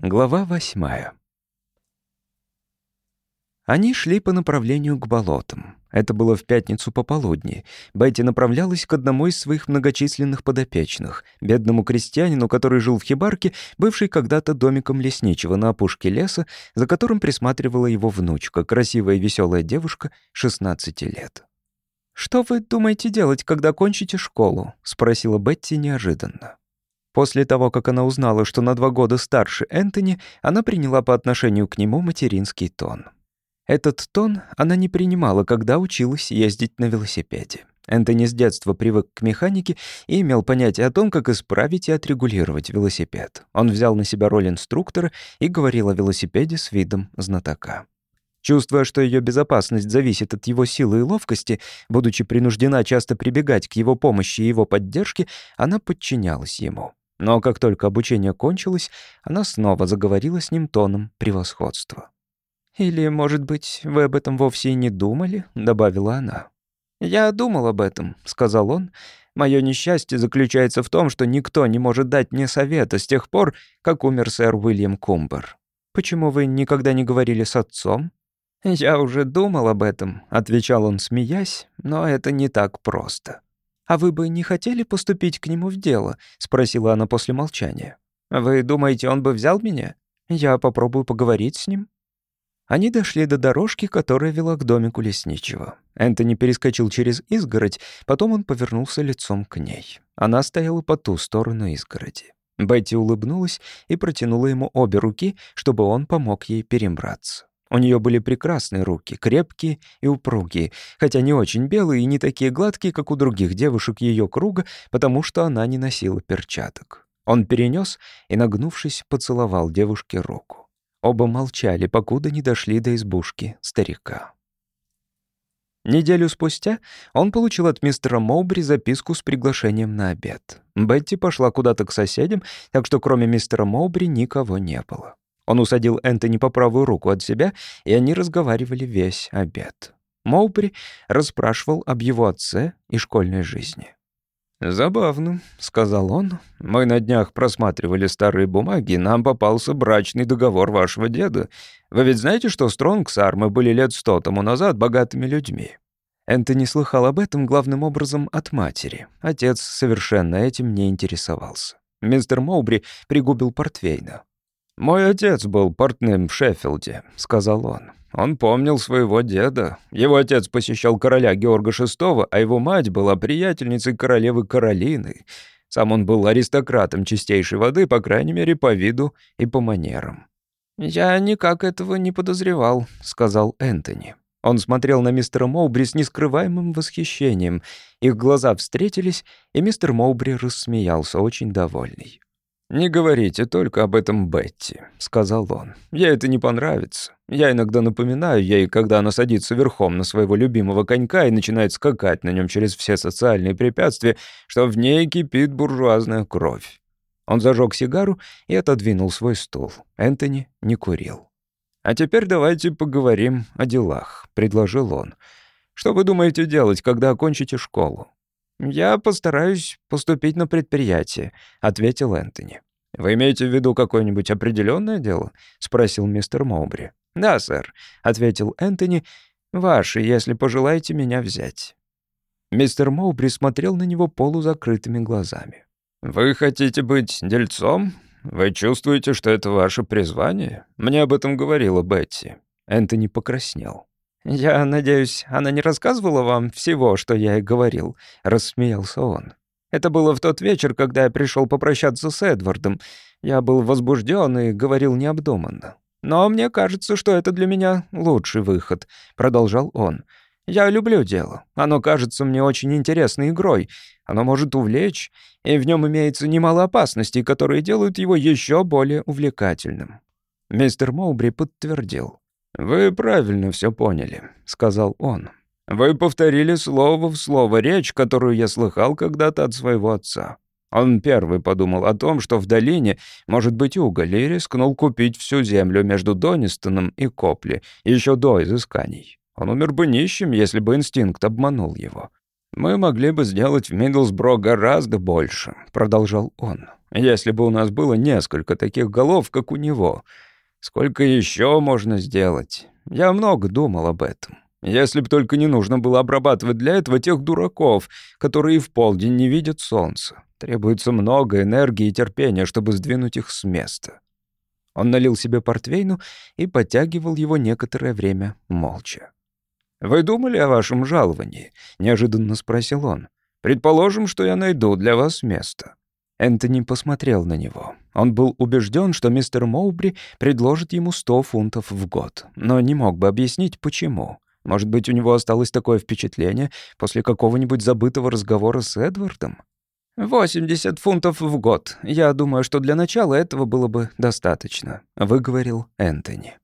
Глава восьмая. Они шли по направлению к болотам. Это было в пятницу пополудни. Бетти направлялась к одному из своих многочисленных подопечных, бедному крестьянину, который жил в хибарке, бывший когда-то домиком лесничего на опушке леса, за которым присматривала его внучка, красивая и веселая девушка 16 лет. «Что вы думаете делать, когда кончите школу?» — спросила Бетти неожиданно. После того, как она узнала, что на два года старше Энтони, она приняла по отношению к нему материнский тон. Этот тон она не принимала, когда училась ездить на велосипеде. Энтони с детства привык к механике и имел понятие о том, как исправить и отрегулировать велосипед. Он взял на себя роль инструктора и говорил о велосипеде с видом знатока. Чувствуя, что ее безопасность зависит от его силы и ловкости, будучи принуждена часто прибегать к его помощи и его поддержке, она подчинялась ему. Но как только обучение кончилось, она снова заговорила с ним тоном превосходства. «Или, может быть, вы об этом вовсе и не думали?» — добавила она. «Я думал об этом», — сказал он. «Моё несчастье заключается в том, что никто не может дать мне совета с тех пор, как умер сэр Уильям Кумбер. Почему вы никогда не говорили с отцом?» «Я уже думал об этом», — отвечал он, смеясь, «но это не так просто». «А вы бы не хотели поступить к нему в дело?» — спросила она после молчания. «Вы думаете, он бы взял меня? Я попробую поговорить с ним». Они дошли до дорожки, которая вела к домику лесничего. Энтони перескочил через изгородь, потом он повернулся лицом к ней. Она стояла по ту сторону изгороди. Бетти улыбнулась и протянула ему обе руки, чтобы он помог ей перебраться. У нее были прекрасные руки, крепкие и упругие, хотя не очень белые и не такие гладкие, как у других девушек ее круга, потому что она не носила перчаток. Он перенес и, нагнувшись, поцеловал девушке руку. Оба молчали, покуда не дошли до избушки старика. Неделю спустя он получил от мистера Моубри записку с приглашением на обед. Бетти пошла куда-то к соседям, так что кроме мистера Моубри никого не было. Он усадил Энтони по правую руку от себя, и они разговаривали весь обед. Моупри расспрашивал об его отце и школьной жизни. «Забавно», — сказал он. «Мы на днях просматривали старые бумаги, нам попался брачный договор вашего деда. Вы ведь знаете, что Стронг с Армой были лет сто тому назад богатыми людьми?» Энтони слыхал об этом главным образом от матери. Отец совершенно этим не интересовался. Мистер Моубри пригубил портвейна. «Мой отец был портным в Шеффилде», — сказал он. «Он помнил своего деда. Его отец посещал короля Георга VI, а его мать была приятельницей королевы Каролины. Сам он был аристократом чистейшей воды, по крайней мере, по виду и по манерам». «Я никак этого не подозревал», — сказал Энтони. Он смотрел на мистера Моубри с нескрываемым восхищением. Их глаза встретились, и мистер Моубри рассмеялся, очень довольный. «Не говорите только об этом Бетти», — сказал он. «Ей это не понравится. Я иногда напоминаю ей, когда она садится верхом на своего любимого конька и начинает скакать на нем через все социальные препятствия, что в ней кипит буржуазная кровь». Он зажег сигару и отодвинул свой стул. Энтони не курил. «А теперь давайте поговорим о делах», — предложил он. «Что вы думаете делать, когда окончите школу?» «Я постараюсь поступить на предприятие», — ответил Энтони. «Вы имеете в виду какое-нибудь определенное дело?» — спросил мистер Моубри. «Да, сэр», — ответил Энтони. «Ваши, если пожелаете меня взять». Мистер Моубри смотрел на него полузакрытыми глазами. «Вы хотите быть дельцом? Вы чувствуете, что это ваше призвание? Мне об этом говорила Бетти». Энтони покраснел. «Я надеюсь, она не рассказывала вам всего, что я ей говорил?» — рассмеялся он. «Это было в тот вечер, когда я пришел попрощаться с Эдвардом. Я был возбужден и говорил необдуманно. Но мне кажется, что это для меня лучший выход», — продолжал он. «Я люблю дело. Оно кажется мне очень интересной игрой. Оно может увлечь, и в нем имеется немало опасностей, которые делают его еще более увлекательным». Мистер Моубри подтвердил. «Вы правильно все поняли», — сказал он. «Вы повторили слово в слово речь, которую я слыхал когда-то от своего отца. Он первый подумал о том, что в долине может быть уголь, и рискнул купить всю землю между Донистоном и Копли еще до изысканий. Он умер бы нищим, если бы инстинкт обманул его. «Мы могли бы сделать в Миддлсбро гораздо больше», — продолжал он, «если бы у нас было несколько таких голов, как у него. Сколько еще можно сделать? Я много думал об этом. Если бы только не нужно было обрабатывать для этого тех дураков, которые в полдень не видят солнца. Требуется много энергии и терпения, чтобы сдвинуть их с места». Он налил себе портвейну и подтягивал его некоторое время молча. «Вы думали о вашем жаловании?» — неожиданно спросил он. «Предположим, что я найду для вас место». Энтони посмотрел на него. Он был убежден, что мистер Моубри предложит ему 100 фунтов в год, но не мог бы объяснить, почему. Может быть, у него осталось такое впечатление после какого-нибудь забытого разговора с Эдвардом? «Восемьдесят фунтов в год. Я думаю, что для начала этого было бы достаточно», — выговорил Энтони.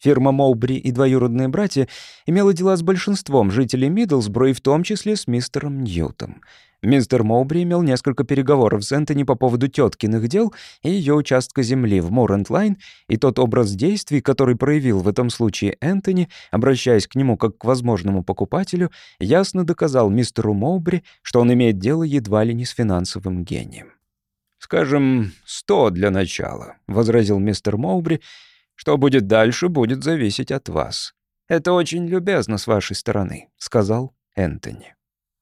Фирма Моубри и двоюродные братья имела дела с большинством жителей Миддлсбро и в том числе с мистером Ньютом. Мистер Моубри имел несколько переговоров с Энтони по поводу теткиных дел и ее участка земли в Моррент-Лайн, и тот образ действий, который проявил в этом случае Энтони, обращаясь к нему как к возможному покупателю, ясно доказал мистеру Моубри, что он имеет дело едва ли не с финансовым гением. «Скажем, сто для начала», — возразил мистер Моубри, — что будет дальше, будет зависеть от вас. Это очень любезно с вашей стороны», — сказал Энтони.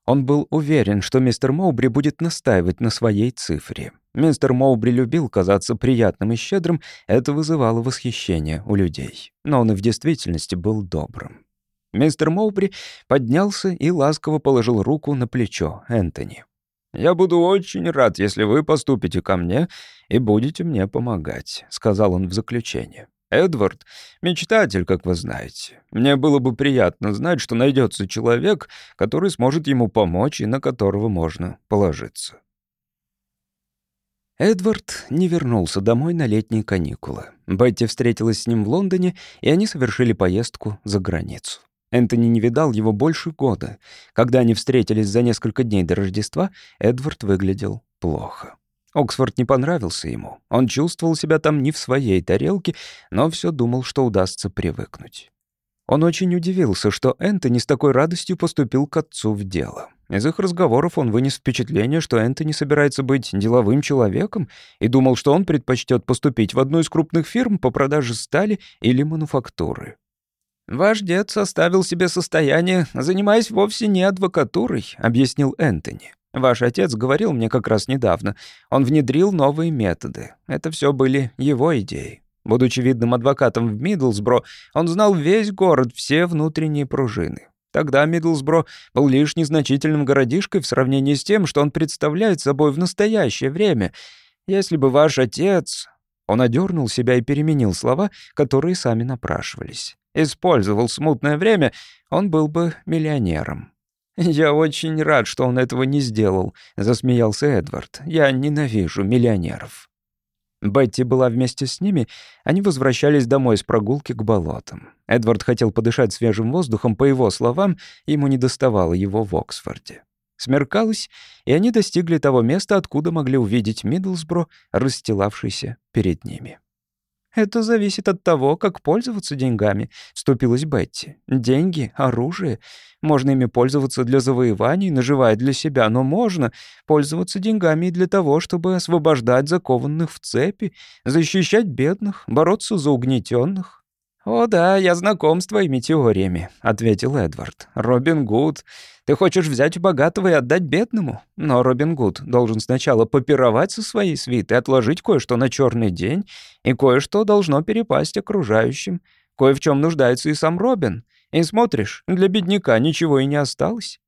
Он был уверен, что мистер Моубри будет настаивать на своей цифре. Мистер Моубри любил казаться приятным и щедрым, это вызывало восхищение у людей. Но он и в действительности был добрым. Мистер Моубри поднялся и ласково положил руку на плечо Энтони. «Я буду очень рад, если вы поступите ко мне и будете мне помогать», — сказал он в заключение. Эдвард — мечтатель, как вы знаете. Мне было бы приятно знать, что найдется человек, который сможет ему помочь и на которого можно положиться. Эдвард не вернулся домой на летние каникулы. Бетти встретилась с ним в Лондоне, и они совершили поездку за границу. Энтони не видал его больше года. Когда они встретились за несколько дней до Рождества, Эдвард выглядел плохо. Оксфорд не понравился ему. Он чувствовал себя там не в своей тарелке, но все думал, что удастся привыкнуть. Он очень удивился, что Энтони с такой радостью поступил к отцу в дело. Из их разговоров он вынес впечатление, что Энтони собирается быть деловым человеком и думал, что он предпочтет поступить в одну из крупных фирм по продаже стали или мануфактуры. «Ваш дед составил себе состояние, занимаясь вовсе не адвокатурой», — объяснил Энтони. Ваш отец говорил мне как раз недавно. Он внедрил новые методы. Это все были его идеи. Будучи видным адвокатом в Миддлсбро, он знал весь город, все внутренние пружины. Тогда Миддлсбро был лишь незначительным городишкой в сравнении с тем, что он представляет собой в настоящее время. Если бы ваш отец... Он одернул себя и переменил слова, которые сами напрашивались. Использовал смутное время, он был бы миллионером. «Я очень рад, что он этого не сделал», — засмеялся Эдвард. «Я ненавижу миллионеров». Бетти была вместе с ними, они возвращались домой с прогулки к болотам. Эдвард хотел подышать свежим воздухом, по его словам, ему не доставало его в Оксфорде. Смеркалось, и они достигли того места, откуда могли увидеть Миддлсбро, расстилавшийся перед ними. «Это зависит от того, как пользоваться деньгами», — вступилась Бетти. «Деньги, оружие. Можно ими пользоваться для завоеваний, наживая для себя, но можно пользоваться деньгами и для того, чтобы освобождать закованных в цепи, защищать бедных, бороться за угнетенных. «О да, я знаком с твоими теориями», — ответил Эдвард. «Робин Гуд. Ты хочешь взять у богатого и отдать бедному? Но Робин Гуд должен сначала попировать со своей свитой, отложить кое-что на черный день, и кое-что должно перепасть окружающим. Кое в чем нуждается и сам Робин. И смотришь, для бедняка ничего и не осталось».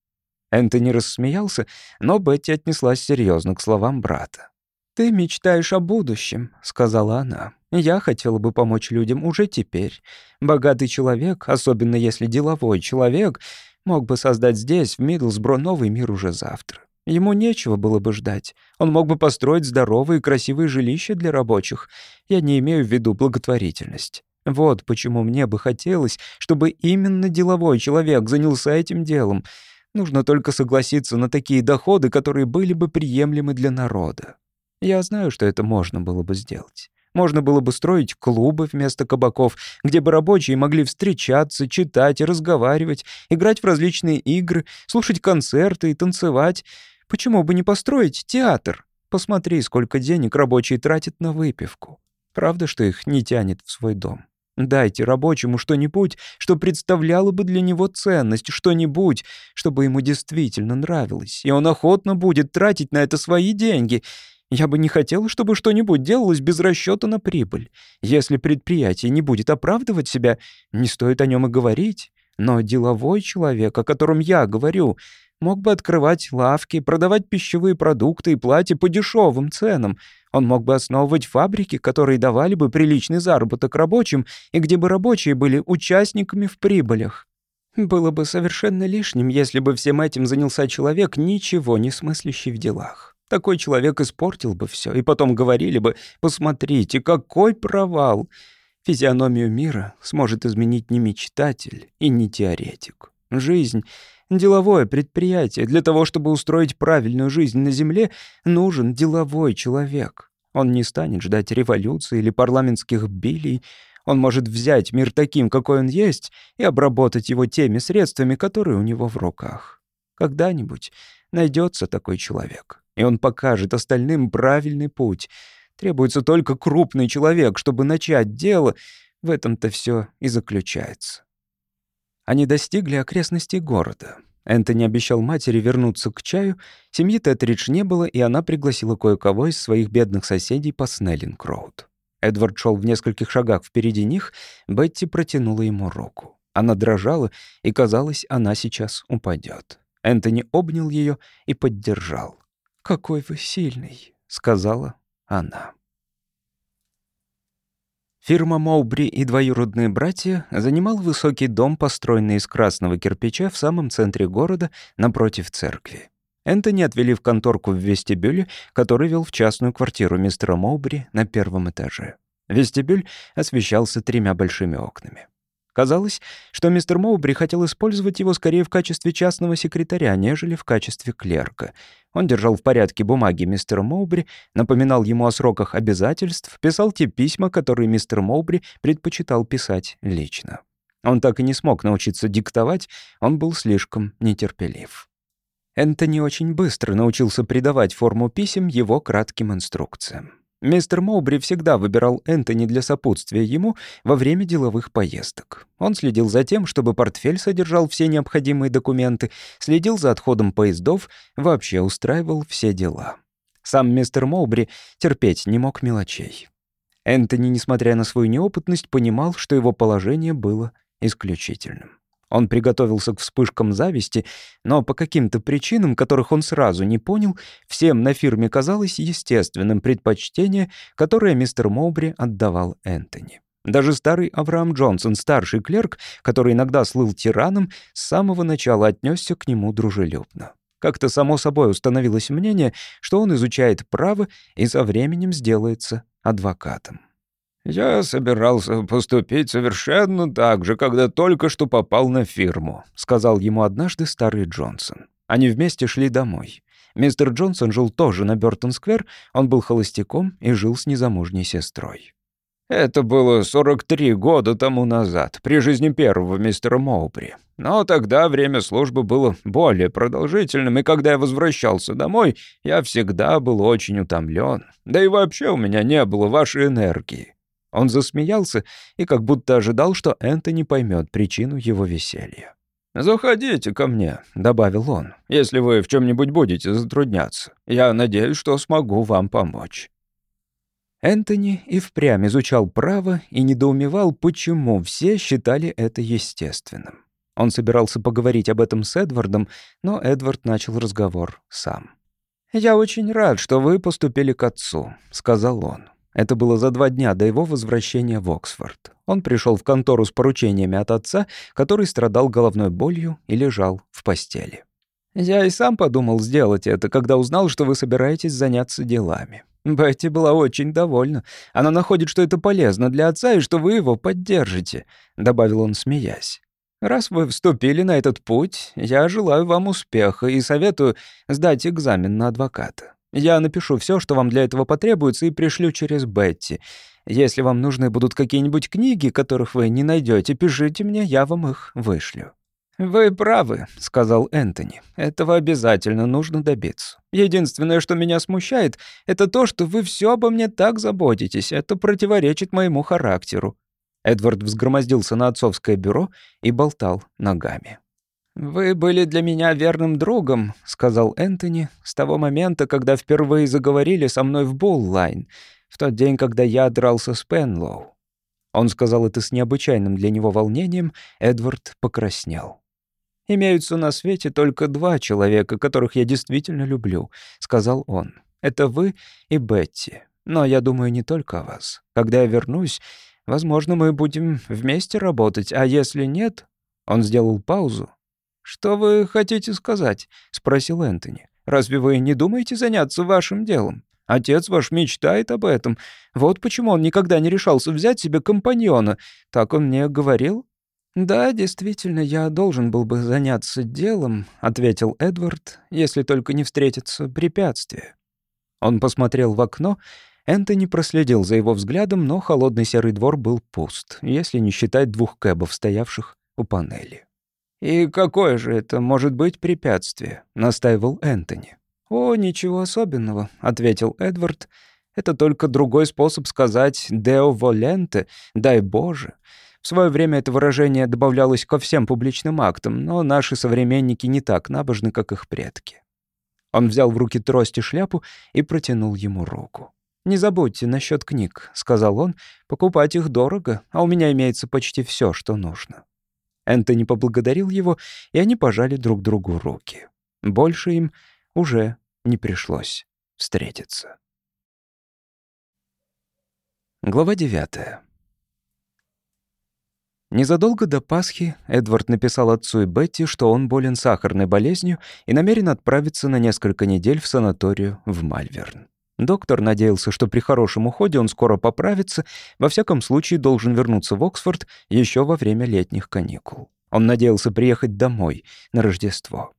Энтони рассмеялся, но Бетти отнеслась серьезно к словам брата. «Ты мечтаешь о будущем», — сказала она. «Я хотела бы помочь людям уже теперь. Богатый человек, особенно если деловой человек, мог бы создать здесь, в Миддлсбро, новый мир уже завтра. Ему нечего было бы ждать. Он мог бы построить здоровые и красивые жилища для рабочих. Я не имею в виду благотворительность. Вот почему мне бы хотелось, чтобы именно деловой человек занялся этим делом. Нужно только согласиться на такие доходы, которые были бы приемлемы для народа. Я знаю, что это можно было бы сделать. Можно было бы строить клубы вместо кабаков, где бы рабочие могли встречаться, читать разговаривать, играть в различные игры, слушать концерты и танцевать. Почему бы не построить театр? Посмотри, сколько денег рабочие тратят на выпивку. Правда, что их не тянет в свой дом? Дайте рабочему что-нибудь, что представляло бы для него ценность, что-нибудь, чтобы ему действительно нравилось, и он охотно будет тратить на это свои деньги. Я бы не хотела, чтобы что-нибудь делалось без расчета на прибыль. Если предприятие не будет оправдывать себя, не стоит о нем и говорить. Но деловой человек, о котором я говорю, мог бы открывать лавки, продавать пищевые продукты и платья по дешевым ценам. Он мог бы основывать фабрики, которые давали бы приличный заработок рабочим и где бы рабочие были участниками в прибылях. Было бы совершенно лишним, если бы всем этим занялся человек, ничего не смыслящий в делах. Такой человек испортил бы все, и потом говорили бы «посмотрите, какой провал!» Физиономию мира сможет изменить не мечтатель и не теоретик. Жизнь Деловое предприятие. Для того, чтобы устроить правильную жизнь на Земле, нужен деловой человек. Он не станет ждать революции или парламентских билей. Он может взять мир таким, какой он есть, и обработать его теми средствами, которые у него в руках. Когда-нибудь найдется такой человек, и он покажет остальным правильный путь. Требуется только крупный человек, чтобы начать дело. В этом-то все и заключается. Они достигли окрестностей города. Энтони обещал матери вернуться к чаю, семьи Тетридж не было, и она пригласила кое-кого из своих бедных соседей по Снеллинг-Роуд. Эдвард шел в нескольких шагах впереди них, Бетти протянула ему руку. Она дрожала, и казалось, она сейчас упадет. Энтони обнял ее и поддержал. «Какой вы сильный», — сказала она. Фирма Моубри и двоюродные братья занимал высокий дом, построенный из красного кирпича в самом центре города, напротив церкви. Энтони отвели в конторку в вестибюле, который вел в частную квартиру мистера Моубри на первом этаже. Вестибюль освещался тремя большими окнами. Казалось, что мистер Моубри хотел использовать его скорее в качестве частного секретаря, нежели в качестве клерка. Он держал в порядке бумаги мистера Моубри, напоминал ему о сроках обязательств, писал те письма, которые мистер Моубри предпочитал писать лично. Он так и не смог научиться диктовать, он был слишком нетерпелив. Энтони очень быстро научился придавать форму писем его кратким инструкциям. Мистер Моубри всегда выбирал Энтони для сопутствия ему во время деловых поездок. Он следил за тем, чтобы портфель содержал все необходимые документы, следил за отходом поездов, вообще устраивал все дела. Сам мистер Моубри терпеть не мог мелочей. Энтони, несмотря на свою неопытность, понимал, что его положение было исключительным. Он приготовился к вспышкам зависти, но по каким-то причинам, которых он сразу не понял, всем на фирме казалось естественным предпочтение, которое мистер Моубри отдавал Энтони. Даже старый Авраам Джонсон, старший клерк, который иногда слыл тираном, с самого начала отнесся к нему дружелюбно. Как-то само собой установилось мнение, что он изучает право и со временем сделается адвокатом. «Я собирался поступить совершенно так же, когда только что попал на фирму», — сказал ему однажды старый Джонсон. Они вместе шли домой. Мистер Джонсон жил тоже на Бёртон-сквер, он был холостяком и жил с незамужней сестрой. Это было 43 года тому назад, при жизни первого мистера Моупри. Но тогда время службы было более продолжительным, и когда я возвращался домой, я всегда был очень утомлен. Да и вообще у меня не было вашей энергии. Он засмеялся и как будто ожидал, что Энтони поймет причину его веселья. «Заходите ко мне», — добавил он, — «если вы в чем нибудь будете затрудняться. Я надеюсь, что смогу вам помочь». Энтони и впрямь изучал право и недоумевал, почему все считали это естественным. Он собирался поговорить об этом с Эдвардом, но Эдвард начал разговор сам. «Я очень рад, что вы поступили к отцу», — сказал он. Это было за два дня до его возвращения в Оксфорд. Он пришел в контору с поручениями от отца, который страдал головной болью и лежал в постели. «Я и сам подумал сделать это, когда узнал, что вы собираетесь заняться делами. Бетти была очень довольна. Она находит, что это полезно для отца и что вы его поддержите», — добавил он, смеясь. «Раз вы вступили на этот путь, я желаю вам успеха и советую сдать экзамен на адвоката. Я напишу все, что вам для этого потребуется, и пришлю через Бетти. Если вам нужны будут какие-нибудь книги, которых вы не найдете, пишите мне, я вам их вышлю». «Вы правы», — сказал Энтони. «Этого обязательно нужно добиться. Единственное, что меня смущает, это то, что вы все обо мне так заботитесь. Это противоречит моему характеру». Эдвард взгромоздился на отцовское бюро и болтал ногами. «Вы были для меня верным другом», — сказал Энтони, «с того момента, когда впервые заговорили со мной в Буллайн, в тот день, когда я дрался с Пенлоу». Он сказал это с необычайным для него волнением, Эдвард покраснел. «Имеются на свете только два человека, которых я действительно люблю», — сказал он. «Это вы и Бетти. Но я думаю не только о вас. Когда я вернусь, возможно, мы будем вместе работать, а если нет...» Он сделал паузу. «Что вы хотите сказать?» — спросил Энтони. «Разве вы не думаете заняться вашим делом? Отец ваш мечтает об этом. Вот почему он никогда не решался взять себе компаньона. Так он мне говорил?» «Да, действительно, я должен был бы заняться делом», — ответил Эдвард, «если только не встретится препятствие». Он посмотрел в окно, Энтони проследил за его взглядом, но холодный серый двор был пуст, если не считать двух кэбов, стоявших у панели. «И какое же это может быть препятствие?» — настаивал Энтони. «О, ничего особенного», — ответил Эдвард. «Это только другой способ сказать «део воленте», «дай Боже». В свое время это выражение добавлялось ко всем публичным актам, но наши современники не так набожны, как их предки. Он взял в руки трость и шляпу и протянул ему руку. «Не забудьте насчет книг», — сказал он, — «покупать их дорого, а у меня имеется почти все, что нужно». Энтони поблагодарил его, и они пожали друг другу руки. Больше им уже не пришлось встретиться. Глава девятая. Незадолго до Пасхи Эдвард написал отцу и Бетти, что он болен сахарной болезнью и намерен отправиться на несколько недель в санаторию в Мальверн. Доктор надеялся, что при хорошем уходе он скоро поправится, во всяком случае должен вернуться в Оксфорд еще во время летних каникул. Он надеялся приехать домой на Рождество.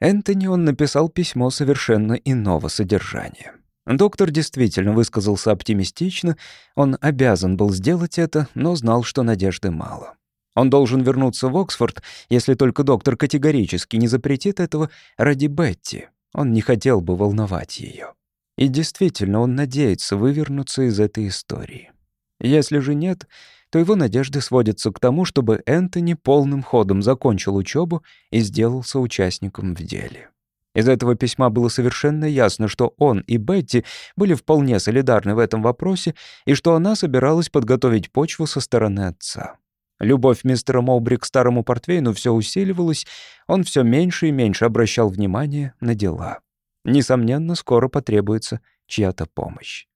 Энтони он написал письмо совершенно иного содержания. Доктор действительно высказался оптимистично, он обязан был сделать это, но знал, что надежды мало. Он должен вернуться в Оксфорд, если только доктор категорически не запретит этого ради Бетти. Он не хотел бы волновать ее. И действительно, он надеется вывернуться из этой истории. Если же нет, то его надежды сводятся к тому, чтобы Энтони полным ходом закончил учебу и сделался участником в деле. Из этого письма было совершенно ясно, что он и Бетти были вполне солидарны в этом вопросе и что она собиралась подготовить почву со стороны отца. Любовь мистера Моубри к старому портвейну все усиливалась, он все меньше и меньше обращал внимание на дела. Несомненно, скоро потребуется чья-то помощь.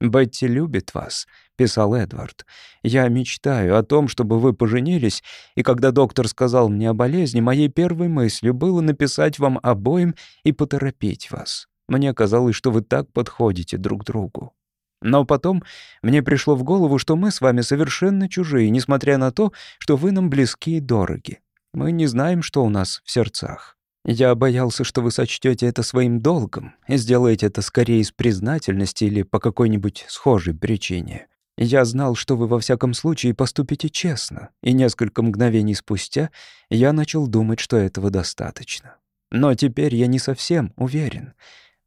«Бетти любит вас», — писал Эдвард. «Я мечтаю о том, чтобы вы поженились, и когда доктор сказал мне о болезни, моей первой мыслью было написать вам обоим и поторопить вас. Мне казалось, что вы так подходите друг другу. Но потом мне пришло в голову, что мы с вами совершенно чужие, несмотря на то, что вы нам близки и дороги. Мы не знаем, что у нас в сердцах. Я боялся, что вы сочтете это своим долгом и сделаете это скорее из признательности или по какой-нибудь схожей причине. Я знал, что вы во всяком случае поступите честно, и несколько мгновений спустя я начал думать, что этого достаточно. Но теперь я не совсем уверен.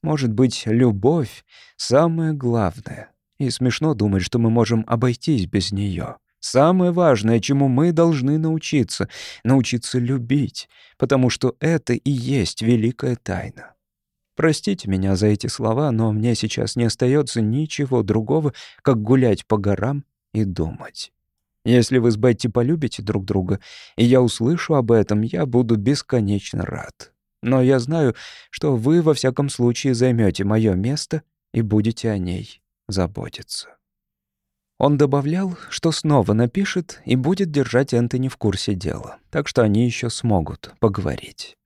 Может быть, любовь — самое главное. И смешно думать, что мы можем обойтись без нее. Самое важное, чему мы должны научиться — научиться любить, потому что это и есть великая тайна. Простите меня за эти слова, но мне сейчас не остается ничего другого, как гулять по горам и думать. Если вы с Бетти полюбите друг друга, и я услышу об этом, я буду бесконечно рад. Но я знаю, что вы во всяком случае займете мое место и будете о ней заботиться. Он добавлял, что снова напишет и будет держать Энтони в курсе дела, так что они еще смогут поговорить.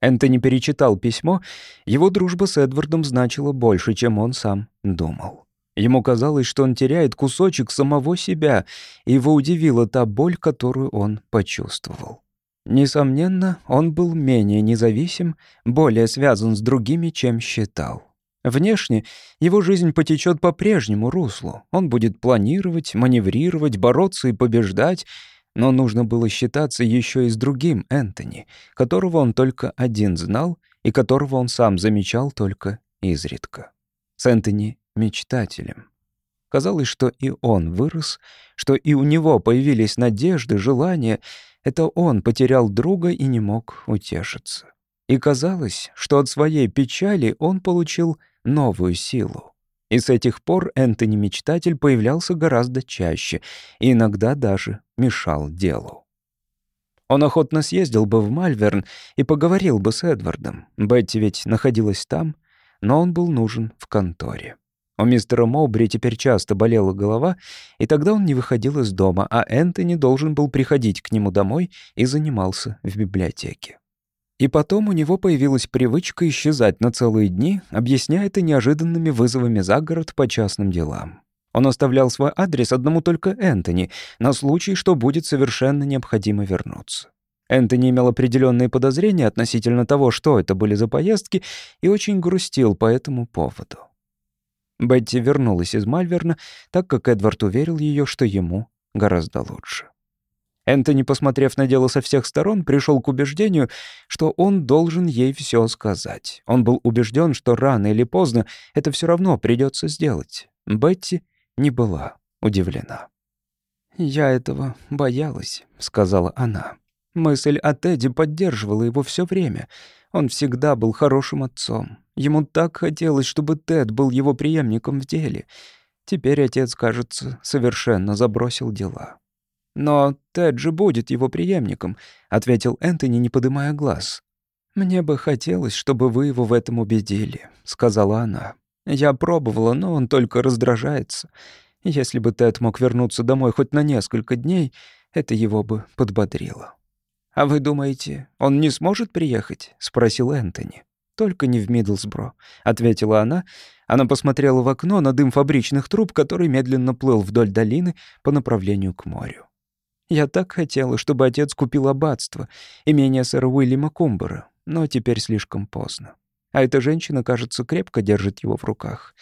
Энтони перечитал письмо, его дружба с Эдвардом значила больше, чем он сам думал. Ему казалось, что он теряет кусочек самого себя, и его удивила та боль, которую он почувствовал. Несомненно, он был менее независим, более связан с другими, чем считал. Внешне его жизнь потечет по прежнему руслу. Он будет планировать, маневрировать, бороться и побеждать. Но нужно было считаться еще и с другим Энтони, которого он только один знал и которого он сам замечал только изредка. С Энтони — мечтателем. Казалось, что и он вырос, что и у него появились надежды, желания. Это он потерял друга и не мог утешиться. И казалось, что от своей печали он получил новую силу. И с этих пор Энтони-мечтатель появлялся гораздо чаще и иногда даже мешал делу. Он охотно съездил бы в Мальверн и поговорил бы с Эдвардом. Бетти ведь находилась там, но он был нужен в конторе. У мистера Моубри теперь часто болела голова, и тогда он не выходил из дома, а Энтони должен был приходить к нему домой и занимался в библиотеке. И потом у него появилась привычка исчезать на целые дни, объясняя это неожиданными вызовами за город по частным делам. Он оставлял свой адрес одному только Энтони, на случай, что будет совершенно необходимо вернуться. Энтони имел определенные подозрения относительно того, что это были за поездки, и очень грустил по этому поводу. Бетти вернулась из Мальверна, так как Эдвард уверил ее, что ему гораздо лучше. Энтони, посмотрев на дело со всех сторон, пришел к убеждению, что он должен ей все сказать. Он был убежден, что рано или поздно это все равно придется сделать. Бетти не была удивлена. «Я этого боялась», — сказала она. Мысль о Теде поддерживала его все время. Он всегда был хорошим отцом. Ему так хотелось, чтобы Тед был его преемником в деле. Теперь отец, кажется, совершенно забросил дела. «Но Тед же будет его преемником», — ответил Энтони, не поднимая глаз. «Мне бы хотелось, чтобы вы его в этом убедили», — сказала она. «Я пробовала, но он только раздражается. Если бы Тед мог вернуться домой хоть на несколько дней, это его бы подбодрило». «А вы думаете, он не сможет приехать?» — спросил Энтони. «Только не в Миддлсбро», — ответила она. Она посмотрела в окно на дым фабричных труб, который медленно плыл вдоль долины по направлению к морю. Я так хотела, чтобы отец купил аббатство, имение сэра Уильяма Кумбера, но теперь слишком поздно. А эта женщина, кажется, крепко держит его в руках.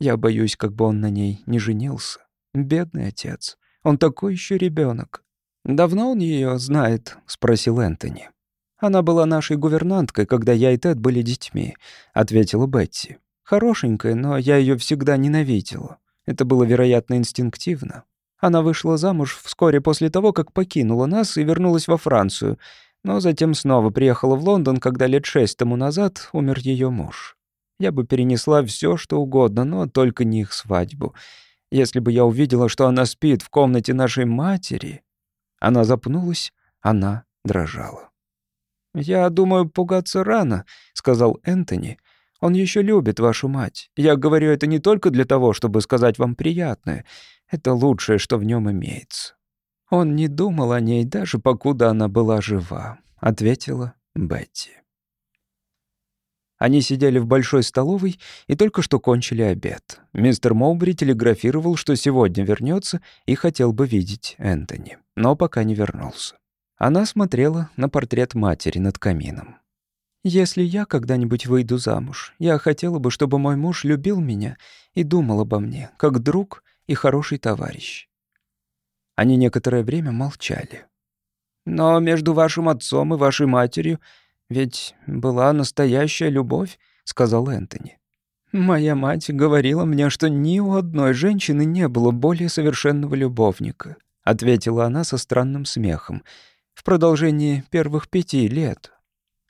Я боюсь, как бы он на ней не женился. Бедный отец. Он такой еще ребенок. «Давно он ее знает?» — спросил Энтони. «Она была нашей гувернанткой, когда я и Тед были детьми», — ответила Бетти. «Хорошенькая, но я ее всегда ненавидела. Это было, вероятно, инстинктивно. Она вышла замуж вскоре после того, как покинула нас и вернулась во Францию, но затем снова приехала в Лондон, когда лет шесть тому назад умер ее муж. Я бы перенесла все, что угодно, но только не их свадьбу. Если бы я увидела, что она спит в комнате нашей матери... Она запнулась, она дрожала. «Я думаю, пугаться рано», — сказал Энтони. «Он еще любит вашу мать. Я говорю это не только для того, чтобы сказать вам приятное. Это лучшее, что в нем имеется. Он не думал о ней даже покуда она была жива, ответила Бетти. Они сидели в большой столовой и только что кончили обед. Мистер Моубри телеграфировал, что сегодня вернется и хотел бы видеть Энтони, но пока не вернулся. Она смотрела на портрет матери над камином. «Если я когда-нибудь выйду замуж, я хотела бы, чтобы мой муж любил меня и думал обо мне, как друг и хороший товарищ». Они некоторое время молчали. «Но между вашим отцом и вашей матерью ведь была настоящая любовь», — сказал Энтони. «Моя мать говорила мне, что ни у одной женщины не было более совершенного любовника», — ответила она со странным смехом. «В продолжении первых пяти лет.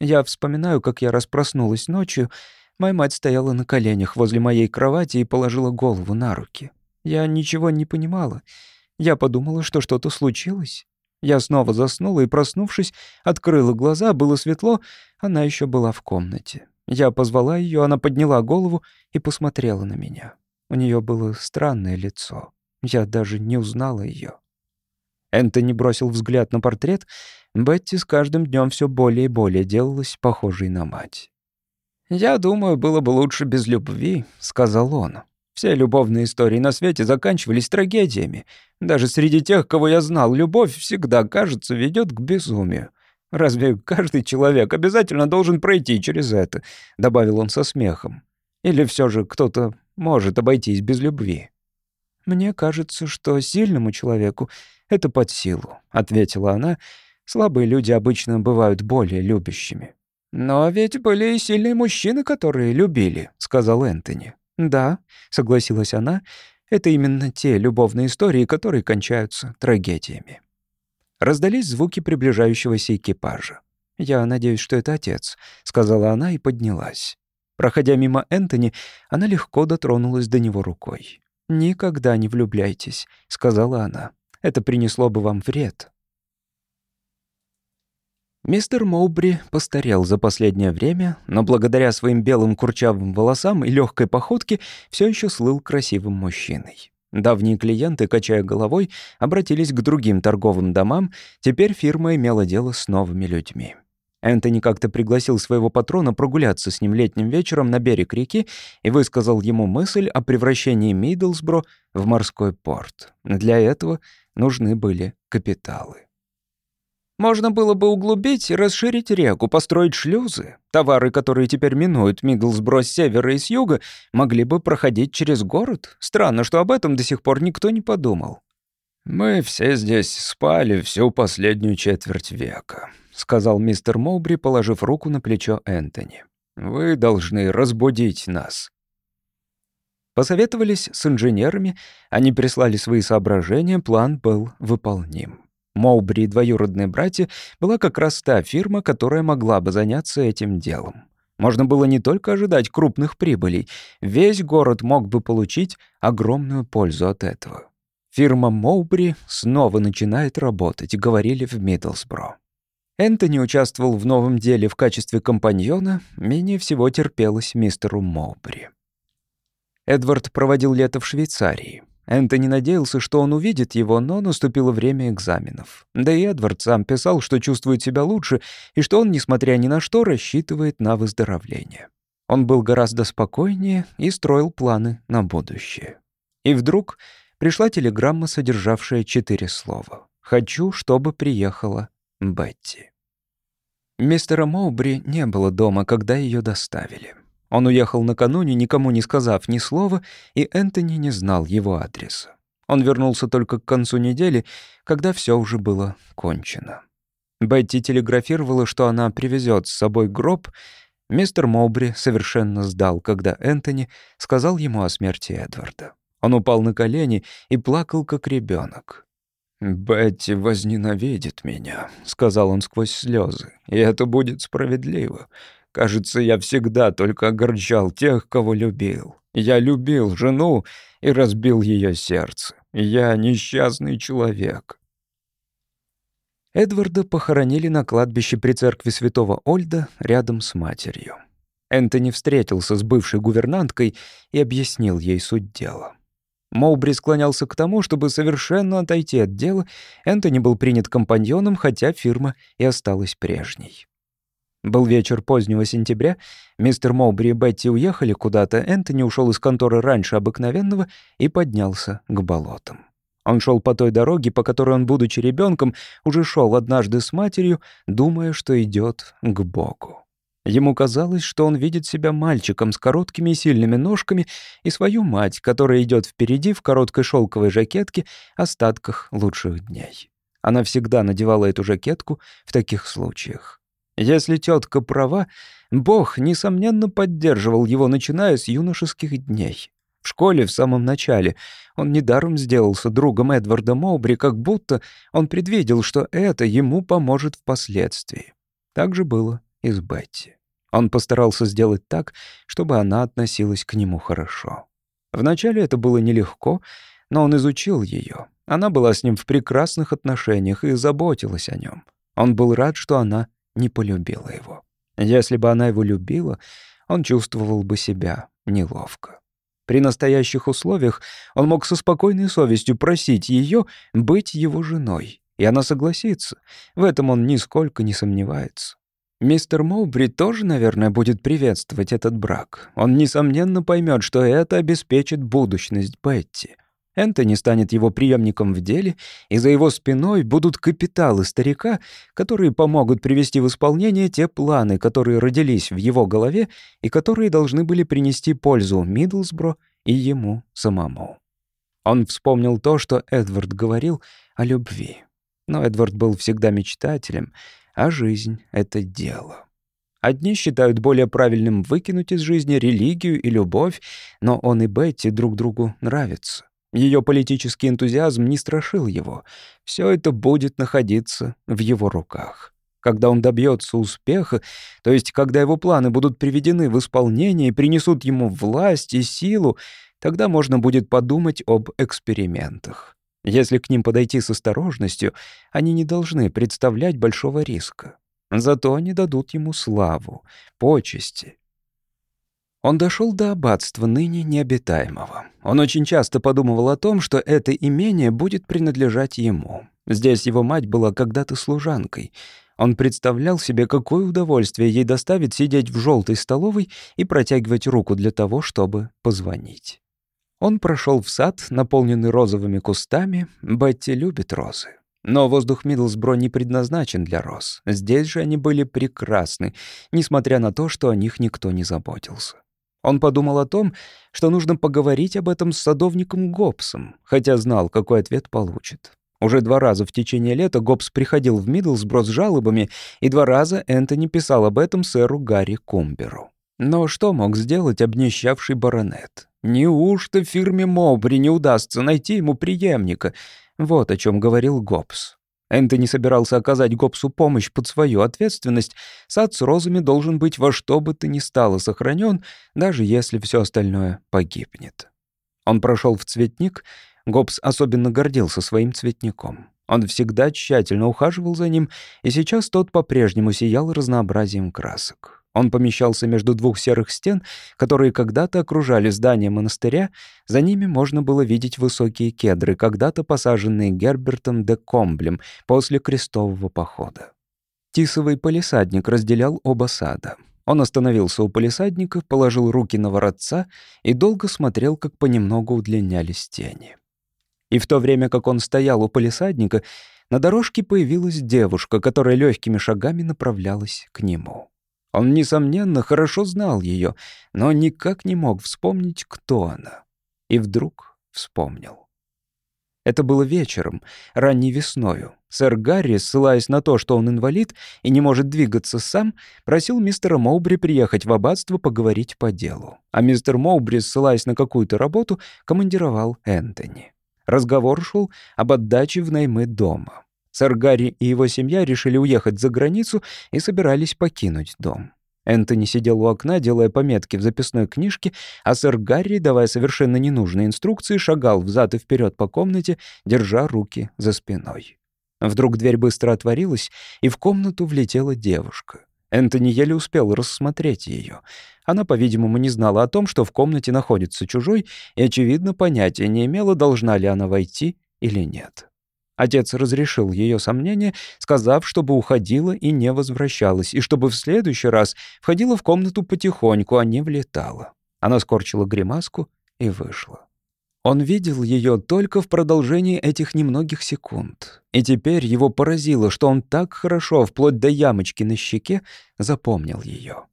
Я вспоминаю, как я распроснулась ночью. Моя мать стояла на коленях возле моей кровати и положила голову на руки. Я ничего не понимала. Я подумала, что что-то случилось. Я снова заснула и, проснувшись, открыла глаза, было светло, она еще была в комнате. Я позвала ее, она подняла голову и посмотрела на меня. У нее было странное лицо. Я даже не узнала ее. Энтони бросил взгляд на портрет. Бетти с каждым днем все более и более делалась похожей на мать. «Я думаю, было бы лучше без любви», — сказал он. Все любовные истории на свете заканчивались трагедиями. Даже среди тех, кого я знал, любовь всегда, кажется, ведет к безумию. Разве каждый человек обязательно должен пройти через это?» — добавил он со смехом. Или все же кто-то может обойтись без любви?» «Мне кажется, что сильному человеку это под силу», — ответила она. «Слабые люди обычно бывают более любящими». «Но ведь были и сильные мужчины, которые любили», — сказал Энтони. «Да», — согласилась она, — «это именно те любовные истории, которые кончаются трагедиями». Раздались звуки приближающегося экипажа. «Я надеюсь, что это отец», — сказала она и поднялась. Проходя мимо Энтони, она легко дотронулась до него рукой. «Никогда не влюбляйтесь», — сказала она. «Это принесло бы вам вред». Мистер Моубри постарел за последнее время, но благодаря своим белым курчавым волосам и легкой походке все еще слыл красивым мужчиной. Давние клиенты, качая головой, обратились к другим торговым домам, теперь фирма имела дело с новыми людьми. Энтони как-то пригласил своего патрона прогуляться с ним летним вечером на берег реки и высказал ему мысль о превращении Мидлсбро в морской порт. Для этого нужны были капиталы. Можно было бы углубить и расширить реку, построить шлюзы. Товары, которые теперь минуют Мидлсбро с севера и с юга, могли бы проходить через город. Странно, что об этом до сих пор никто не подумал. «Мы все здесь спали всю последнюю четверть века», — сказал мистер Моубри, положив руку на плечо Энтони. «Вы должны разбудить нас». Посоветовались с инженерами, они прислали свои соображения, план был выполним. Моубри и двоюродные братья была как раз та фирма, которая могла бы заняться этим делом. Можно было не только ожидать крупных прибылей, весь город мог бы получить огромную пользу от этого. Фирма Моубри снова начинает работать, говорили в Миддлсбро. Энтони участвовал в новом деле в качестве компаньона, менее всего терпелось мистеру Моубри. Эдвард проводил лето в Швейцарии. Энтони надеялся, что он увидит его, но наступило время экзаменов. Да и Эдвард сам писал, что чувствует себя лучше и что он, несмотря ни на что, рассчитывает на выздоровление. Он был гораздо спокойнее и строил планы на будущее. И вдруг пришла телеграмма, содержавшая четыре слова. «Хочу, чтобы приехала Бетти». Мистера Моубри не было дома, когда ее доставили. Он уехал накануне, никому не сказав ни слова, и Энтони не знал его адреса. Он вернулся только к концу недели, когда все уже было кончено. Бетти телеграфировала, что она привезет с собой гроб. Мистер Моубри совершенно сдал, когда Энтони сказал ему о смерти Эдварда. Он упал на колени и плакал, как ребенок. «Бетти возненавидит меня», — сказал он сквозь слезы, — «и это будет справедливо. Кажется, я всегда только огорчал тех, кого любил. Я любил жену и разбил ее сердце. Я несчастный человек. Эдварда похоронили на кладбище при церкви святого Ольда рядом с матерью. Энтони встретился с бывшей гувернанткой и объяснил ей суть дела. Моубри склонялся к тому, чтобы совершенно отойти от дела. Энтони был принят компаньоном, хотя фирма и осталась прежней. Был вечер позднего сентября, мистер Моубри и Бетти уехали куда-то, Энтони ушел из конторы раньше обыкновенного и поднялся к болотам. Он шел по той дороге, по которой он, будучи ребенком, уже шел однажды с матерью, думая, что идет к Богу. Ему казалось, что он видит себя мальчиком с короткими и сильными ножками и свою мать, которая идет впереди в короткой шелковой жакетке, остатках лучших дней. Она всегда надевала эту жакетку в таких случаях. Если тетка права, Бог, несомненно, поддерживал его, начиная с юношеских дней. В школе в самом начале он недаром сделался другом Эдварда Моубри, как будто он предвидел, что это ему поможет впоследствии. Так же было и с Бетти. Он постарался сделать так, чтобы она относилась к нему хорошо. Вначале это было нелегко, но он изучил ее. Она была с ним в прекрасных отношениях и заботилась о нем. Он был рад, что она не полюбила его. Если бы она его любила, он чувствовал бы себя неловко. При настоящих условиях он мог со спокойной совестью просить ее быть его женой, и она согласится. В этом он нисколько не сомневается. Мистер Моубри тоже, наверное, будет приветствовать этот брак. Он, несомненно, поймет, что это обеспечит будущность Бетти. Энтони станет его преемником в деле, и за его спиной будут капиталы старика, которые помогут привести в исполнение те планы, которые родились в его голове и которые должны были принести пользу Миддлсбро и ему самому. Он вспомнил то, что Эдвард говорил о любви. Но Эдвард был всегда мечтателем, а жизнь — это дело. Одни считают более правильным выкинуть из жизни религию и любовь, но он и Бетти друг другу нравятся. Ее политический энтузиазм не страшил его. Все это будет находиться в его руках. Когда он добьется успеха, то есть когда его планы будут приведены в исполнение и принесут ему власть и силу, тогда можно будет подумать об экспериментах. Если к ним подойти с осторожностью, они не должны представлять большого риска. Зато они дадут ему славу, почести он дошел до аббатства, ныне необитаемого. Он очень часто подумывал о том, что это имение будет принадлежать ему. Здесь его мать была когда-то служанкой. Он представлял себе, какое удовольствие ей доставит сидеть в желтой столовой и протягивать руку для того, чтобы позвонить. Он прошел в сад, наполненный розовыми кустами. Бетти любит розы. Но воздух Миддлсбро не предназначен для роз. Здесь же они были прекрасны, несмотря на то, что о них никто не заботился. Он подумал о том, что нужно поговорить об этом с садовником Гобсом, хотя знал, какой ответ получит. Уже два раза в течение лета Гобс приходил в Миддлсбро с жалобами, и два раза Энтони писал об этом сэру Гарри Кумберу. Но что мог сделать обнищавший баронет? Неужто фирме Мобри не удастся найти ему преемника? Вот о чем говорил Гобс. Энтони собирался оказать Гобсу помощь под свою ответственность, сад с розами должен быть во что бы то ни стало сохранен, даже если все остальное погибнет. Он прошел в цветник, Гобс особенно гордился своим цветником. Он всегда тщательно ухаживал за ним, и сейчас тот по-прежнему сиял разнообразием красок. Он помещался между двух серых стен, которые когда-то окружали здание монастыря. За ними можно было видеть высокие кедры, когда-то посаженные Гербертом де Комблем после крестового похода. Тисовый полисадник разделял оба сада. Он остановился у полисадника, положил руки на воротца и долго смотрел, как понемногу удлинялись тени. И в то время, как он стоял у полисадника, на дорожке появилась девушка, которая легкими шагами направлялась к нему. Он, несомненно, хорошо знал ее, но никак не мог вспомнить, кто она. И вдруг вспомнил. Это было вечером, ранней весною. Сэр Гарри, ссылаясь на то, что он инвалид и не может двигаться сам, просил мистера Моубри приехать в аббатство поговорить по делу. А мистер Моубри, ссылаясь на какую-то работу, командировал Энтони. Разговор шел об отдаче в наймы дома. Сэр Гарри и его семья решили уехать за границу и собирались покинуть дом. Энтони сидел у окна, делая пометки в записной книжке, а сэр Гарри, давая совершенно ненужные инструкции, шагал взад и вперед по комнате, держа руки за спиной. Вдруг дверь быстро отворилась, и в комнату влетела девушка. Энтони еле успел рассмотреть ее. Она, по-видимому, не знала о том, что в комнате находится чужой, и, очевидно, понятия не имела, должна ли она войти или нет. Отец разрешил ее сомнения, сказав, чтобы уходила и не возвращалась, и чтобы в следующий раз входила в комнату потихоньку, а не влетала. Она скорчила гримаску и вышла. Он видел ее только в продолжении этих немногих секунд. И теперь его поразило, что он так хорошо, вплоть до ямочки на щеке, запомнил ее.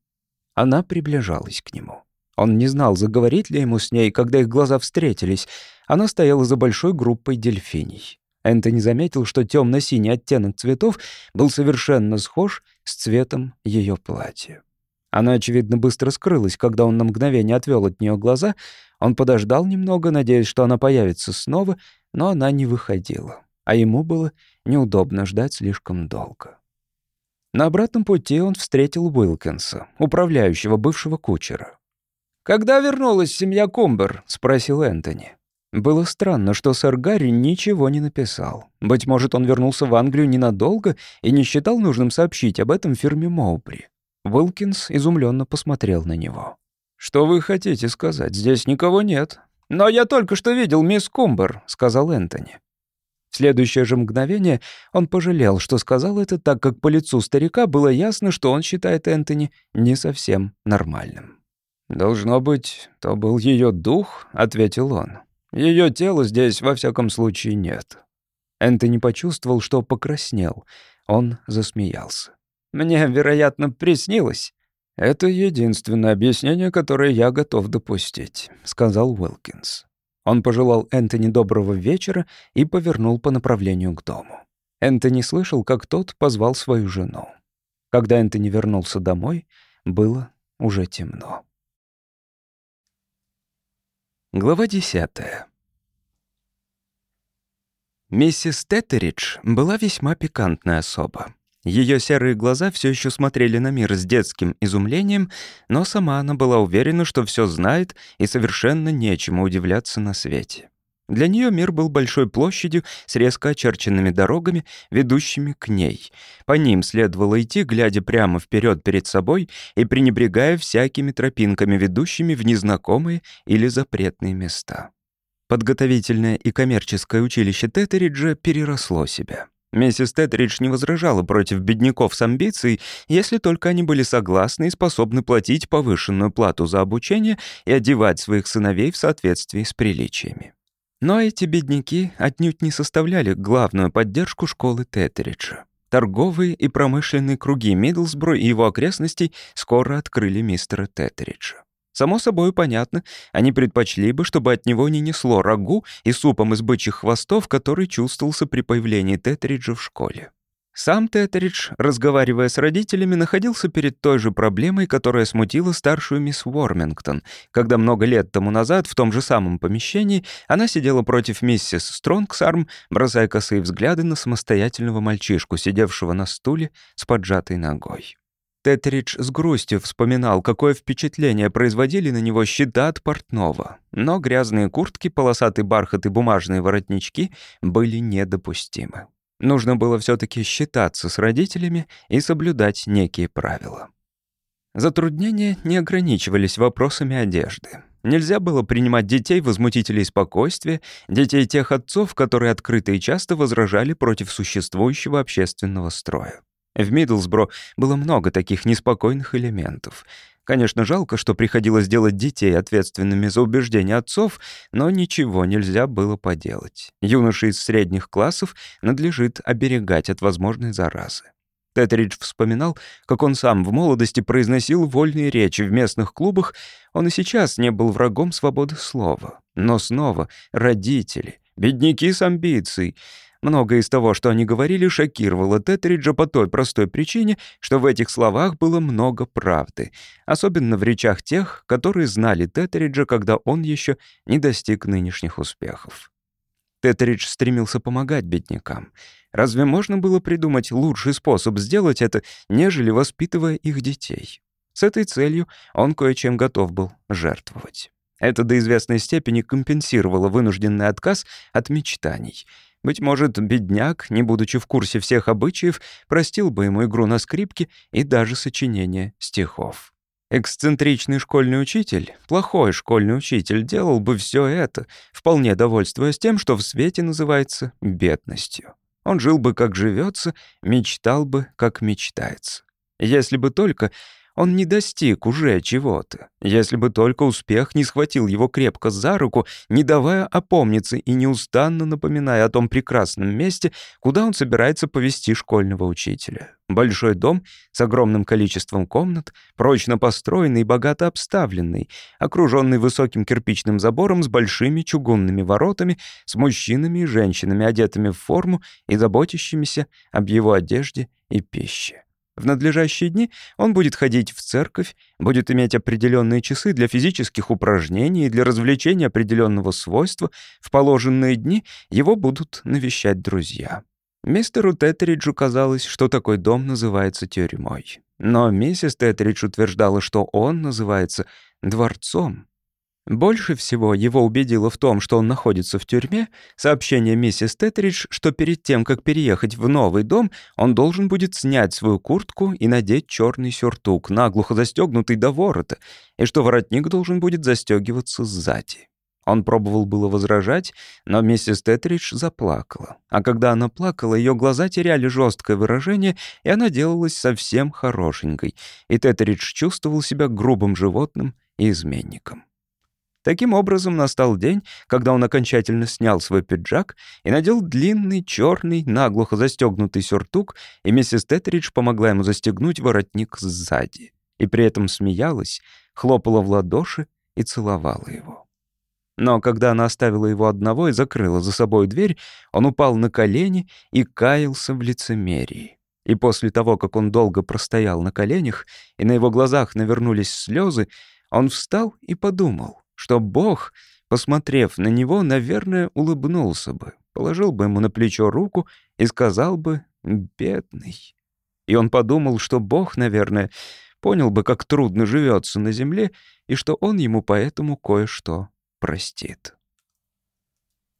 Она приближалась к нему. Он не знал, заговорить ли ему с ней, когда их глаза встретились. Она стояла за большой группой дельфиний. Энтони заметил, что темно-синий оттенок цветов был совершенно схож с цветом ее платья. Она, очевидно, быстро скрылась, когда он на мгновение отвел от нее глаза. Он подождал немного, надеясь, что она появится снова, но она не выходила, а ему было неудобно ждать слишком долго. На обратном пути он встретил Уилкинса, управляющего бывшего кучера. «Когда вернулась семья Кумбер?» — спросил Энтони. Было странно, что сэр Гарри ничего не написал. Быть может, он вернулся в Англию ненадолго и не считал нужным сообщить об этом фирме Моупри. Уилкинс изумленно посмотрел на него. «Что вы хотите сказать? Здесь никого нет». «Но я только что видел мисс Кумбер», — сказал Энтони. В следующее же мгновение он пожалел, что сказал это, так как по лицу старика было ясно, что он считает Энтони не совсем нормальным. «Должно быть, то был ее дух», — ответил он. Ее тела здесь, во всяком случае, нет». Энтони почувствовал, что покраснел. Он засмеялся. «Мне, вероятно, приснилось». «Это единственное объяснение, которое я готов допустить», — сказал Уилкинс. Он пожелал Энтони доброго вечера и повернул по направлению к дому. Энтони слышал, как тот позвал свою жену. Когда Энтони вернулся домой, было уже темно. Глава десятая. Миссис Теттеридж была весьма пикантная особа. Ее серые глаза все еще смотрели на мир с детским изумлением, но сама она была уверена, что все знает и совершенно нечему удивляться на свете. Для нее мир был большой площадью с резко очерченными дорогами, ведущими к ней. По ним следовало идти, глядя прямо вперед перед собой и пренебрегая всякими тропинками, ведущими в незнакомые или запретные места. Подготовительное и коммерческое училище Тетериджа переросло себя. Миссис Тетридж не возражала против бедняков с амбицией, если только они были согласны и способны платить повышенную плату за обучение и одевать своих сыновей в соответствии с приличиями. Но эти бедняки отнюдь не составляли главную поддержку школы Тетериджа. Торговые и промышленные круги Миддлсбро и его окрестностей скоро открыли мистера Тетериджа. Само собой понятно, они предпочли бы, чтобы от него не несло рагу и супом из бычьих хвостов, который чувствовался при появлении Тетериджа в школе. Сам Тетеридж, разговаривая с родителями, находился перед той же проблемой, которая смутила старшую мисс Уормингтон, когда много лет тому назад в том же самом помещении она сидела против миссис Стронгсарм, бросая косые взгляды на самостоятельного мальчишку, сидевшего на стуле с поджатой ногой. Тетридж с грустью вспоминал, какое впечатление производили на него щита от портного. Но грязные куртки, полосатый бархат и бумажные воротнички были недопустимы. Нужно было все таки считаться с родителями и соблюдать некие правила. Затруднения не ограничивались вопросами одежды. Нельзя было принимать детей возмутителей спокойствия, детей тех отцов, которые открыто и часто возражали против существующего общественного строя. В Миддлсбро было много таких неспокойных элементов. Конечно, жалко, что приходилось делать детей ответственными за убеждения отцов, но ничего нельзя было поделать. Юноши из средних классов надлежит оберегать от возможной заразы. Тетридж вспоминал, как он сам в молодости произносил вольные речи в местных клубах. Он и сейчас не был врагом свободы слова. Но снова родители, бедняки с амбицией — Многое из того, что они говорили, шокировало Тетриджа по той простой причине, что в этих словах было много правды, особенно в речах тех, которые знали Тетриджа, когда он еще не достиг нынешних успехов. Тетридж стремился помогать беднякам. Разве можно было придумать лучший способ сделать это, нежели воспитывая их детей? С этой целью он кое-чем готов был жертвовать. Это до известной степени компенсировало вынужденный отказ от мечтаний — быть может, бедняк, не будучи в курсе всех обычаев, простил бы ему игру на скрипке и даже сочинение стихов. Эксцентричный школьный учитель, плохой школьный учитель, делал бы все это, вполне довольствуясь тем, что в свете называется бедностью. Он жил бы, как живется, мечтал бы, как мечтается. Если бы только он не достиг уже чего-то. Если бы только успех не схватил его крепко за руку, не давая опомниться и неустанно напоминая о том прекрасном месте, куда он собирается повести школьного учителя. Большой дом с огромным количеством комнат, прочно построенный и богато обставленный, окруженный высоким кирпичным забором с большими чугунными воротами, с мужчинами и женщинами, одетыми в форму и заботящимися об его одежде и пище. В надлежащие дни он будет ходить в церковь, будет иметь определенные часы для физических упражнений и для развлечения определенного свойства. В положенные дни его будут навещать друзья. Мистеру Теттериджу казалось, что такой дом называется тюрьмой. Но миссис Теттеридж утверждала, что он называется дворцом. Больше всего его убедило в том, что он находится в тюрьме, сообщение миссис Тетридж, что перед тем, как переехать в новый дом, он должен будет снять свою куртку и надеть черный сюртук, наглухо застегнутый до ворота, и что воротник должен будет застегиваться сзади. Он пробовал было возражать, но миссис Тетридж заплакала. А когда она плакала, ее глаза теряли жесткое выражение, и она делалась совсем хорошенькой, и Тетридж чувствовал себя грубым животным и изменником. Таким образом, настал день, когда он окончательно снял свой пиджак и надел длинный, черный, наглухо застегнутый сюртук, и миссис Теттеридж помогла ему застегнуть воротник сзади. И при этом смеялась, хлопала в ладоши и целовала его. Но когда она оставила его одного и закрыла за собой дверь, он упал на колени и каялся в лицемерии. И после того, как он долго простоял на коленях, и на его глазах навернулись слезы, он встал и подумал, что Бог, посмотрев на него, наверное, улыбнулся бы, положил бы ему на плечо руку и сказал бы «бедный». И он подумал, что Бог, наверное, понял бы, как трудно живется на земле, и что он ему поэтому кое-что простит.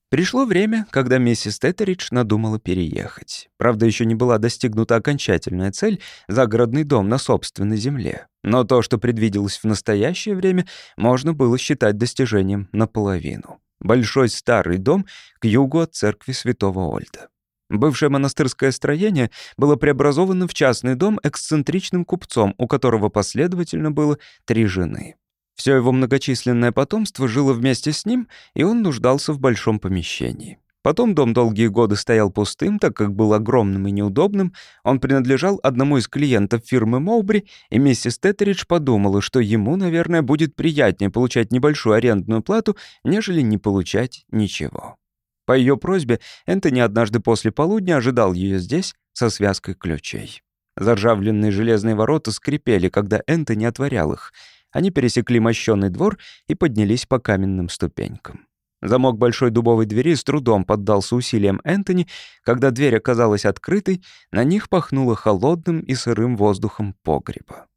Пришло время, когда миссис Теттеридж надумала переехать. Правда, еще не была достигнута окончательная цель — загородный дом на собственной земле. Но то, что предвиделось в настоящее время, можно было считать достижением наполовину. Большой старый дом к югу от церкви святого Ольда. Бывшее монастырское строение было преобразовано в частный дом эксцентричным купцом, у которого последовательно было три жены. Все его многочисленное потомство жило вместе с ним, и он нуждался в большом помещении. Потом дом долгие годы стоял пустым, так как был огромным и неудобным. Он принадлежал одному из клиентов фирмы Моубри, и миссис Теттеридж подумала, что ему, наверное, будет приятнее получать небольшую арендную плату, нежели не получать ничего. По ее просьбе Энтони однажды после полудня ожидал ее здесь со связкой ключей. Заржавленные железные ворота скрипели, когда Энтони отворял их — они пересекли мощенный двор и поднялись по каменным ступенькам. Замок большой дубовой двери с трудом поддался усилиям Энтони. Когда дверь оказалась открытой, на них пахнуло холодным и сырым воздухом погреба.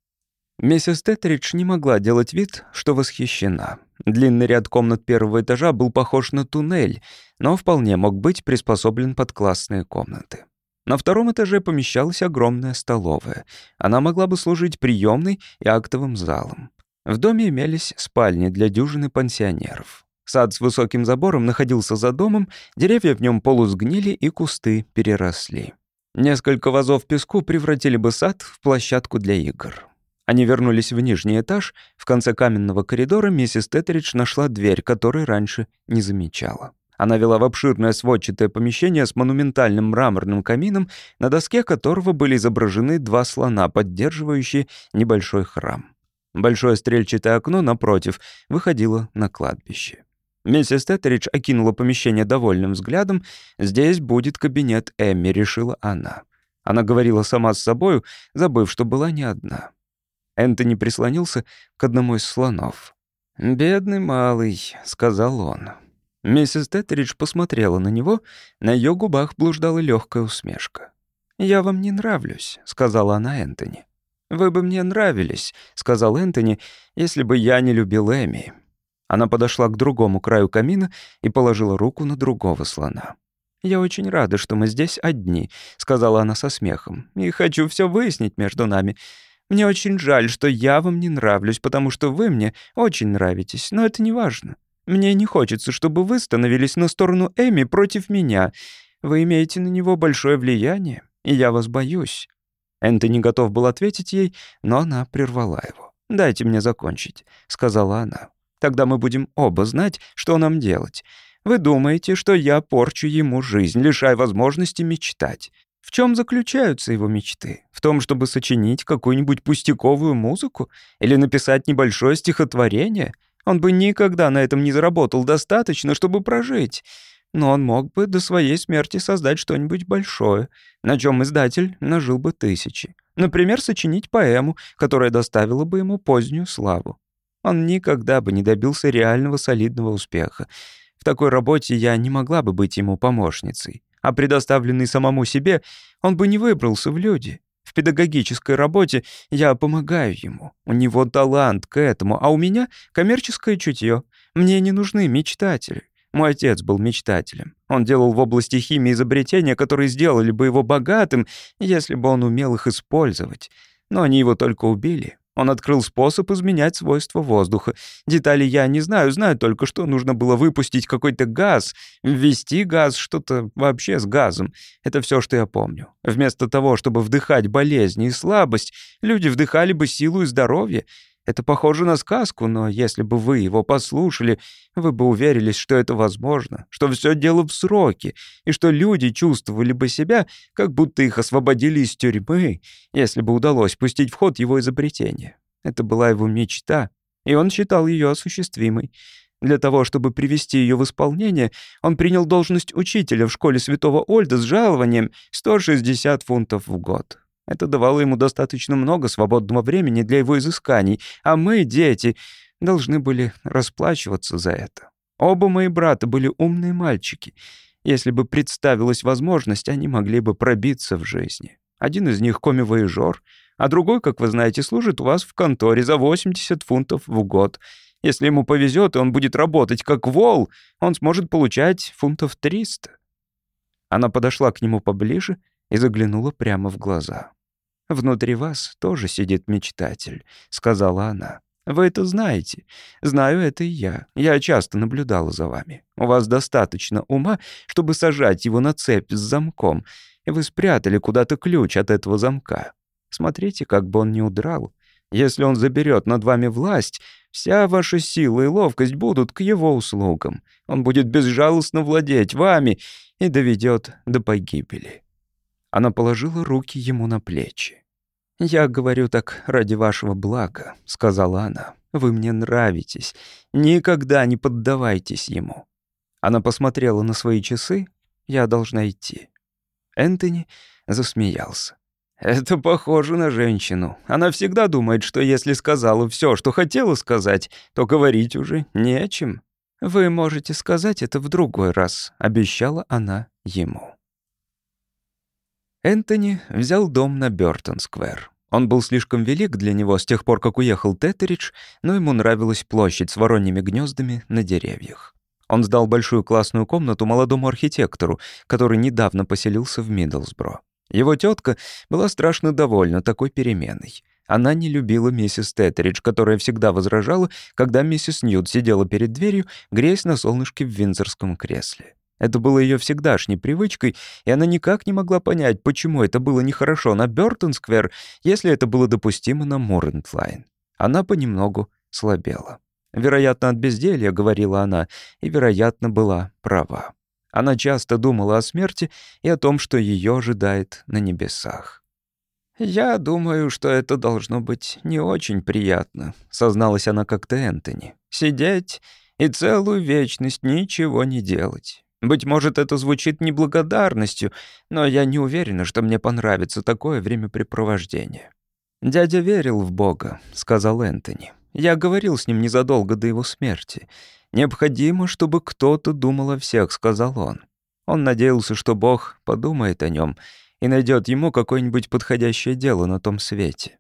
Миссис Теттридж не могла делать вид, что восхищена. Длинный ряд комнат первого этажа был похож на туннель, но вполне мог быть приспособлен под классные комнаты. На втором этаже помещалась огромная столовая. Она могла бы служить приемной и актовым залом. В доме имелись спальни для дюжины пансионеров. Сад с высоким забором находился за домом, деревья в нем полусгнили и кусты переросли. Несколько вазов песку превратили бы сад в площадку для игр. Они вернулись в нижний этаж. В конце каменного коридора миссис Теттеридж нашла дверь, которой раньше не замечала. Она вела в обширное сводчатое помещение с монументальным мраморным камином, на доске которого были изображены два слона, поддерживающие небольшой храм. Большое стрельчатое окно, напротив, выходило на кладбище. Миссис Теттеридж окинула помещение довольным взглядом. «Здесь будет кабинет Эмми», — решила она. Она говорила сама с собою, забыв, что была не одна. Энтони прислонился к одному из слонов. «Бедный малый», — сказал он. Миссис Теттеридж посмотрела на него, на ее губах блуждала легкая усмешка. «Я вам не нравлюсь», — сказала она Энтони. «Вы бы мне нравились», — сказал Энтони, «если бы я не любил Эми». Она подошла к другому краю камина и положила руку на другого слона. «Я очень рада, что мы здесь одни», — сказала она со смехом. «И хочу все выяснить между нами. Мне очень жаль, что я вам не нравлюсь, потому что вы мне очень нравитесь, но это не важно. Мне не хочется, чтобы вы становились на сторону Эми против меня. Вы имеете на него большое влияние, и я вас боюсь. Энтони готов был ответить ей, но она прервала его. «Дайте мне закончить», — сказала она. «Тогда мы будем оба знать, что нам делать. Вы думаете, что я порчу ему жизнь, лишая возможности мечтать. В чем заключаются его мечты? В том, чтобы сочинить какую-нибудь пустяковую музыку или написать небольшое стихотворение? Он бы никогда на этом не заработал достаточно, чтобы прожить но он мог бы до своей смерти создать что-нибудь большое, на чем издатель нажил бы тысячи. Например, сочинить поэму, которая доставила бы ему позднюю славу. Он никогда бы не добился реального солидного успеха. В такой работе я не могла бы быть ему помощницей. А предоставленный самому себе, он бы не выбрался в люди. В педагогической работе я помогаю ему. У него талант к этому, а у меня коммерческое чутье. Мне не нужны мечтатели. Мой отец был мечтателем. Он делал в области химии изобретения, которые сделали бы его богатым, если бы он умел их использовать. Но они его только убили. Он открыл способ изменять свойства воздуха. Детали я не знаю, знаю только, что нужно было выпустить какой-то газ, ввести газ, что-то вообще с газом. Это все, что я помню. Вместо того, чтобы вдыхать болезни и слабость, люди вдыхали бы силу и здоровье. Это похоже на сказку, но если бы вы его послушали, вы бы уверились, что это возможно, что все дело в сроке, и что люди чувствовали бы себя, как будто их освободили из тюрьмы, если бы удалось пустить в ход его изобретение. Это была его мечта, и он считал ее осуществимой. Для того, чтобы привести ее в исполнение, он принял должность учителя в школе Святого Ольда с жалованием 160 фунтов в год. Это давало ему достаточно много свободного времени для его изысканий, а мы, дети, должны были расплачиваться за это. Оба мои брата были умные мальчики. Если бы представилась возможность, они могли бы пробиться в жизни. Один из них — коми-воежор, а другой, как вы знаете, служит у вас в конторе за 80 фунтов в год. Если ему повезет, и он будет работать как вол, он сможет получать фунтов 300. Она подошла к нему поближе — и заглянула прямо в глаза. «Внутри вас тоже сидит мечтатель», — сказала она. «Вы это знаете. Знаю это и я. Я часто наблюдала за вами. У вас достаточно ума, чтобы сажать его на цепь с замком, и вы спрятали куда-то ключ от этого замка. Смотрите, как бы он не удрал. Если он заберет над вами власть, вся ваша сила и ловкость будут к его услугам. Он будет безжалостно владеть вами и доведет до погибели. Она положила руки ему на плечи. «Я говорю так ради вашего блага», — сказала она. «Вы мне нравитесь. Никогда не поддавайтесь ему». Она посмотрела на свои часы. «Я должна идти». Энтони засмеялся. «Это похоже на женщину. Она всегда думает, что если сказала все, что хотела сказать, то говорить уже не о чем. Вы можете сказать это в другой раз», — обещала она ему. Энтони взял дом на Бёртон-сквер. Он был слишком велик для него с тех пор, как уехал Теттеридж, но ему нравилась площадь с вороньими гнездами на деревьях. Он сдал большую классную комнату молодому архитектору, который недавно поселился в Миддлсбро. Его тетка была страшно довольна такой переменой. Она не любила миссис Теттеридж, которая всегда возражала, когда миссис Ньют сидела перед дверью, греясь на солнышке в винзорском кресле. Это было ее всегдашней привычкой, и она никак не могла понять, почему это было нехорошо на Бёртон-сквер, если это было допустимо на Моррентлайн. Она понемногу слабела. Вероятно, от безделья, говорила она, и, вероятно, была права. Она часто думала о смерти и о том, что ее ожидает на небесах. «Я думаю, что это должно быть не очень приятно», — созналась она как-то Энтони. «Сидеть и целую вечность ничего не делать. Быть может, это звучит неблагодарностью, но я не уверена, что мне понравится такое времяпрепровождение. «Дядя верил в Бога», — сказал Энтони. «Я говорил с ним незадолго до его смерти. Необходимо, чтобы кто-то думал о всех», — сказал он. Он надеялся, что Бог подумает о нем и найдет ему какое-нибудь подходящее дело на том свете.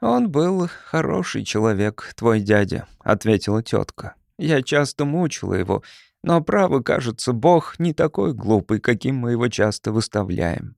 «Он был хороший человек, твой дядя», — ответила тетка. «Я часто мучила его, но, право, кажется, Бог не такой глупый, каким мы его часто выставляем.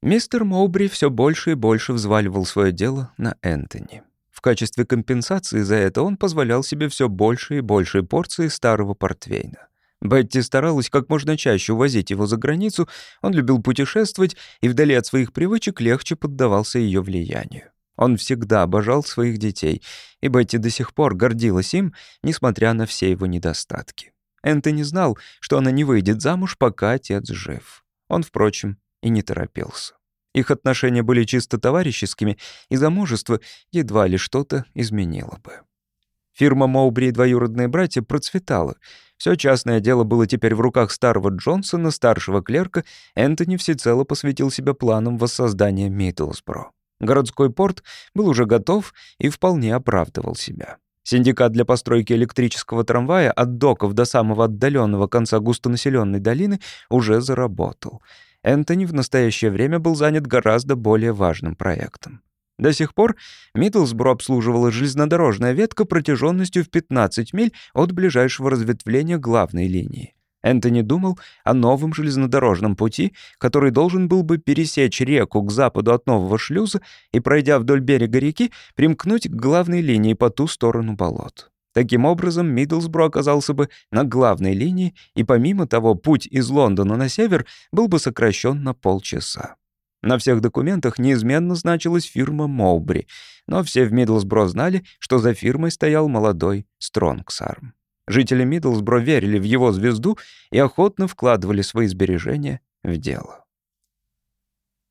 Мистер Моубри все больше и больше взваливал свое дело на Энтони. В качестве компенсации за это он позволял себе все больше и больше порции старого портвейна. Бетти старалась как можно чаще увозить его за границу, он любил путешествовать и вдали от своих привычек легче поддавался ее влиянию. Он всегда обожал своих детей, и Бетти до сих пор гордилась им, несмотря на все его недостатки. Энтони знал, что она не выйдет замуж, пока отец жив. Он, впрочем, и не торопился. Их отношения были чисто товарищескими, и замужество едва ли что-то изменило бы. Фирма Моубри и двоюродные братья процветала. Все частное дело было теперь в руках старого Джонсона, старшего клерка. Энтони всецело посвятил себя планам воссоздания Миддлсбро. Городской порт был уже готов и вполне оправдывал себя. Синдикат для постройки электрического трамвая от доков до самого отдаленного конца густонаселенной долины уже заработал. Энтони в настоящее время был занят гораздо более важным проектом. До сих пор Миддлсбро обслуживала железнодорожная ветка протяженностью в 15 миль от ближайшего разветвления главной линии. Энтони думал о новом железнодорожном пути, который должен был бы пересечь реку к западу от нового шлюза и, пройдя вдоль берега реки, примкнуть к главной линии по ту сторону болот. Таким образом, Миддлсбро оказался бы на главной линии, и помимо того, путь из Лондона на север был бы сокращен на полчаса. На всех документах неизменно значилась фирма Моубри, но все в Мидлсбро знали, что за фирмой стоял молодой Стронгсарм. Жители Мидлсбро верили в его звезду и охотно вкладывали свои сбережения в дело.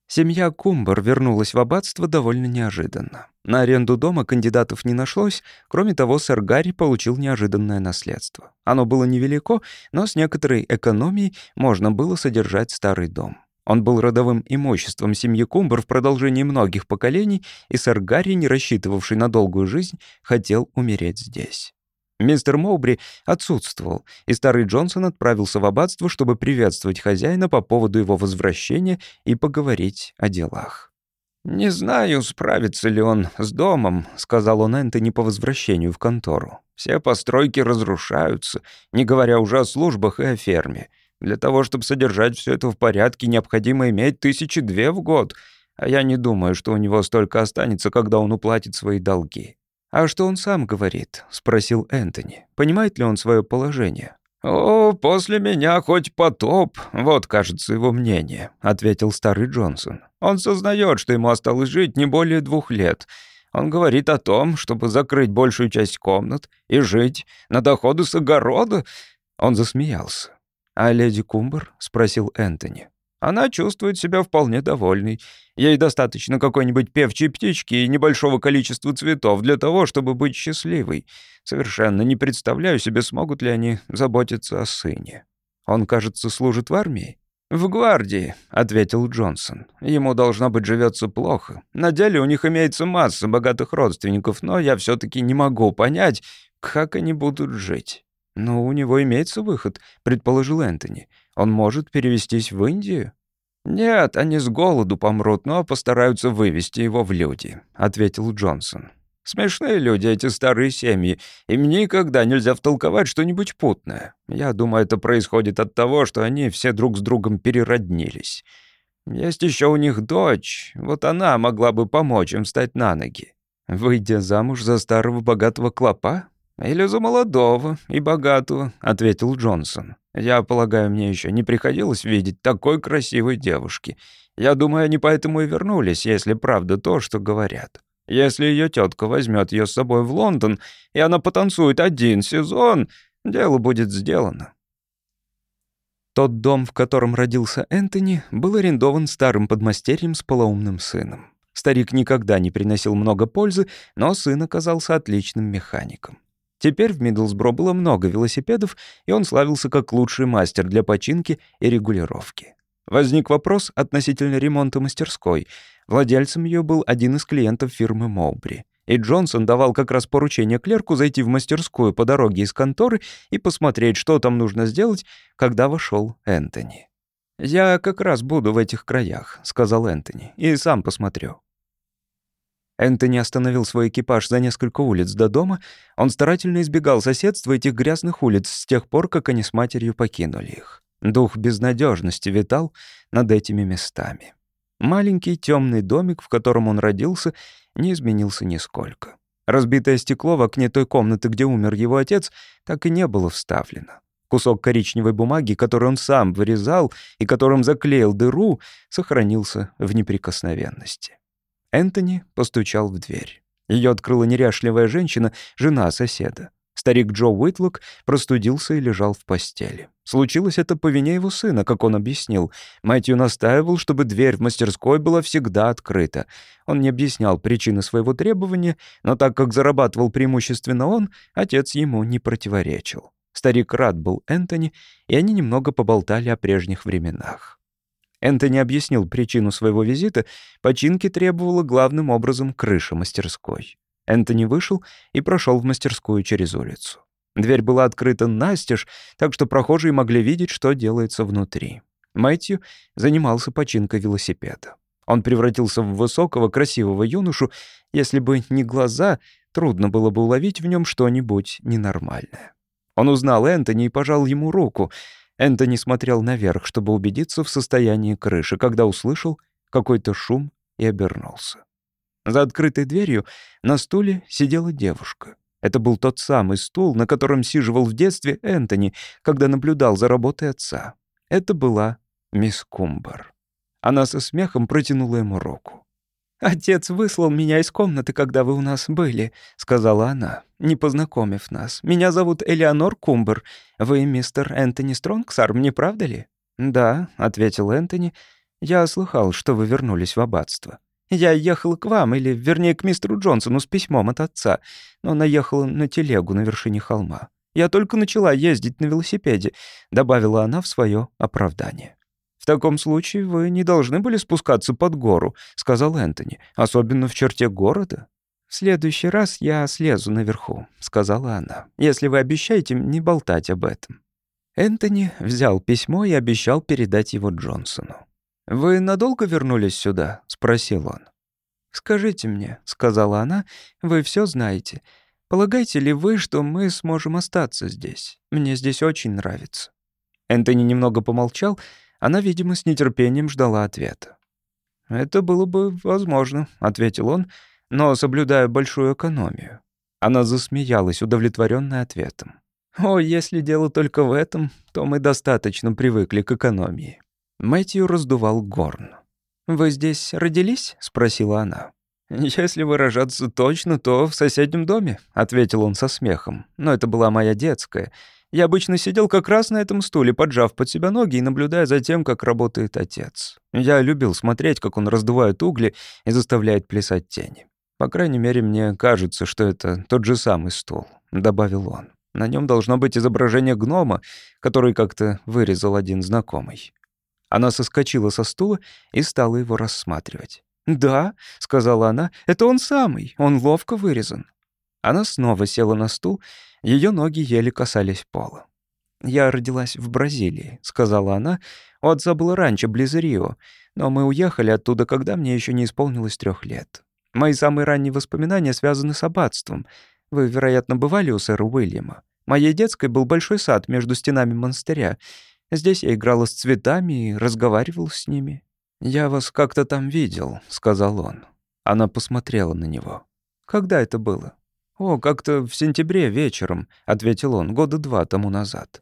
Семья Кумбар вернулась в аббатство довольно неожиданно. На аренду дома кандидатов не нашлось, кроме того, сэр Гарри получил неожиданное наследство. Оно было невелико, но с некоторой экономией можно было содержать старый дом. Он был родовым имуществом семьи Кумбар в продолжении многих поколений, и сэр Гарри, не рассчитывавший на долгую жизнь, хотел умереть здесь. Мистер Моубри отсутствовал, и старый Джонсон отправился в аббатство, чтобы приветствовать хозяина по поводу его возвращения и поговорить о делах. «Не знаю, справится ли он с домом», — сказал он Энтони по возвращению в контору. «Все постройки разрушаются, не говоря уже о службах и о ферме. Для того, чтобы содержать все это в порядке, необходимо иметь тысячи две в год, а я не думаю, что у него столько останется, когда он уплатит свои долги». «А что он сам говорит?» — спросил Энтони. «Понимает ли он свое положение?» «О, после меня хоть потоп, вот, кажется, его мнение», — ответил старый Джонсон. «Он сознает, что ему осталось жить не более двух лет. Он говорит о том, чтобы закрыть большую часть комнат и жить на доходы с огорода». Он засмеялся. «А леди Кумбер?» — спросил Энтони. Она чувствует себя вполне довольной. Ей достаточно какой-нибудь певчей птички и небольшого количества цветов для того, чтобы быть счастливой. Совершенно не представляю себе, смогут ли они заботиться о сыне. Он, кажется, служит в армии. «В гвардии», — ответил Джонсон. «Ему, должно быть, живется плохо. На деле у них имеется масса богатых родственников, но я все таки не могу понять, как они будут жить». «Но у него имеется выход», — предположил Энтони. «Он может перевестись в Индию?» «Нет, они с голоду помрут, но постараются вывести его в люди», — ответил Джонсон. «Смешные люди эти старые семьи. Им никогда нельзя втолковать что-нибудь путное. Я думаю, это происходит от того, что они все друг с другом перероднились. Есть еще у них дочь. Вот она могла бы помочь им встать на ноги. Выйдя замуж за старого богатого клопа? «Или за молодого и богатого», — ответил Джонсон. «Я полагаю, мне еще не приходилось видеть такой красивой девушки. Я думаю, они поэтому и вернулись, если правда то, что говорят. Если ее тетка возьмет ее с собой в Лондон, и она потанцует один сезон, дело будет сделано». Тот дом, в котором родился Энтони, был арендован старым подмастерьем с полоумным сыном. Старик никогда не приносил много пользы, но сын оказался отличным механиком. Теперь в Миддлсбро было много велосипедов, и он славился как лучший мастер для починки и регулировки. Возник вопрос относительно ремонта мастерской. Владельцем ее был один из клиентов фирмы Моубри. И Джонсон давал как раз поручение клерку зайти в мастерскую по дороге из конторы и посмотреть, что там нужно сделать, когда вошел Энтони. «Я как раз буду в этих краях», — сказал Энтони, — «и сам посмотрю». Энтони остановил свой экипаж за несколько улиц до дома. Он старательно избегал соседства этих грязных улиц с тех пор, как они с матерью покинули их. Дух безнадежности витал над этими местами. Маленький темный домик, в котором он родился, не изменился нисколько. Разбитое стекло в окне той комнаты, где умер его отец, так и не было вставлено. Кусок коричневой бумаги, который он сам вырезал и которым заклеил дыру, сохранился в неприкосновенности. Энтони постучал в дверь. Ее открыла неряшливая женщина, жена соседа. Старик Джо Уитлок простудился и лежал в постели. Случилось это по вине его сына, как он объяснил. Мэтью настаивал, чтобы дверь в мастерской была всегда открыта. Он не объяснял причины своего требования, но так как зарабатывал преимущественно он, отец ему не противоречил. Старик рад был Энтони, и они немного поболтали о прежних временах. Энтони объяснил причину своего визита. Починки требовала главным образом крыша мастерской. Энтони вышел и прошел в мастерскую через улицу. Дверь была открыта настежь, так что прохожие могли видеть, что делается внутри. Мэтью занимался починкой велосипеда. Он превратился в высокого, красивого юношу. Если бы не глаза, трудно было бы уловить в нем что-нибудь ненормальное. Он узнал Энтони и пожал ему руку — Энтони смотрел наверх, чтобы убедиться в состоянии крыши, когда услышал какой-то шум и обернулся. За открытой дверью на стуле сидела девушка. Это был тот самый стул, на котором сиживал в детстве Энтони, когда наблюдал за работой отца. Это была мисс Кумбар. Она со смехом протянула ему руку. «Отец выслал меня из комнаты, когда вы у нас были», — сказала она, не познакомив нас. «Меня зовут Элеонор Кумбер. Вы мистер Энтони Стронгсарм, не правда ли?» «Да», — ответил Энтони. «Я слыхал, что вы вернулись в аббатство. Я ехала к вам, или, вернее, к мистеру Джонсону с письмом от отца, но наехала на телегу на вершине холма. Я только начала ездить на велосипеде», — добавила она в свое оправдание. «В таком случае вы не должны были спускаться под гору», — сказал Энтони, «особенно в черте города». «В следующий раз я слезу наверху», — сказала она, «если вы обещаете не болтать об этом». Энтони взял письмо и обещал передать его Джонсону. «Вы надолго вернулись сюда?» — спросил он. «Скажите мне», — сказала она, — «вы все знаете. Полагаете ли вы, что мы сможем остаться здесь? Мне здесь очень нравится». Энтони немного помолчал, она, видимо, с нетерпением ждала ответа. «Это было бы возможно», — ответил он, «но соблюдая большую экономию». Она засмеялась, удовлетворенная ответом. «О, если дело только в этом, то мы достаточно привыкли к экономии». Мэтью раздувал горн. «Вы здесь родились?» — спросила она. «Если выражаться точно, то в соседнем доме», — ответил он со смехом. «Но это была моя детская. Я обычно сидел как раз на этом стуле, поджав под себя ноги и наблюдая за тем, как работает отец. Я любил смотреть, как он раздувает угли и заставляет плясать тени. По крайней мере, мне кажется, что это тот же самый стул», — добавил он. «На нем должно быть изображение гнома, который как-то вырезал один знакомый». Она соскочила со стула и стала его рассматривать. «Да», — сказала она, — «это он самый, он ловко вырезан». Она снова села на стул ее ноги еле касались пола. «Я родилась в Бразилии», — сказала она. «У отца было раньше, близ Рио, но мы уехали оттуда, когда мне еще не исполнилось трех лет. Мои самые ранние воспоминания связаны с аббатством. Вы, вероятно, бывали у сэра Уильяма. Моей детской был большой сад между стенами монастыря. Здесь я играла с цветами и разговаривал с ними. «Я вас как-то там видел», — сказал он. Она посмотрела на него. «Когда это было?» «О, как-то в сентябре вечером», — ответил он, года два тому назад.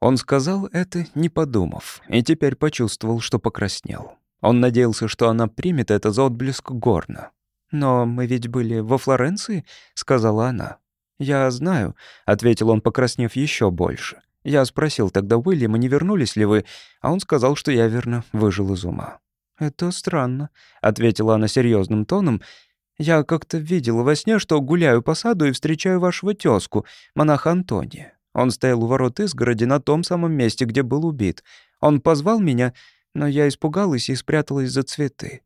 Он сказал это, не подумав, и теперь почувствовал, что покраснел. Он надеялся, что она примет это за отблеск горна. «Но мы ведь были во Флоренции», — сказала она. «Я знаю», — ответил он, покраснев еще больше. Я спросил тогда Уильяма, не вернулись ли вы, а он сказал, что я, верно, выжил из ума. «Это странно», — ответила она серьезным тоном, я как-то видела во сне, что гуляю по саду и встречаю вашего тёзку, монаха Антония. Он стоял у ворот изгороди на том самом месте, где был убит. Он позвал меня, но я испугалась и спряталась за цветы.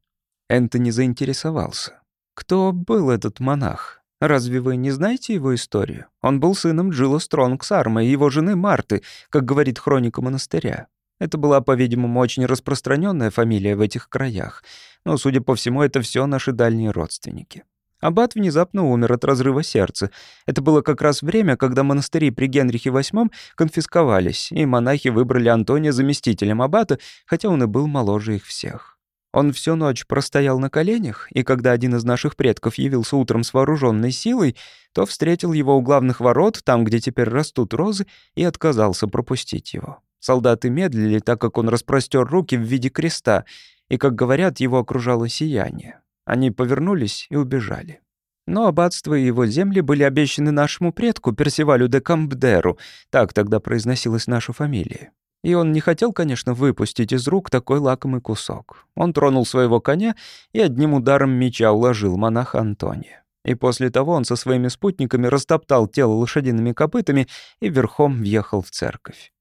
Энтони заинтересовался. Кто был этот монах? Разве вы не знаете его историю? Он был сыном Джилла Стронгсарма и его жены Марты, как говорит хроника монастыря. Это была, по-видимому, очень распространенная фамилия в этих краях. Но, судя по всему, это все наши дальние родственники. Аббат внезапно умер от разрыва сердца. Это было как раз время, когда монастыри при Генрихе VIII конфисковались, и монахи выбрали Антония заместителем аббата, хотя он и был моложе их всех. Он всю ночь простоял на коленях, и когда один из наших предков явился утром с вооруженной силой, то встретил его у главных ворот, там, где теперь растут розы, и отказался пропустить его. Солдаты медлили, так как он распростер руки в виде креста, и, как говорят, его окружало сияние. Они повернулись и убежали. Но аббатство и его земли были обещаны нашему предку Персивалю де Камбдеру, так тогда произносилась наша фамилия. И он не хотел, конечно, выпустить из рук такой лакомый кусок. Он тронул своего коня и одним ударом меча уложил монаха Антония. И после того он со своими спутниками растоптал тело лошадиными копытами и верхом въехал в церковь.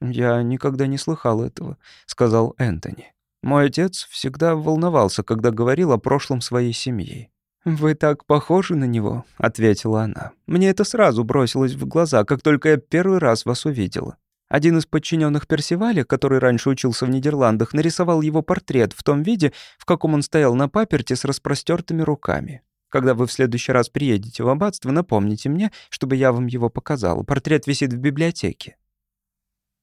«Я никогда не слыхал этого», — сказал Энтони. «Мой отец всегда волновался, когда говорил о прошлом своей семьи». «Вы так похожи на него», — ответила она. «Мне это сразу бросилось в глаза, как только я первый раз вас увидела. Один из подчиненных Персиваля, который раньше учился в Нидерландах, нарисовал его портрет в том виде, в каком он стоял на паперте с распростертыми руками. Когда вы в следующий раз приедете в аббатство, напомните мне, чтобы я вам его показала. Портрет висит в библиотеке».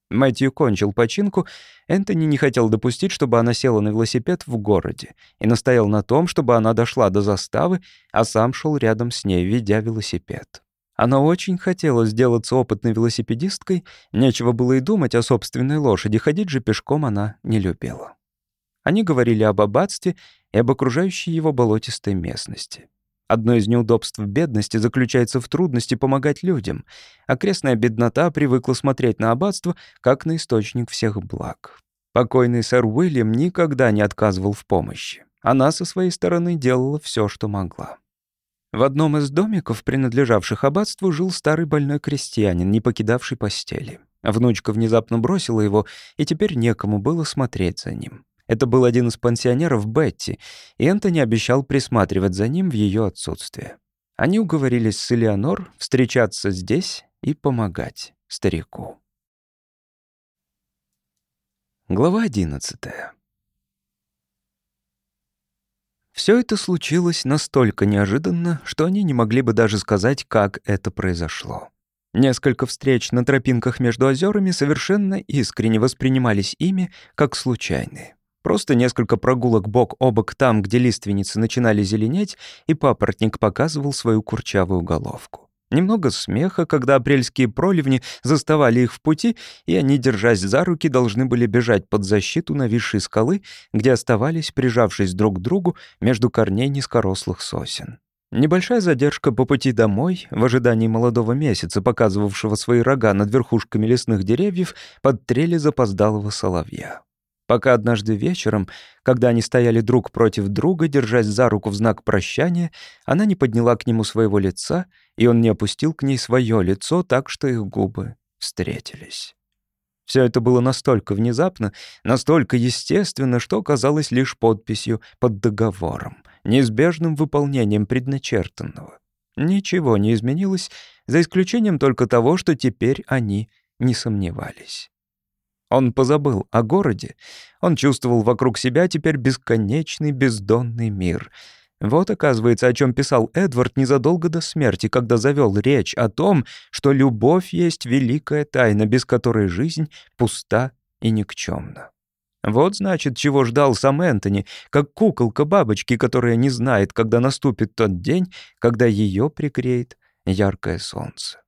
Мэтью кончил починку, Энтони не хотел допустить, чтобы она села на велосипед в городе, и настоял на том, чтобы она дошла до заставы, а сам шел рядом с ней, ведя велосипед. Она очень хотела сделаться опытной велосипедисткой, нечего было и думать о собственной лошади, ходить же пешком она не любила. Они говорили об аббатстве и об окружающей его болотистой местности. Одно из неудобств бедности заключается в трудности помогать людям. Окрестная беднота привыкла смотреть на аббатство как на источник всех благ. Покойный сэр Уильям никогда не отказывал в помощи. Она со своей стороны делала все, что могла. В одном из домиков, принадлежавших аббатству, жил старый больной крестьянин, не покидавший постели. Внучка внезапно бросила его, и теперь некому было смотреть за ним. Это был один из пансионеров Бетти, и Энтони обещал присматривать за ним в ее отсутствие. Они уговорились с Элеонор встречаться здесь и помогать старику. Глава одиннадцатая. Все это случилось настолько неожиданно, что они не могли бы даже сказать, как это произошло. Несколько встреч на тропинках между озерами совершенно искренне воспринимались ими как случайные. Просто несколько прогулок бок о бок там, где лиственницы начинали зеленеть, и папоротник показывал свою курчавую головку. Немного смеха, когда апрельские проливни заставали их в пути, и они, держась за руки, должны были бежать под защиту нависшей скалы, где оставались, прижавшись друг к другу, между корней низкорослых сосен. Небольшая задержка по пути домой, в ожидании молодого месяца, показывавшего свои рога над верхушками лесных деревьев, под трели запоздалого соловья пока однажды вечером, когда они стояли друг против друга, держась за руку в знак прощания, она не подняла к нему своего лица, и он не опустил к ней свое лицо так, что их губы встретились. Все это было настолько внезапно, настолько естественно, что казалось лишь подписью под договором, неизбежным выполнением предначертанного. Ничего не изменилось, за исключением только того, что теперь они не сомневались. Он позабыл о городе. Он чувствовал вокруг себя теперь бесконечный бездонный мир. Вот, оказывается, о чем писал Эдвард незадолго до смерти, когда завел речь о том, что любовь есть великая тайна, без которой жизнь пуста и никчемна. Вот, значит, чего ждал сам Энтони, как куколка бабочки, которая не знает, когда наступит тот день, когда ее прикреет яркое солнце.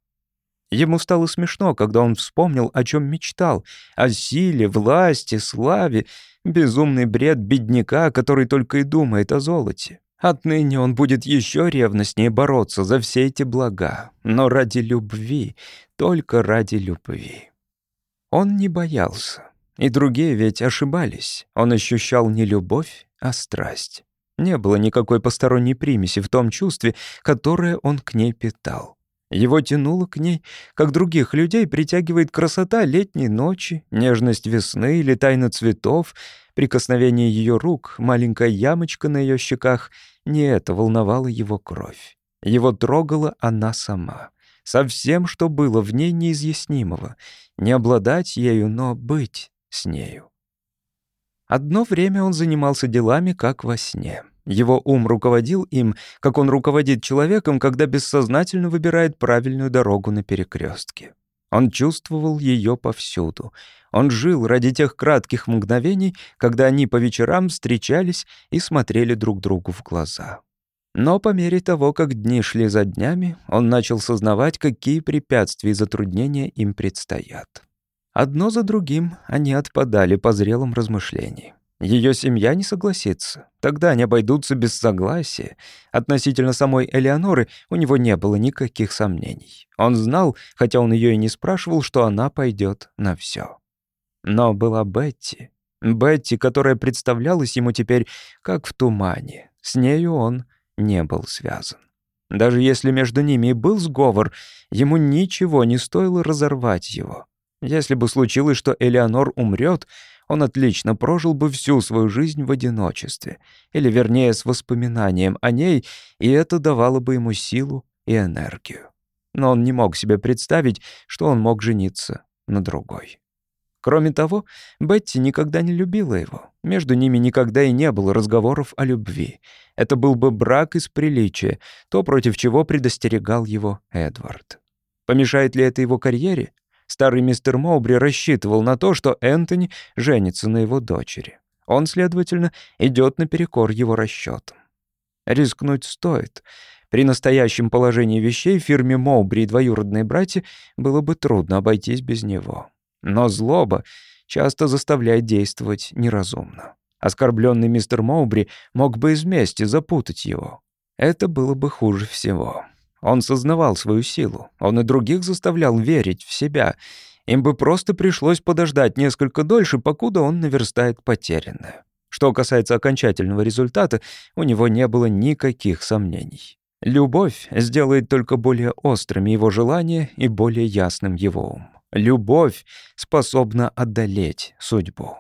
Ему стало смешно, когда он вспомнил, о чем мечтал. О силе, власти, славе. Безумный бред бедняка, который только и думает о золоте. Отныне он будет еще ревностнее бороться за все эти блага. Но ради любви, только ради любви. Он не боялся. И другие ведь ошибались. Он ощущал не любовь, а страсть. Не было никакой посторонней примеси в том чувстве, которое он к ней питал. Его тянуло к ней, как других людей притягивает красота летней ночи, нежность весны или тайна цветов, прикосновение ее рук, маленькая ямочка на ее щеках. Не это волновало его кровь. Его трогала она сама. Со всем, что было в ней неизъяснимого. Не обладать ею, но быть с нею. Одно время он занимался делами, как во сне. Его ум руководил им, как он руководит человеком, когда бессознательно выбирает правильную дорогу на перекрестке. Он чувствовал ее повсюду. Он жил ради тех кратких мгновений, когда они по вечерам встречались и смотрели друг другу в глаза. Но по мере того, как дни шли за днями, он начал сознавать, какие препятствия и затруднения им предстоят. Одно за другим они отпадали по зрелым размышлениям. Ее семья не согласится. Тогда они обойдутся без согласия. Относительно самой Элеоноры у него не было никаких сомнений. Он знал, хотя он ее и не спрашивал, что она пойдет на все. Но была Бетти. Бетти, которая представлялась ему теперь как в тумане. С нею он не был связан. Даже если между ними и был сговор, ему ничего не стоило разорвать его. Если бы случилось, что Элеонор умрет, он отлично прожил бы всю свою жизнь в одиночестве, или, вернее, с воспоминанием о ней, и это давало бы ему силу и энергию. Но он не мог себе представить, что он мог жениться на другой. Кроме того, Бетти никогда не любила его. Между ними никогда и не было разговоров о любви. Это был бы брак из приличия, то, против чего предостерегал его Эдвард. Помешает ли это его карьере? Старый мистер Моубри рассчитывал на то, что Энтони женится на его дочери. Он, следовательно, идет наперекор его расчетам. Рискнуть стоит. При настоящем положении вещей фирме Моубри и двоюродные братья было бы трудно обойтись без него. Но злоба часто заставляет действовать неразумно. Оскорбленный мистер Моубри мог бы из мести запутать его. Это было бы хуже всего. Он сознавал свою силу. Он и других заставлял верить в себя. Им бы просто пришлось подождать несколько дольше, покуда он наверстает потерянное. Что касается окончательного результата, у него не было никаких сомнений. Любовь сделает только более острыми его желания и более ясным его ум. Любовь способна одолеть судьбу.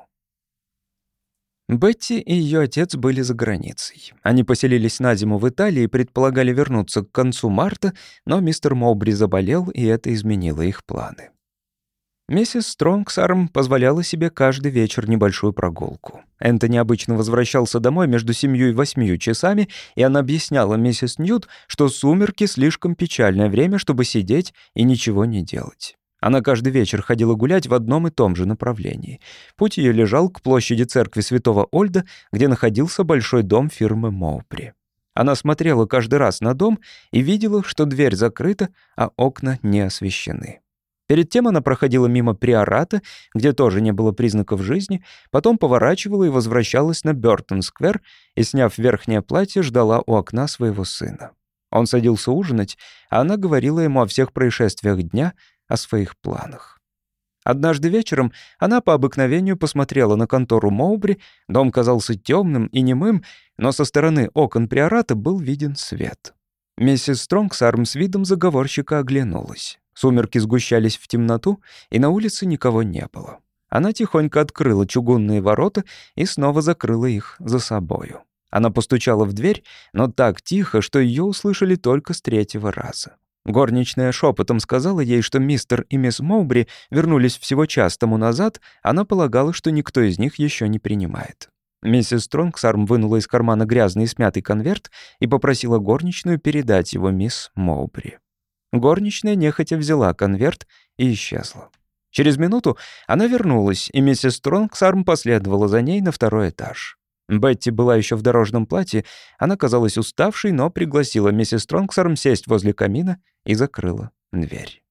Бетти и ее отец были за границей. Они поселились на зиму в Италии и предполагали вернуться к концу марта, но мистер Моубри заболел, и это изменило их планы. Миссис Стронгсарм позволяла себе каждый вечер небольшую прогулку. Энтони обычно возвращался домой между семью и восьмью часами, и она объясняла миссис Ньют, что сумерки — слишком печальное время, чтобы сидеть и ничего не делать. Она каждый вечер ходила гулять в одном и том же направлении. Путь ее лежал к площади церкви святого Ольда, где находился большой дом фирмы Моупри. Она смотрела каждый раз на дом и видела, что дверь закрыта, а окна не освещены. Перед тем она проходила мимо приората, где тоже не было признаков жизни, потом поворачивала и возвращалась на Бёртон-сквер и, сняв верхнее платье, ждала у окна своего сына. Он садился ужинать, а она говорила ему о всех происшествиях дня, о своих планах. Однажды вечером она по обыкновению посмотрела на контору Моубри, дом казался темным и немым, но со стороны окон приората был виден свет. Миссис Стронг с арм с видом заговорщика оглянулась. Сумерки сгущались в темноту, и на улице никого не было. Она тихонько открыла чугунные ворота и снова закрыла их за собою. Она постучала в дверь, но так тихо, что ее услышали только с третьего раза. Горничная шепотом сказала ей, что мистер и мисс Моубри вернулись всего час тому назад, она полагала, что никто из них еще не принимает. Миссис Стронгсарм вынула из кармана грязный и смятый конверт и попросила горничную передать его мисс Моубри. Горничная нехотя взяла конверт и исчезла. Через минуту она вернулась, и миссис Стронгсарм последовала за ней на второй этаж. Бетти была еще в дорожном платье, она казалась уставшей, но пригласила миссис Стронгсарм сесть возле камина и закрыла дверь.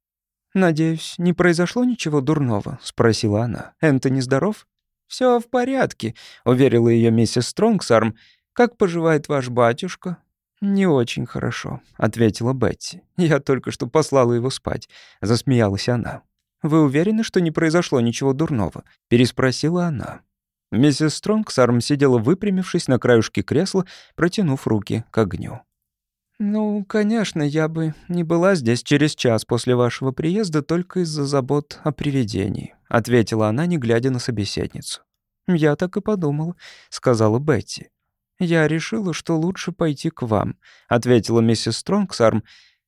«Надеюсь, не произошло ничего дурного?» — спросила она. «Энтони здоров?» Все в порядке», — уверила ее миссис Стронгсарм. «Как поживает ваш батюшка?» «Не очень хорошо», — ответила Бетти. «Я только что послала его спать», — засмеялась она. «Вы уверены, что не произошло ничего дурного?» — переспросила она. Миссис Стронг с сидела выпрямившись на краюшке кресла, протянув руки к огню. «Ну, конечно, я бы не была здесь через час после вашего приезда только из-за забот о привидении», — ответила она, не глядя на собеседницу. «Я так и подумала», — сказала Бетти. «Я решила, что лучше пойти к вам», — ответила миссис Стронгсарм,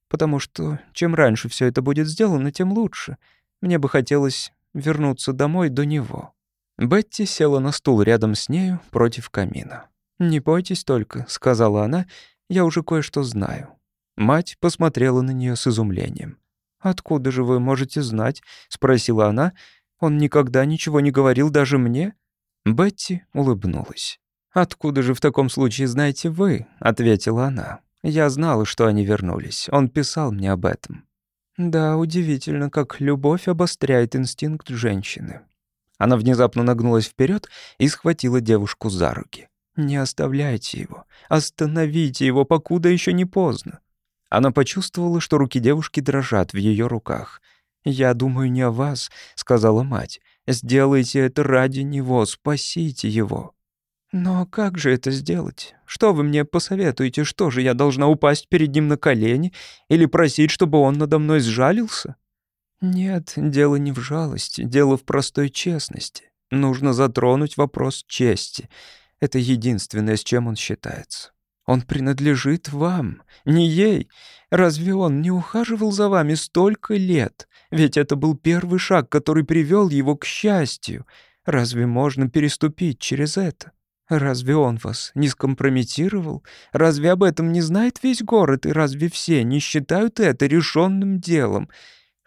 «потому что чем раньше все это будет сделано, тем лучше. Мне бы хотелось вернуться домой до него». Бетти села на стул рядом с нею против камина. «Не бойтесь только», — сказала она, — «я уже кое-что знаю». Мать посмотрела на нее с изумлением. «Откуда же вы можете знать?» — спросила она. «Он никогда ничего не говорил даже мне?» Бетти улыбнулась. «Откуда же в таком случае знаете вы?» — ответила она. «Я знала, что они вернулись. Он писал мне об этом». «Да, удивительно, как любовь обостряет инстинкт женщины. Она внезапно нагнулась вперед и схватила девушку за руки. «Не оставляйте его. Остановите его, покуда еще не поздно». Она почувствовала, что руки девушки дрожат в ее руках. «Я думаю не о вас», — сказала мать. «Сделайте это ради него, спасите его». «Но как же это сделать? Что вы мне посоветуете? Что же, я должна упасть перед ним на колени или просить, чтобы он надо мной сжалился?» Нет, дело не в жалости, дело в простой честности. Нужно затронуть вопрос чести. Это единственное, с чем он считается. Он принадлежит вам, не ей. Разве он не ухаживал за вами столько лет? Ведь это был первый шаг, который привел его к счастью. Разве можно переступить через это? Разве он вас не скомпрометировал? Разве об этом не знает весь город, и разве все не считают это решенным делом?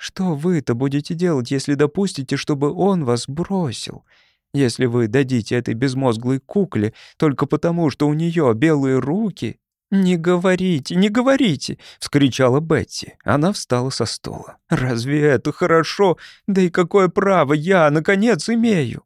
Что вы-то будете делать, если допустите, чтобы он вас бросил? Если вы дадите этой безмозглой кукле только потому, что у нее белые руки...» «Не говорите, не говорите!» — вскричала Бетти. Она встала со стула. «Разве это хорошо? Да и какое право я, наконец, имею?»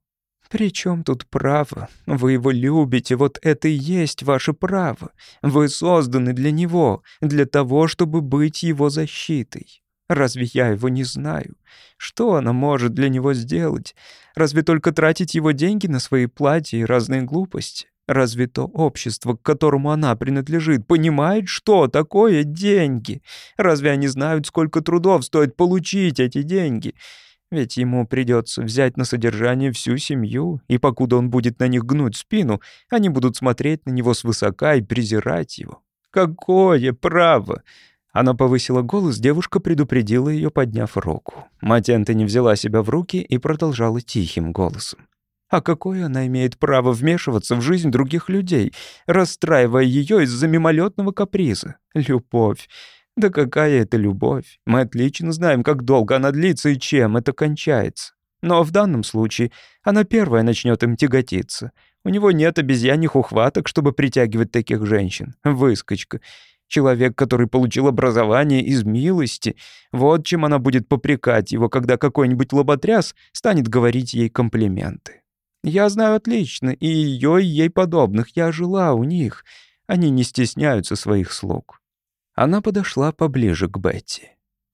«При чем тут право? Вы его любите, вот это и есть ваше право. Вы созданы для него, для того, чтобы быть его защитой. Разве я его не знаю? Что она может для него сделать? Разве только тратить его деньги на свои платья и разные глупости? Разве то общество, к которому она принадлежит, понимает, что такое деньги? Разве они знают, сколько трудов стоит получить эти деньги? Ведь ему придется взять на содержание всю семью, и покуда он будет на них гнуть спину, они будут смотреть на него свысока и презирать его. Какое право! Она повысила голос, девушка предупредила ее, подняв руку. Мать Энтони взяла себя в руки и продолжала тихим голосом. А какое она имеет право вмешиваться в жизнь других людей, расстраивая ее из-за мимолетного каприза? Любовь. Да какая это любовь? Мы отлично знаем, как долго она длится и чем это кончается. Но в данном случае она первая начнет им тяготиться. У него нет обезьяньих ухваток, чтобы притягивать таких женщин. Выскочка. Человек, который получил образование из милости. Вот чем она будет попрекать его, когда какой-нибудь лоботряс станет говорить ей комплименты. Я знаю отлично, и ее, и ей подобных. Я жила у них. Они не стесняются своих слуг. Она подошла поближе к Бетти.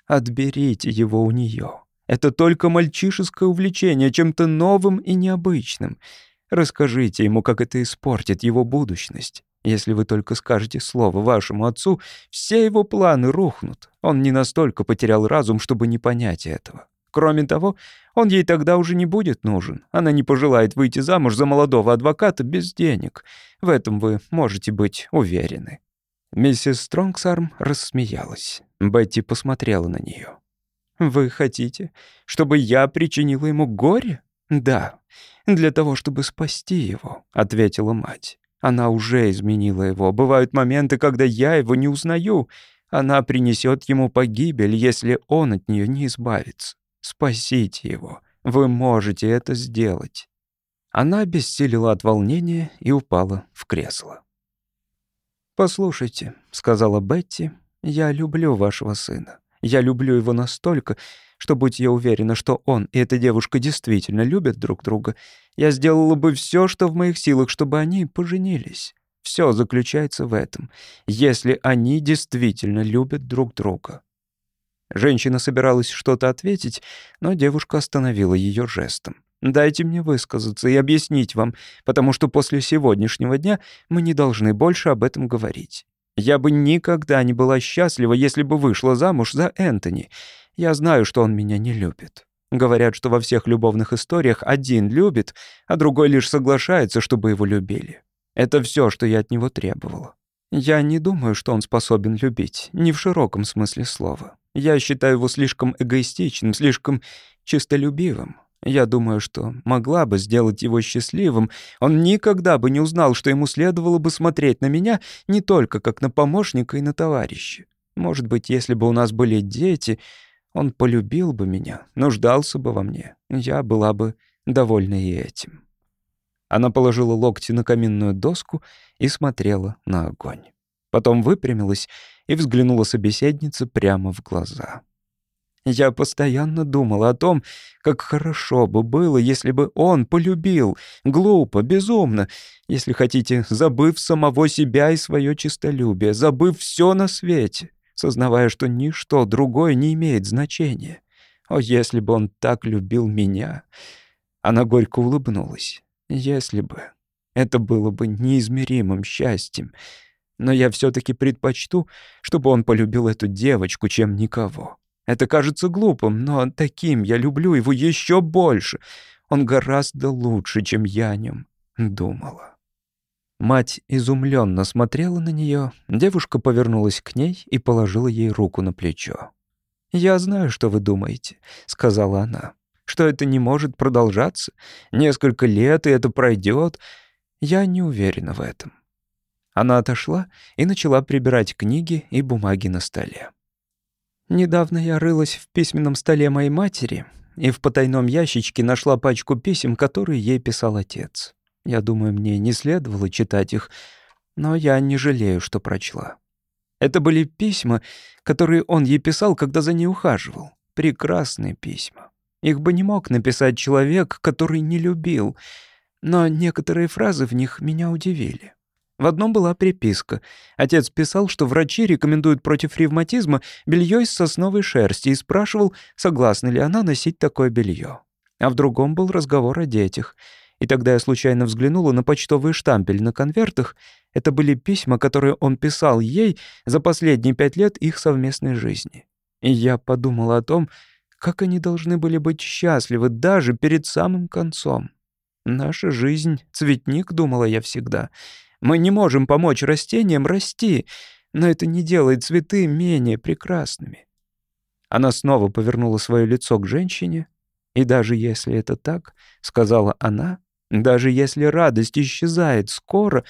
Отберите его у нее. Это только мальчишеское увлечение чем-то новым и необычным. Расскажите ему, как это испортит его будущность. Если вы только скажете слово вашему отцу, все его планы рухнут. Он не настолько потерял разум, чтобы не понять этого. Кроме того, он ей тогда уже не будет нужен. Она не пожелает выйти замуж за молодого адвоката без денег. В этом вы можете быть уверены». Миссис Стронгсарм рассмеялась. Бетти посмотрела на нее. «Вы хотите, чтобы я причинила ему горе?» «Да, для того, чтобы спасти его», — ответила мать. Она уже изменила его. Бывают моменты, когда я его не узнаю. Она принесет ему погибель, если он от нее не избавится. Спасите его. Вы можете это сделать». Она обессилила от волнения и упала в кресло. «Послушайте», — сказала Бетти, — «я люблю вашего сына. Я люблю его настолько, что, будь я уверена, что он и эта девушка действительно любят друг друга, я сделала бы все, что в моих силах, чтобы они поженились. Все заключается в этом, если они действительно любят друг друга». Женщина собиралась что-то ответить, но девушка остановила ее жестом. «Дайте мне высказаться и объяснить вам, потому что после сегодняшнего дня мы не должны больше об этом говорить. Я бы никогда не была счастлива, если бы вышла замуж за Энтони. Я знаю, что он меня не любит. Говорят, что во всех любовных историях один любит, а другой лишь соглашается, чтобы его любили. Это все, что я от него требовала. Я не думаю, что он способен любить, не в широком смысле слова. Я считаю его слишком эгоистичным, слишком чистолюбивым. Я думаю, что могла бы сделать его счастливым. Он никогда бы не узнал, что ему следовало бы смотреть на меня не только как на помощника и на товарища. Может быть, если бы у нас были дети, он полюбил бы меня, нуждался бы во мне. Я была бы довольна и этим. Она положила локти на каминную доску и смотрела на огонь. Потом выпрямилась и взглянула собеседнице прямо в глаза. Я постоянно думала о том, как хорошо бы было, если бы он полюбил, глупо, безумно, если хотите, забыв самого себя и свое честолюбие, забыв все на свете, сознавая, что ничто другое не имеет значения. О, если бы он так любил меня! Она горько улыбнулась. Если бы. Это было бы неизмеримым счастьем. Но я все таки предпочту, чтобы он полюбил эту девочку, чем никого. Это кажется глупым, но таким я люблю его еще больше. Он гораздо лучше, чем я о нем думала. Мать изумленно смотрела на нее. Девушка повернулась к ней и положила ей руку на плечо. «Я знаю, что вы думаете», — сказала она что это не может продолжаться. Несколько лет, и это пройдет. Я не уверена в этом. Она отошла и начала прибирать книги и бумаги на столе. Недавно я рылась в письменном столе моей матери и в потайном ящичке нашла пачку писем, которые ей писал отец. Я думаю, мне не следовало читать их, но я не жалею, что прочла. Это были письма, которые он ей писал, когда за ней ухаживал. Прекрасные письма. Их бы не мог написать человек, который не любил. но некоторые фразы в них меня удивили. В одном была приписка. Отец писал, что врачи рекомендуют против ревматизма белье из сосновой шерсти и спрашивал, согласна ли она носить такое белье. А в другом был разговор о детях. И тогда я случайно взглянула на почтовый штампель на конвертах. Это были письма, которые он писал ей за последние пять лет их совместной жизни. И я подумала о том, как они должны были быть счастливы даже перед самым концом. Наша жизнь — цветник, думала я всегда. Мы не можем помочь растениям расти, но это не делает цветы менее прекрасными. Она снова повернула свое лицо к женщине, и даже если это так, сказала она, даже если радость исчезает скоро,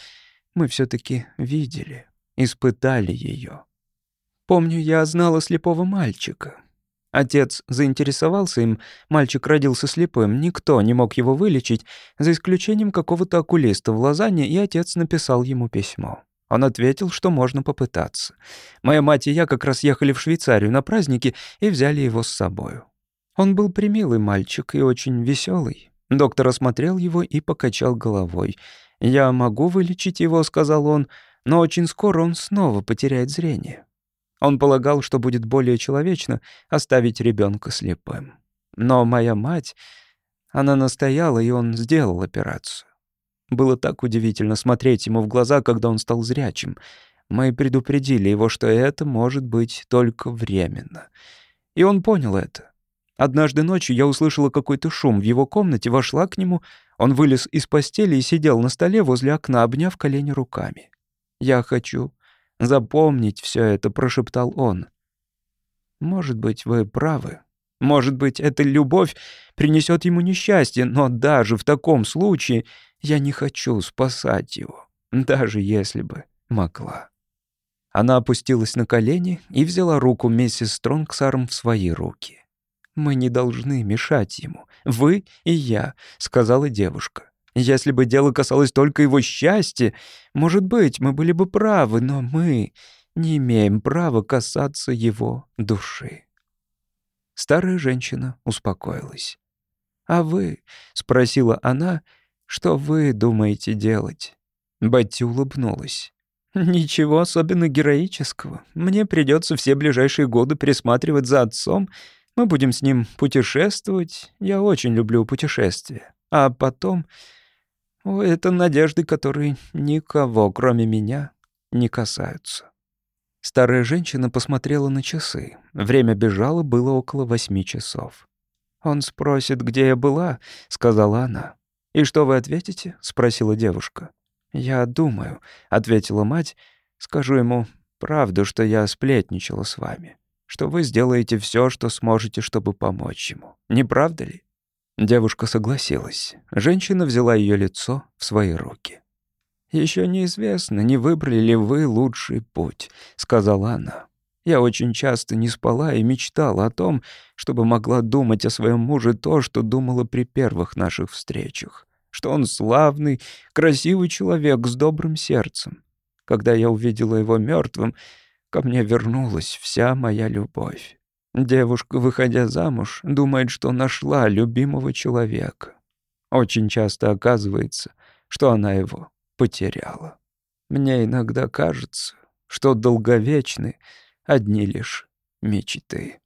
мы все-таки видели, испытали ее. Помню, я знала слепого мальчика. Отец заинтересовался им, мальчик родился слепым, никто не мог его вылечить, за исключением какого-то окулиста в Лозанне, и отец написал ему письмо. Он ответил, что можно попытаться. Моя мать и я как раз ехали в Швейцарию на праздники и взяли его с собою. Он был примилый мальчик и очень веселый. Доктор осмотрел его и покачал головой. «Я могу вылечить его», — сказал он, — «но очень скоро он снова потеряет зрение». Он полагал, что будет более человечно оставить ребенка слепым. Но моя мать, она настояла, и он сделал операцию. Было так удивительно смотреть ему в глаза, когда он стал зрячим. Мы предупредили его, что это может быть только временно. И он понял это. Однажды ночью я услышала какой-то шум в его комнате, вошла к нему, он вылез из постели и сидел на столе возле окна, обняв колени руками. «Я хочу запомнить все это», — прошептал он. «Может быть, вы правы. Может быть, эта любовь принесет ему несчастье, но даже в таком случае я не хочу спасать его, даже если бы могла». Она опустилась на колени и взяла руку миссис Стронгсарм в свои руки. «Мы не должны мешать ему. Вы и я», — сказала девушка. Если бы дело касалось только его счастья, может быть, мы были бы правы, но мы не имеем права касаться его души. Старая женщина успокоилась. «А вы?» — спросила она. «Что вы думаете делать?» Бетти улыбнулась. «Ничего особенно героического. Мне придется все ближайшие годы присматривать за отцом. Мы будем с ним путешествовать. Я очень люблю путешествия. А потом это надежды, которые никого, кроме меня, не касаются. Старая женщина посмотрела на часы. Время бежало, было около восьми часов. «Он спросит, где я была», — сказала она. «И что вы ответите?» — спросила девушка. «Я думаю», — ответила мать. «Скажу ему правду, что я сплетничала с вами, что вы сделаете все, что сможете, чтобы помочь ему. Не правда ли?» Девушка согласилась. Женщина взяла ее лицо в свои руки. Еще неизвестно, не выбрали ли вы лучший путь», — сказала она. «Я очень часто не спала и мечтала о том, чтобы могла думать о своем муже то, что думала при первых наших встречах, что он славный, красивый человек с добрым сердцем. Когда я увидела его мертвым, ко мне вернулась вся моя любовь. Девушка, выходя замуж, думает, что нашла любимого человека. Очень часто оказывается, что она его потеряла. Мне иногда кажется, что долговечны одни лишь мечты.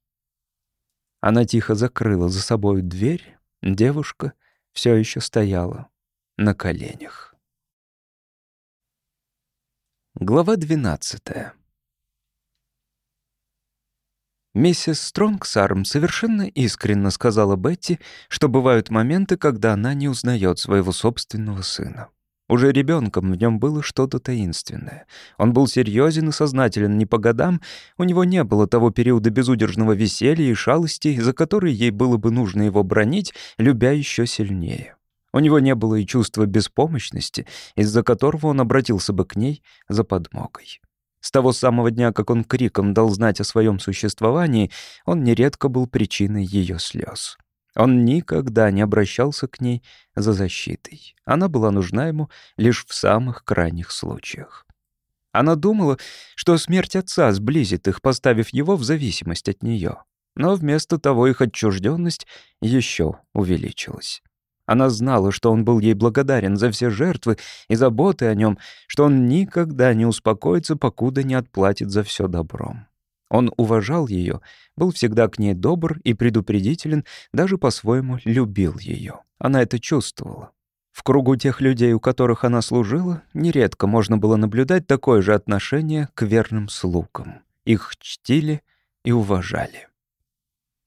Она тихо закрыла за собой дверь, девушка все еще стояла на коленях. Глава двенадцатая. Миссис Стронгсарм совершенно искренне сказала Бетти, что бывают моменты, когда она не узнает своего собственного сына. Уже ребенком в нем было что-то таинственное. Он был серьезен и сознателен не по годам, у него не было того периода безудержного веселья и шалости, за который ей было бы нужно его бронить, любя еще сильнее. У него не было и чувства беспомощности, из-за которого он обратился бы к ней за подмогой. С того самого дня, как он криком дал знать о своем существовании, он нередко был причиной ее слез. Он никогда не обращался к ней за защитой. Она была нужна ему лишь в самых крайних случаях. Она думала, что смерть отца сблизит их, поставив его в зависимость от нее. Но вместо того их отчужденность еще увеличилась. Она знала, что он был ей благодарен за все жертвы и заботы о нем, что он никогда не успокоится, покуда не отплатит за все добром. Он уважал ее, был всегда к ней добр и предупредителен, даже по-своему любил ее. Она это чувствовала. В кругу тех людей, у которых она служила, нередко можно было наблюдать такое же отношение к верным слугам. Их чтили и уважали.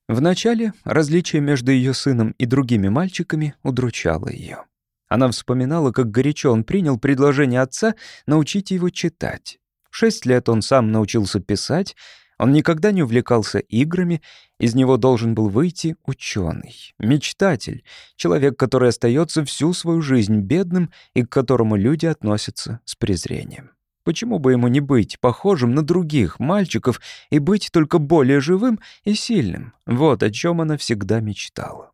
Вначале различие между ее сыном и другими мальчиками удручало ее. Она вспоминала, как горячо он принял предложение отца научить его читать. Шесть лет он сам научился писать, он никогда не увлекался играми, из него должен был выйти ученый, мечтатель, человек, который остается всю свою жизнь бедным и к которому люди относятся с презрением. Почему бы ему не быть похожим на других мальчиков и быть только более живым и сильным? Вот о чем она всегда мечтала.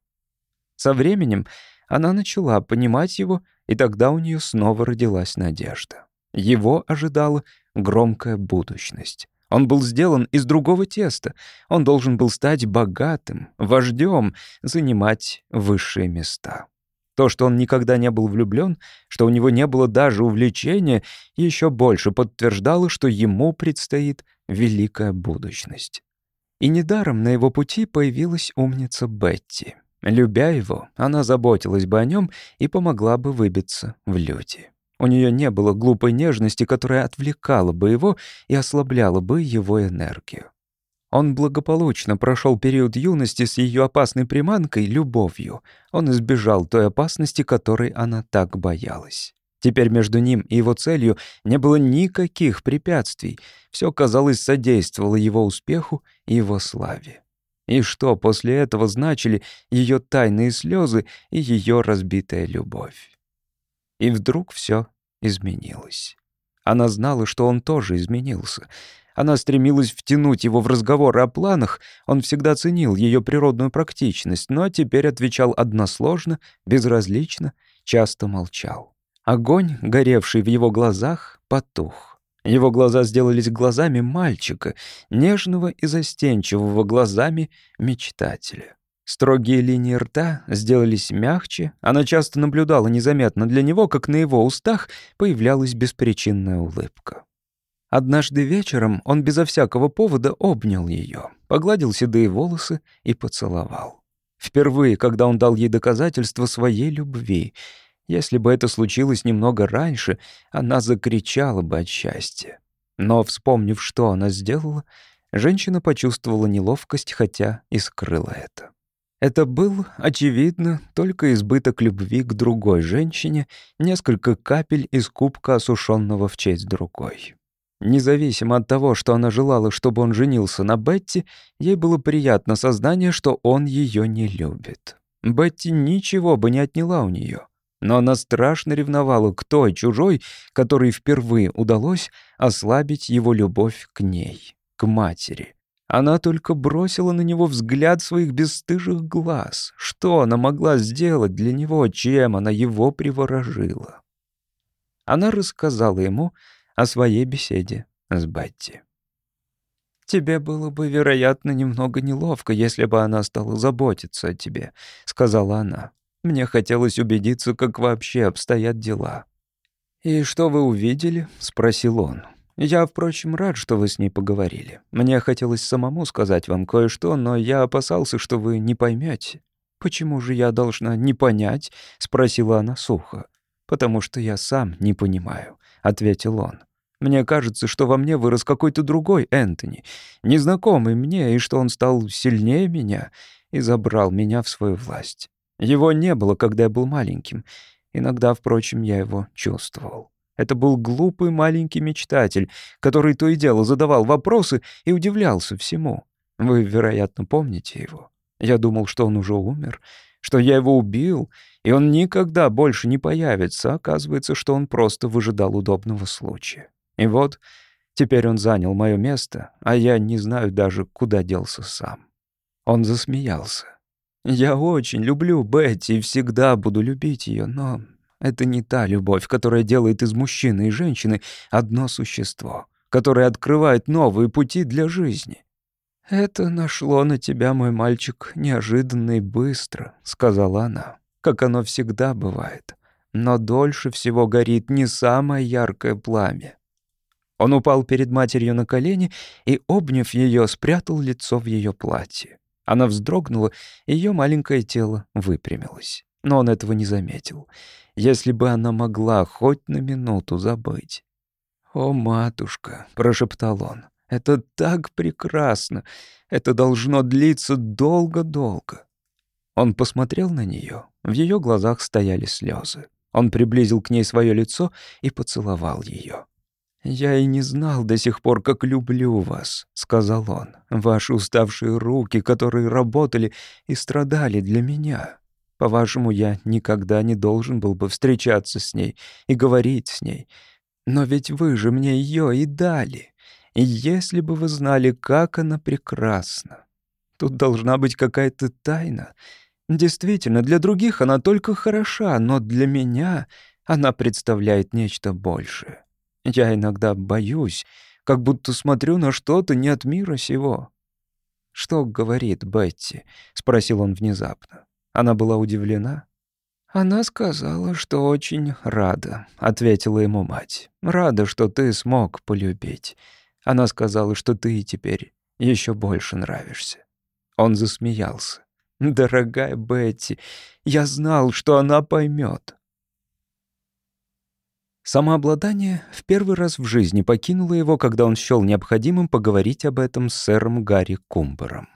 Со временем она начала понимать его, и тогда у нее снова родилась надежда. Его ожидала громкая будущность. Он был сделан из другого теста. Он должен был стать богатым, вождем, занимать высшие места. То, что он никогда не был влюблен, что у него не было даже увлечения, еще больше подтверждало, что ему предстоит великая будущность. И недаром на его пути появилась умница Бетти. Любя его, она заботилась бы о нем и помогла бы выбиться в люди. У нее не было глупой нежности, которая отвлекала бы его и ослабляла бы его энергию. Он благополучно прошел период юности с ее опасной приманкой — любовью. Он избежал той опасности, которой она так боялась. Теперь между ним и его целью не было никаких препятствий. Все, казалось, содействовало его успеху и его славе. И что после этого значили ее тайные слезы и ее разбитая любовь? И вдруг все изменилось. Она знала, что он тоже изменился — она стремилась втянуть его в разговоры о планах, он всегда ценил ее природную практичность, но теперь отвечал односложно, безразлично, часто молчал. Огонь, горевший в его глазах, потух. Его глаза сделались глазами мальчика, нежного и застенчивого глазами мечтателя. Строгие линии рта сделались мягче, она часто наблюдала незаметно для него, как на его устах появлялась беспричинная улыбка. Однажды вечером он безо всякого повода обнял ее, погладил седые волосы и поцеловал. Впервые, когда он дал ей доказательство своей любви. Если бы это случилось немного раньше, она закричала бы от счастья. Но, вспомнив, что она сделала, женщина почувствовала неловкость, хотя и скрыла это. Это был, очевидно, только избыток любви к другой женщине, несколько капель из кубка осушенного в честь другой. Независимо от того, что она желала, чтобы он женился на Бетти, ей было приятно сознание, что он ее не любит. Бетти ничего бы не отняла у нее, но она страшно ревновала к той чужой, которой впервые удалось ослабить его любовь к ней, к матери. Она только бросила на него взгляд своих бесстыжих глаз. Что она могла сделать для него, чем она его приворожила? Она рассказала ему о своей беседе с Бетти. «Тебе было бы, вероятно, немного неловко, если бы она стала заботиться о тебе», — сказала она. «Мне хотелось убедиться, как вообще обстоят дела». «И что вы увидели?» — спросил он. «Я, впрочем, рад, что вы с ней поговорили. Мне хотелось самому сказать вам кое-что, но я опасался, что вы не поймете. «Почему же я должна не понять?» — спросила она сухо. «Потому что я сам не понимаю ответил он. Мне кажется, что во мне вырос какой-то другой Энтони, незнакомый мне, и что он стал сильнее меня и забрал меня в свою власть. Его не было, когда я был маленьким. Иногда, впрочем, я его чувствовал. Это был глупый маленький мечтатель, который то и дело задавал вопросы и удивлялся всему. Вы, вероятно, помните его. Я думал, что он уже умер, что я его убил, и он никогда больше не появится. Оказывается, что он просто выжидал удобного случая. И вот теперь он занял мое место, а я не знаю даже, куда делся сам. Он засмеялся. «Я очень люблю Бетти и всегда буду любить ее, но это не та любовь, которая делает из мужчины и женщины одно существо, которое открывает новые пути для жизни. «Это нашло на тебя, мой мальчик, неожиданно и быстро», — сказала она. Как оно всегда бывает. Но дольше всего горит не самое яркое пламя. Он упал перед матерью на колени и, обняв ее, спрятал лицо в ее платье. Она вздрогнула, ее маленькое тело выпрямилось. Но он этого не заметил. Если бы она могла хоть на минуту забыть. «О, матушка!» — прошептал он. «Это так прекрасно! Это должно длиться долго-долго!» Он посмотрел на нее. В ее глазах стояли слезы. Он приблизил к ней свое лицо и поцеловал ее. «Я и не знал до сих пор, как люблю вас», — сказал он. «Ваши уставшие руки, которые работали и страдали для меня. По-вашему, я никогда не должен был бы встречаться с ней и говорить с ней. Но ведь вы же мне ее и дали. И если бы вы знали, как она прекрасна. Тут должна быть какая-то тайна. Действительно, для других она только хороша, но для меня она представляет нечто большее. Я иногда боюсь, как будто смотрю на что-то не от мира сего. «Что говорит Бетти?» — спросил он внезапно. Она была удивлена. «Она сказала, что очень рада», — ответила ему мать. «Рада, что ты смог полюбить. Она сказала, что ты теперь еще больше нравишься». Он засмеялся. «Дорогая Бетти, я знал, что она поймет. Самообладание в первый раз в жизни покинуло его, когда он счёл необходимым поговорить об этом с сэром Гарри Кумбером.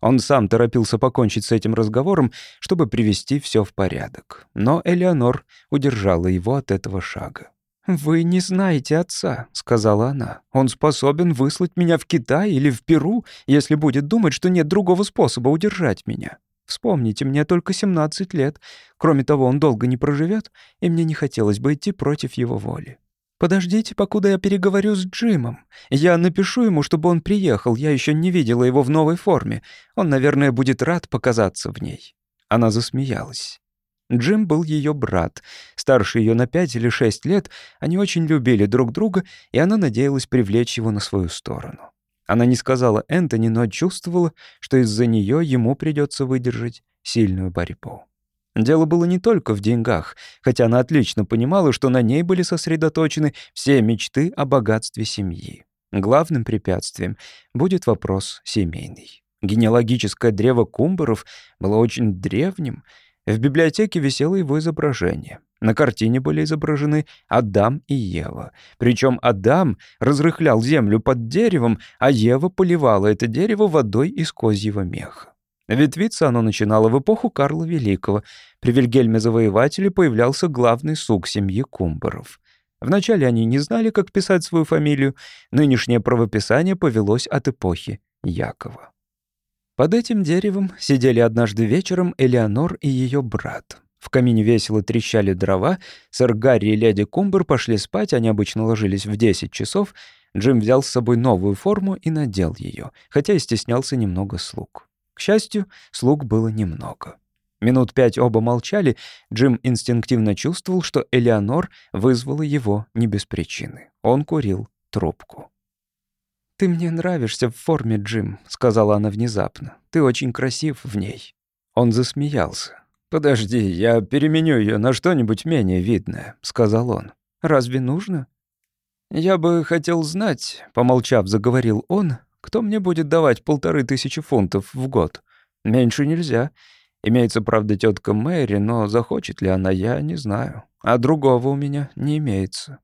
Он сам торопился покончить с этим разговором, чтобы привести все в порядок. Но Элеонор удержала его от этого шага. «Вы не знаете отца», — сказала она. «Он способен выслать меня в Китай или в Перу, если будет думать, что нет другого способа удержать меня. Вспомните, мне только 17 лет. Кроме того, он долго не проживет, и мне не хотелось бы идти против его воли. Подождите, покуда я переговорю с Джимом. Я напишу ему, чтобы он приехал. Я еще не видела его в новой форме. Он, наверное, будет рад показаться в ней». Она засмеялась. Джим был ее брат. Старше ее на пять или шесть лет, они очень любили друг друга, и она надеялась привлечь его на свою сторону. Она не сказала Энтони, но чувствовала, что из-за нее ему придется выдержать сильную борьбу. Дело было не только в деньгах, хотя она отлично понимала, что на ней были сосредоточены все мечты о богатстве семьи. Главным препятствием будет вопрос семейный. Генеалогическое древо Кумберов было очень древним. В библиотеке висело его изображение. На картине были изображены Адам и Ева. Причем Адам разрыхлял землю под деревом, а Ева поливала это дерево водой из козьего меха. Ветвиться оно начинало в эпоху Карла Великого. При Вильгельме Завоевателе появлялся главный сук семьи Кумберов. Вначале они не знали, как писать свою фамилию. Нынешнее правописание повелось от эпохи Якова. Под этим деревом сидели однажды вечером Элеонор и ее брат. В камине весело трещали дрова, сэр Гарри и леди Кумбер пошли спать, они обычно ложились в 10 часов. Джим взял с собой новую форму и надел ее, хотя и стеснялся немного слуг. К счастью, слуг было немного. Минут пять оба молчали, Джим инстинктивно чувствовал, что Элеонор вызвала его не без причины. Он курил трубку. «Ты мне нравишься в форме, Джим», — сказала она внезапно. «Ты очень красив в ней». Он засмеялся. «Подожди, я переменю ее на что-нибудь менее видное», — сказал он. «Разве нужно?» «Я бы хотел знать», — помолчав, заговорил он, «кто мне будет давать полторы тысячи фунтов в год. Меньше нельзя. Имеется, правда, тетка Мэри, но захочет ли она, я не знаю. А другого у меня не имеется».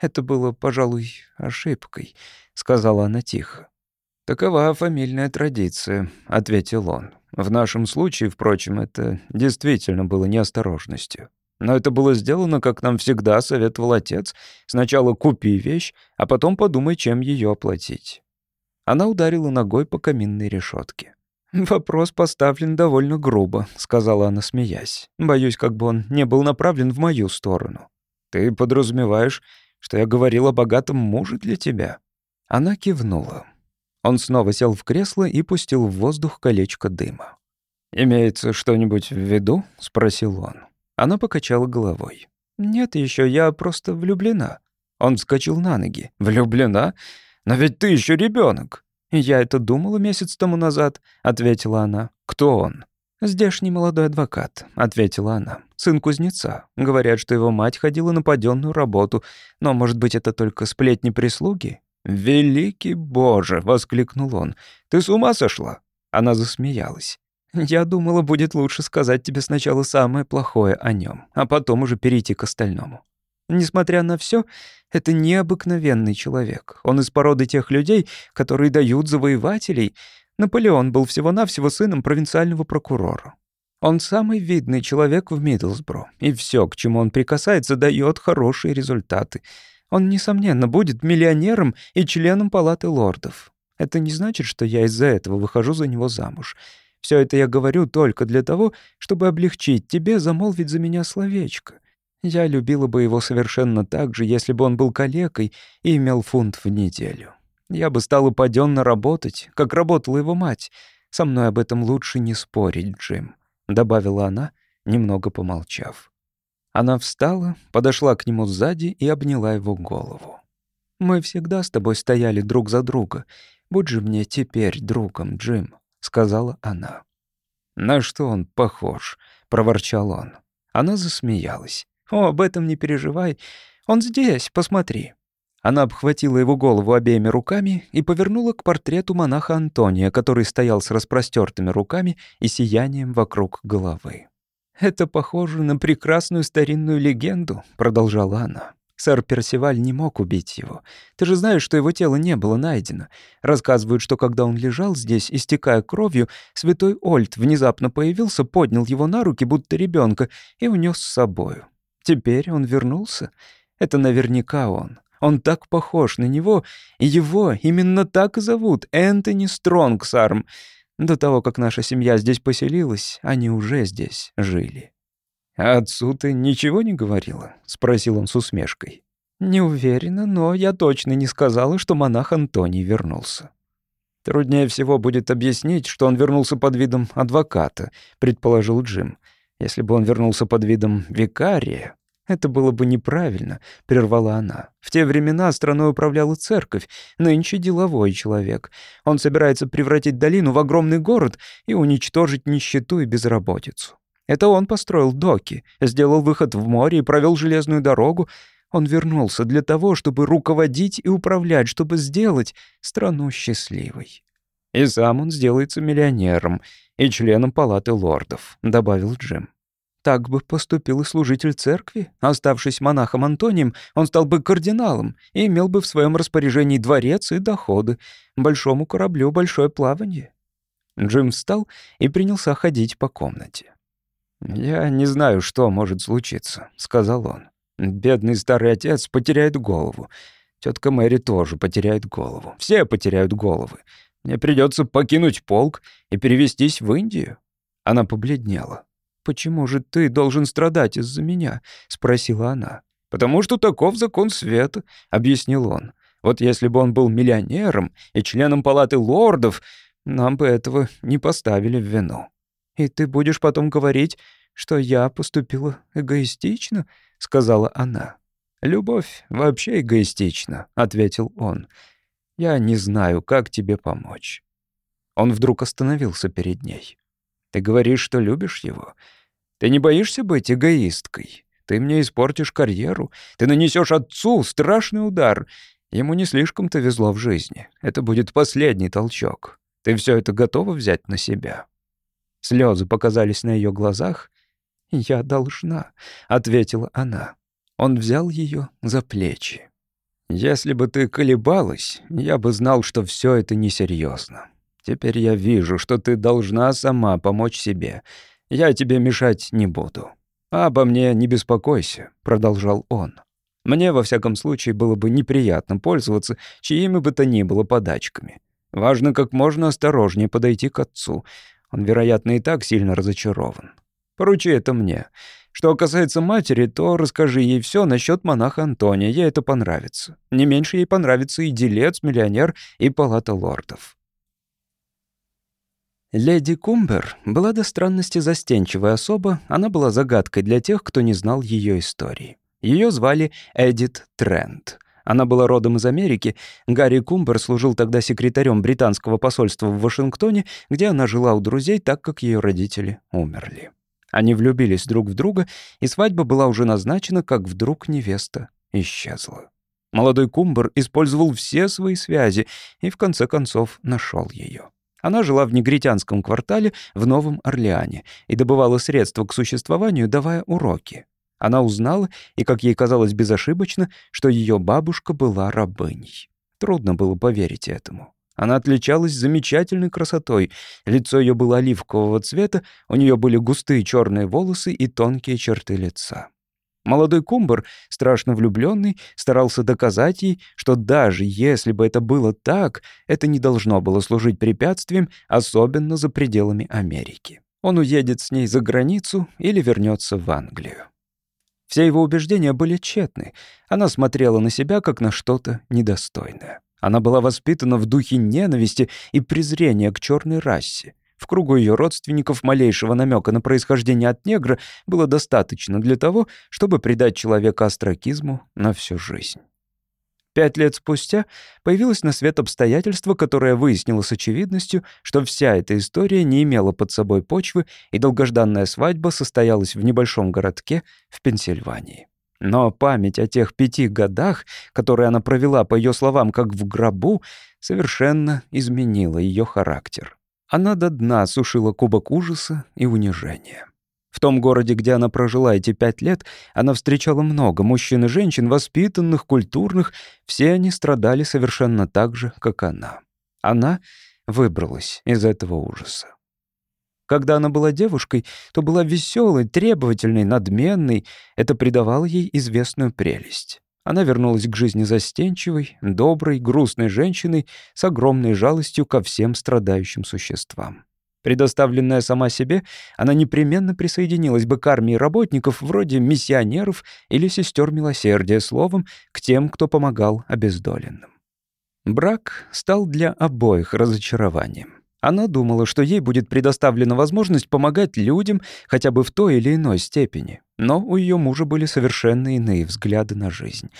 «Это было, пожалуй, ошибкой», — сказала она тихо. «Такова фамильная традиция», — ответил он. В нашем случае, впрочем, это действительно было неосторожностью. Но это было сделано, как нам всегда советовал отец. Сначала купи вещь, а потом подумай, чем ее оплатить. Она ударила ногой по каминной решетке. «Вопрос поставлен довольно грубо», — сказала она, смеясь. «Боюсь, как бы он не был направлен в мою сторону. Ты подразумеваешь, что я говорил о богатом муже для тебя?» Она кивнула. Он снова сел в кресло и пустил в воздух колечко дыма. «Имеется что-нибудь в виду?» — спросил он. Она покачала головой. «Нет еще, я просто влюблена». Он вскочил на ноги. «Влюблена? Но ведь ты еще ребенок. «Я это думала месяц тому назад», — ответила она. «Кто он?» «Здешний молодой адвокат», — ответила она. «Сын кузнеца. Говорят, что его мать ходила на паденную работу. Но, может быть, это только сплетни прислуги?» «Великий Боже!» — воскликнул он. «Ты с ума сошла?» Она засмеялась. «Я думала, будет лучше сказать тебе сначала самое плохое о нем, а потом уже перейти к остальному. Несмотря на все, это необыкновенный человек. Он из породы тех людей, которые дают завоевателей, Наполеон был всего-навсего сыном провинциального прокурора. Он самый видный человек в Миддлсбро, и все, к чему он прикасается, дает хорошие результаты. Он, несомненно, будет миллионером и членом палаты лордов. Это не значит, что я из-за этого выхожу за него замуж. Все это я говорю только для того, чтобы облегчить тебе замолвить за меня словечко. Я любила бы его совершенно так же, если бы он был калекой и имел фунт в неделю. Я бы стала паденно работать, как работала его мать. Со мной об этом лучше не спорить, Джим», — добавила она, немного помолчав. Она встала, подошла к нему сзади и обняла его голову. «Мы всегда с тобой стояли друг за друга. Будь же мне теперь другом, Джим», — сказала она. «На что он похож?» — проворчал он. Она засмеялась. «О, об этом не переживай. Он здесь, посмотри». Она обхватила его голову обеими руками и повернула к портрету монаха Антония, который стоял с распростертыми руками и сиянием вокруг головы. «Это похоже на прекрасную старинную легенду», — продолжала она. «Сэр Персиваль не мог убить его. Ты же знаешь, что его тело не было найдено. Рассказывают, что когда он лежал здесь, истекая кровью, святой Ольд внезапно появился, поднял его на руки, будто ребенка, и унес с собою. Теперь он вернулся. Это наверняка он. Он так похож на него, его именно так и зовут — Энтони Стронгсарм. До того, как наша семья здесь поселилась, они уже здесь жили. «А отцу ты ничего не говорила?» — спросил он с усмешкой. «Не уверена, но я точно не сказала, что монах Антоний вернулся». «Труднее всего будет объяснить, что он вернулся под видом адвоката», — предположил Джим. «Если бы он вернулся под видом викария...» «Это было бы неправильно», — прервала она. «В те времена страной управляла церковь, нынче деловой человек. Он собирается превратить долину в огромный город и уничтожить нищету и безработицу. Это он построил доки, сделал выход в море и провел железную дорогу. Он вернулся для того, чтобы руководить и управлять, чтобы сделать страну счастливой. И сам он сделается миллионером и членом палаты лордов», — добавил Джим. Так бы поступил и служитель церкви. Оставшись монахом Антонием, он стал бы кардиналом и имел бы в своем распоряжении дворец и доходы. Большому кораблю большое плавание. Джим встал и принялся ходить по комнате. «Я не знаю, что может случиться», — сказал он. «Бедный старый отец потеряет голову. Тетка Мэри тоже потеряет голову. Все потеряют головы. Мне придется покинуть полк и перевестись в Индию». Она побледнела. «Почему же ты должен страдать из-за меня?» — спросила она. «Потому что таков закон света», — объяснил он. «Вот если бы он был миллионером и членом палаты лордов, нам бы этого не поставили в вину». «И ты будешь потом говорить, что я поступила эгоистично?» — сказала она. «Любовь вообще эгоистична», — ответил он. «Я не знаю, как тебе помочь». Он вдруг остановился перед ней. «Ты говоришь, что любишь его? Ты не боишься быть эгоисткой? Ты мне испортишь карьеру. Ты нанесешь отцу страшный удар. Ему не слишком-то везло в жизни. Это будет последний толчок. Ты все это готова взять на себя?» Слезы показались на ее глазах. «Я должна», — ответила она. Он взял ее за плечи. «Если бы ты колебалась, я бы знал, что все это несерьезно. Теперь я вижу, что ты должна сама помочь себе. Я тебе мешать не буду. А обо мне не беспокойся», — продолжал он. «Мне, во всяком случае, было бы неприятно пользоваться чьими бы то ни было подачками. Важно как можно осторожнее подойти к отцу. Он, вероятно, и так сильно разочарован. Поручи это мне. Что касается матери, то расскажи ей все насчет монаха Антония, ей это понравится. Не меньше ей понравится и делец, миллионер, и палата лордов. Леди Кумбер была до странности застенчивая особа, она была загадкой для тех, кто не знал ее истории. Ее звали Эдит Трент. Она была родом из Америки. Гарри Кумбер служил тогда секретарем британского посольства в Вашингтоне, где она жила у друзей, так как ее родители умерли. Они влюбились друг в друга, и свадьба была уже назначена, как вдруг невеста исчезла. Молодой Кумбер использовал все свои связи и, в конце концов, нашел ее. Она жила в негритянском квартале в Новом Орлеане и добывала средства к существованию, давая уроки. Она узнала, и, как ей казалось безошибочно, что ее бабушка была рабыней. Трудно было поверить этому. Она отличалась замечательной красотой. Лицо ее было оливкового цвета, у нее были густые черные волосы и тонкие черты лица. Молодой Кумбер, страшно влюбленный, старался доказать ей, что даже если бы это было так, это не должно было служить препятствием, особенно за пределами Америки. Он уедет с ней за границу или вернется в Англию. Все его убеждения были тщетны. Она смотрела на себя, как на что-то недостойное. Она была воспитана в духе ненависти и презрения к черной расе. В кругу ее родственников малейшего намека на происхождение от негра было достаточно для того, чтобы придать человека астракизму на всю жизнь. Пять лет спустя появилось на свет обстоятельство, которое выяснило с очевидностью, что вся эта история не имела под собой почвы, и долгожданная свадьба состоялась в небольшом городке в Пенсильвании. Но память о тех пяти годах, которые она провела, по ее словам, как в гробу, совершенно изменила ее характер. Она до дна сушила кубок ужаса и унижения. В том городе, где она прожила эти пять лет, она встречала много мужчин и женщин, воспитанных, культурных. Все они страдали совершенно так же, как она. Она выбралась из этого ужаса. Когда она была девушкой, то была веселой, требовательной, надменной. Это придавало ей известную прелесть. Она вернулась к жизни застенчивой, доброй, грустной женщиной с огромной жалостью ко всем страдающим существам. Предоставленная сама себе, она непременно присоединилась бы к армии работников вроде миссионеров или сестер милосердия, словом, к тем, кто помогал обездоленным. Брак стал для обоих разочарованием. Она думала, что ей будет предоставлена возможность помогать людям хотя бы в той или иной степени. Но у ее мужа были совершенно иные взгляды на жизнь.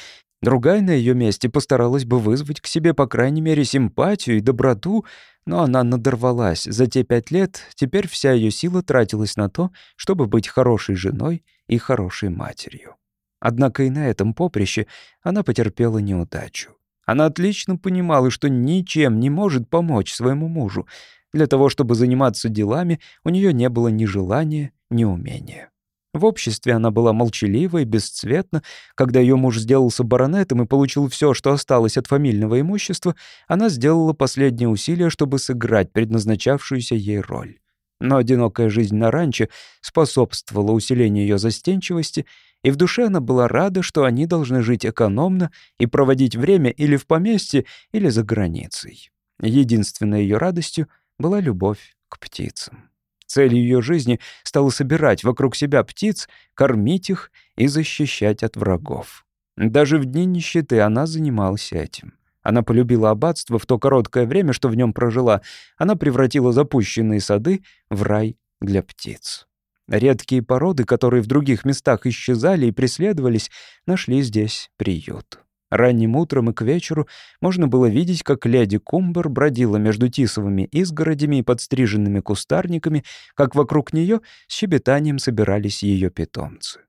Другая на ее месте постаралась бы вызвать к себе, по крайней мере, симпатию и доброту, но она надорвалась. За те пять лет теперь вся ее сила тратилась на то, чтобы быть хорошей женой и хорошей матерью. Однако и на этом поприще она потерпела неудачу. Она отлично понимала, что ничем не может помочь своему мужу. Для того, чтобы заниматься делами, у нее не было ни желания, ни умения. В обществе она была молчалива и бесцветна. Когда ее муж сделался баронетом и получил все, что осталось от фамильного имущества, она сделала последнее усилие, чтобы сыграть предназначавшуюся ей роль. Но одинокая жизнь на ранчо способствовала усилению ее застенчивости, и в душе она была рада, что они должны жить экономно и проводить время или в поместье, или за границей. Единственной ее радостью была любовь к птицам. Целью ее жизни стало собирать вокруг себя птиц, кормить их и защищать от врагов. Даже в дни нищеты она занималась этим. Она полюбила аббатство в то короткое время, что в нем прожила. Она превратила запущенные сады в рай для птиц. Редкие породы, которые в других местах исчезали и преследовались, нашли здесь приют. Ранним утром и к вечеру можно было видеть, как леди Кумбер бродила между тисовыми изгородями и подстриженными кустарниками, как вокруг нее с щебетанием собирались ее питомцы.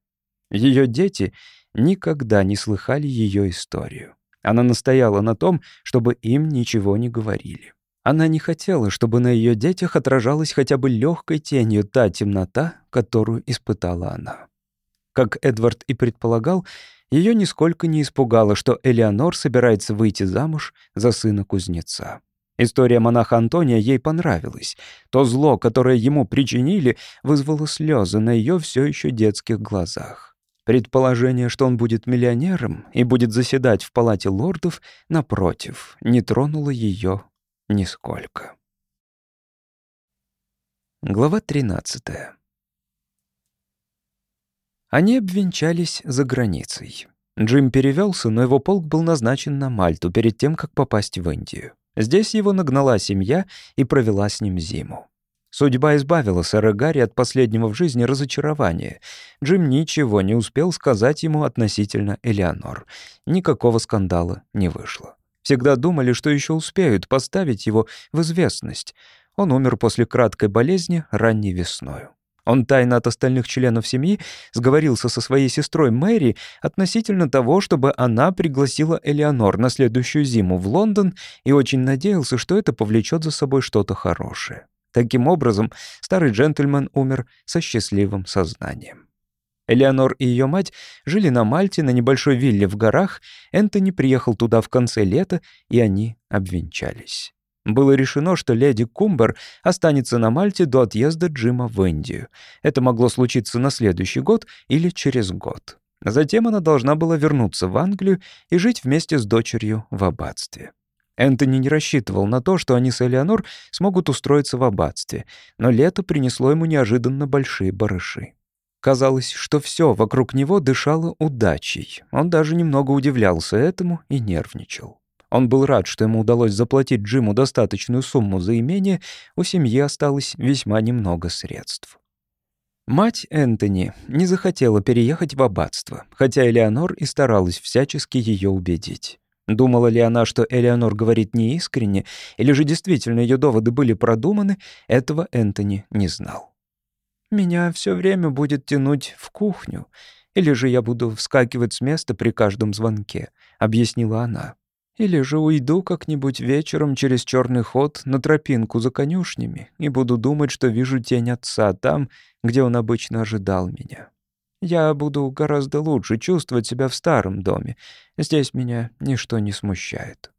Ее дети никогда не слыхали ее историю. Она настояла на том, чтобы им ничего не говорили. Она не хотела, чтобы на ее детях отражалась хотя бы легкой тенью та темнота, которую испытала она. Как Эдвард и предполагал, ее нисколько не испугало, что Элеонор собирается выйти замуж за сына кузнеца. История монаха Антония ей понравилась. То зло, которое ему причинили, вызвало слезы на ее все еще детских глазах. Предположение, что он будет миллионером и будет заседать в палате лордов, напротив, не тронуло ее нисколько. Глава тринадцатая. Они обвенчались за границей. Джим перевелся, но его полк был назначен на Мальту перед тем, как попасть в Индию. Здесь его нагнала семья и провела с ним зиму. Судьба избавила сэра Гарри от последнего в жизни разочарования. Джим ничего не успел сказать ему относительно Элеонор. Никакого скандала не вышло. Всегда думали, что еще успеют поставить его в известность. Он умер после краткой болезни ранней весною. Он тайно от остальных членов семьи сговорился со своей сестрой Мэри относительно того, чтобы она пригласила Элеонор на следующую зиму в Лондон и очень надеялся, что это повлечет за собой что-то хорошее. Таким образом, старый джентльмен умер со счастливым сознанием. Элеонор и ее мать жили на Мальте на небольшой вилле в горах, Энтони приехал туда в конце лета, и они обвенчались. Было решено, что леди Кумбер останется на Мальте до отъезда Джима в Индию. Это могло случиться на следующий год или через год. Затем она должна была вернуться в Англию и жить вместе с дочерью в аббатстве. Энтони не рассчитывал на то, что они с Элеонор смогут устроиться в аббатстве, но лето принесло ему неожиданно большие барыши. Казалось, что все вокруг него дышало удачей. Он даже немного удивлялся этому и нервничал. Он был рад, что ему удалось заплатить Джиму достаточную сумму за имение, у семьи осталось весьма немного средств. Мать Энтони не захотела переехать в аббатство, хотя Элеонор и старалась всячески ее убедить. Думала ли она, что Элеонор говорит неискренне, или же действительно ее доводы были продуманы, этого Энтони не знал. «Меня все время будет тянуть в кухню, или же я буду вскакивать с места при каждом звонке», — объяснила она. Или же уйду как-нибудь вечером через черный ход на тропинку за конюшнями и буду думать, что вижу тень отца там, где он обычно ожидал меня. Я буду гораздо лучше чувствовать себя в старом доме. Здесь меня ничто не смущает.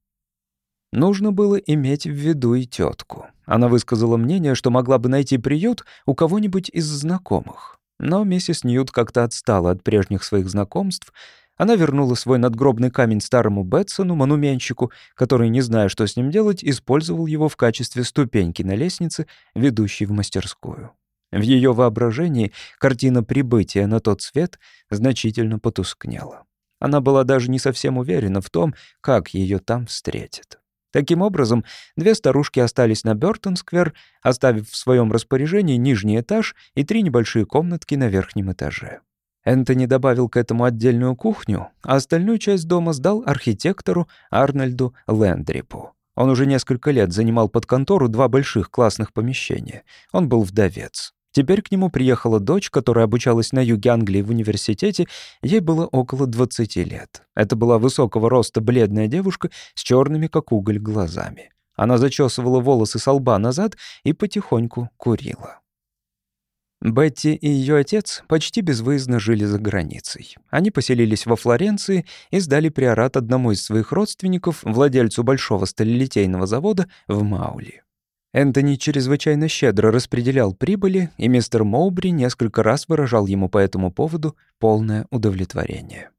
Нужно было иметь в виду и тетку. Она высказала мнение, что могла бы найти приют у кого-нибудь из знакомых. Но миссис Ньют как-то отстала от прежних своих знакомств — она вернула свой надгробный камень старому Бетсону, монументщику, который, не зная, что с ним делать, использовал его в качестве ступеньки на лестнице, ведущей в мастерскую. В ее воображении картина прибытия на тот свет значительно потускнела. Она была даже не совсем уверена в том, как ее там встретят. Таким образом, две старушки остались на Бёртон-сквер, оставив в своем распоряжении нижний этаж и три небольшие комнатки на верхнем этаже. Энтони добавил к этому отдельную кухню, а остальную часть дома сдал архитектору Арнольду Лэндрипу. Он уже несколько лет занимал под контору два больших классных помещения. Он был вдовец. Теперь к нему приехала дочь, которая обучалась на юге Англии в университете, ей было около 20 лет. Это была высокого роста бледная девушка с черными, как уголь, глазами. Она зачесывала волосы со лба назад и потихоньку курила. Бетти и ее отец почти безвыездно жили за границей. Они поселились во Флоренции и сдали приорат одному из своих родственников, владельцу большого сталелитейного завода в Маули. Энтони чрезвычайно щедро распределял прибыли, и мистер Моубри несколько раз выражал ему по этому поводу полное удовлетворение.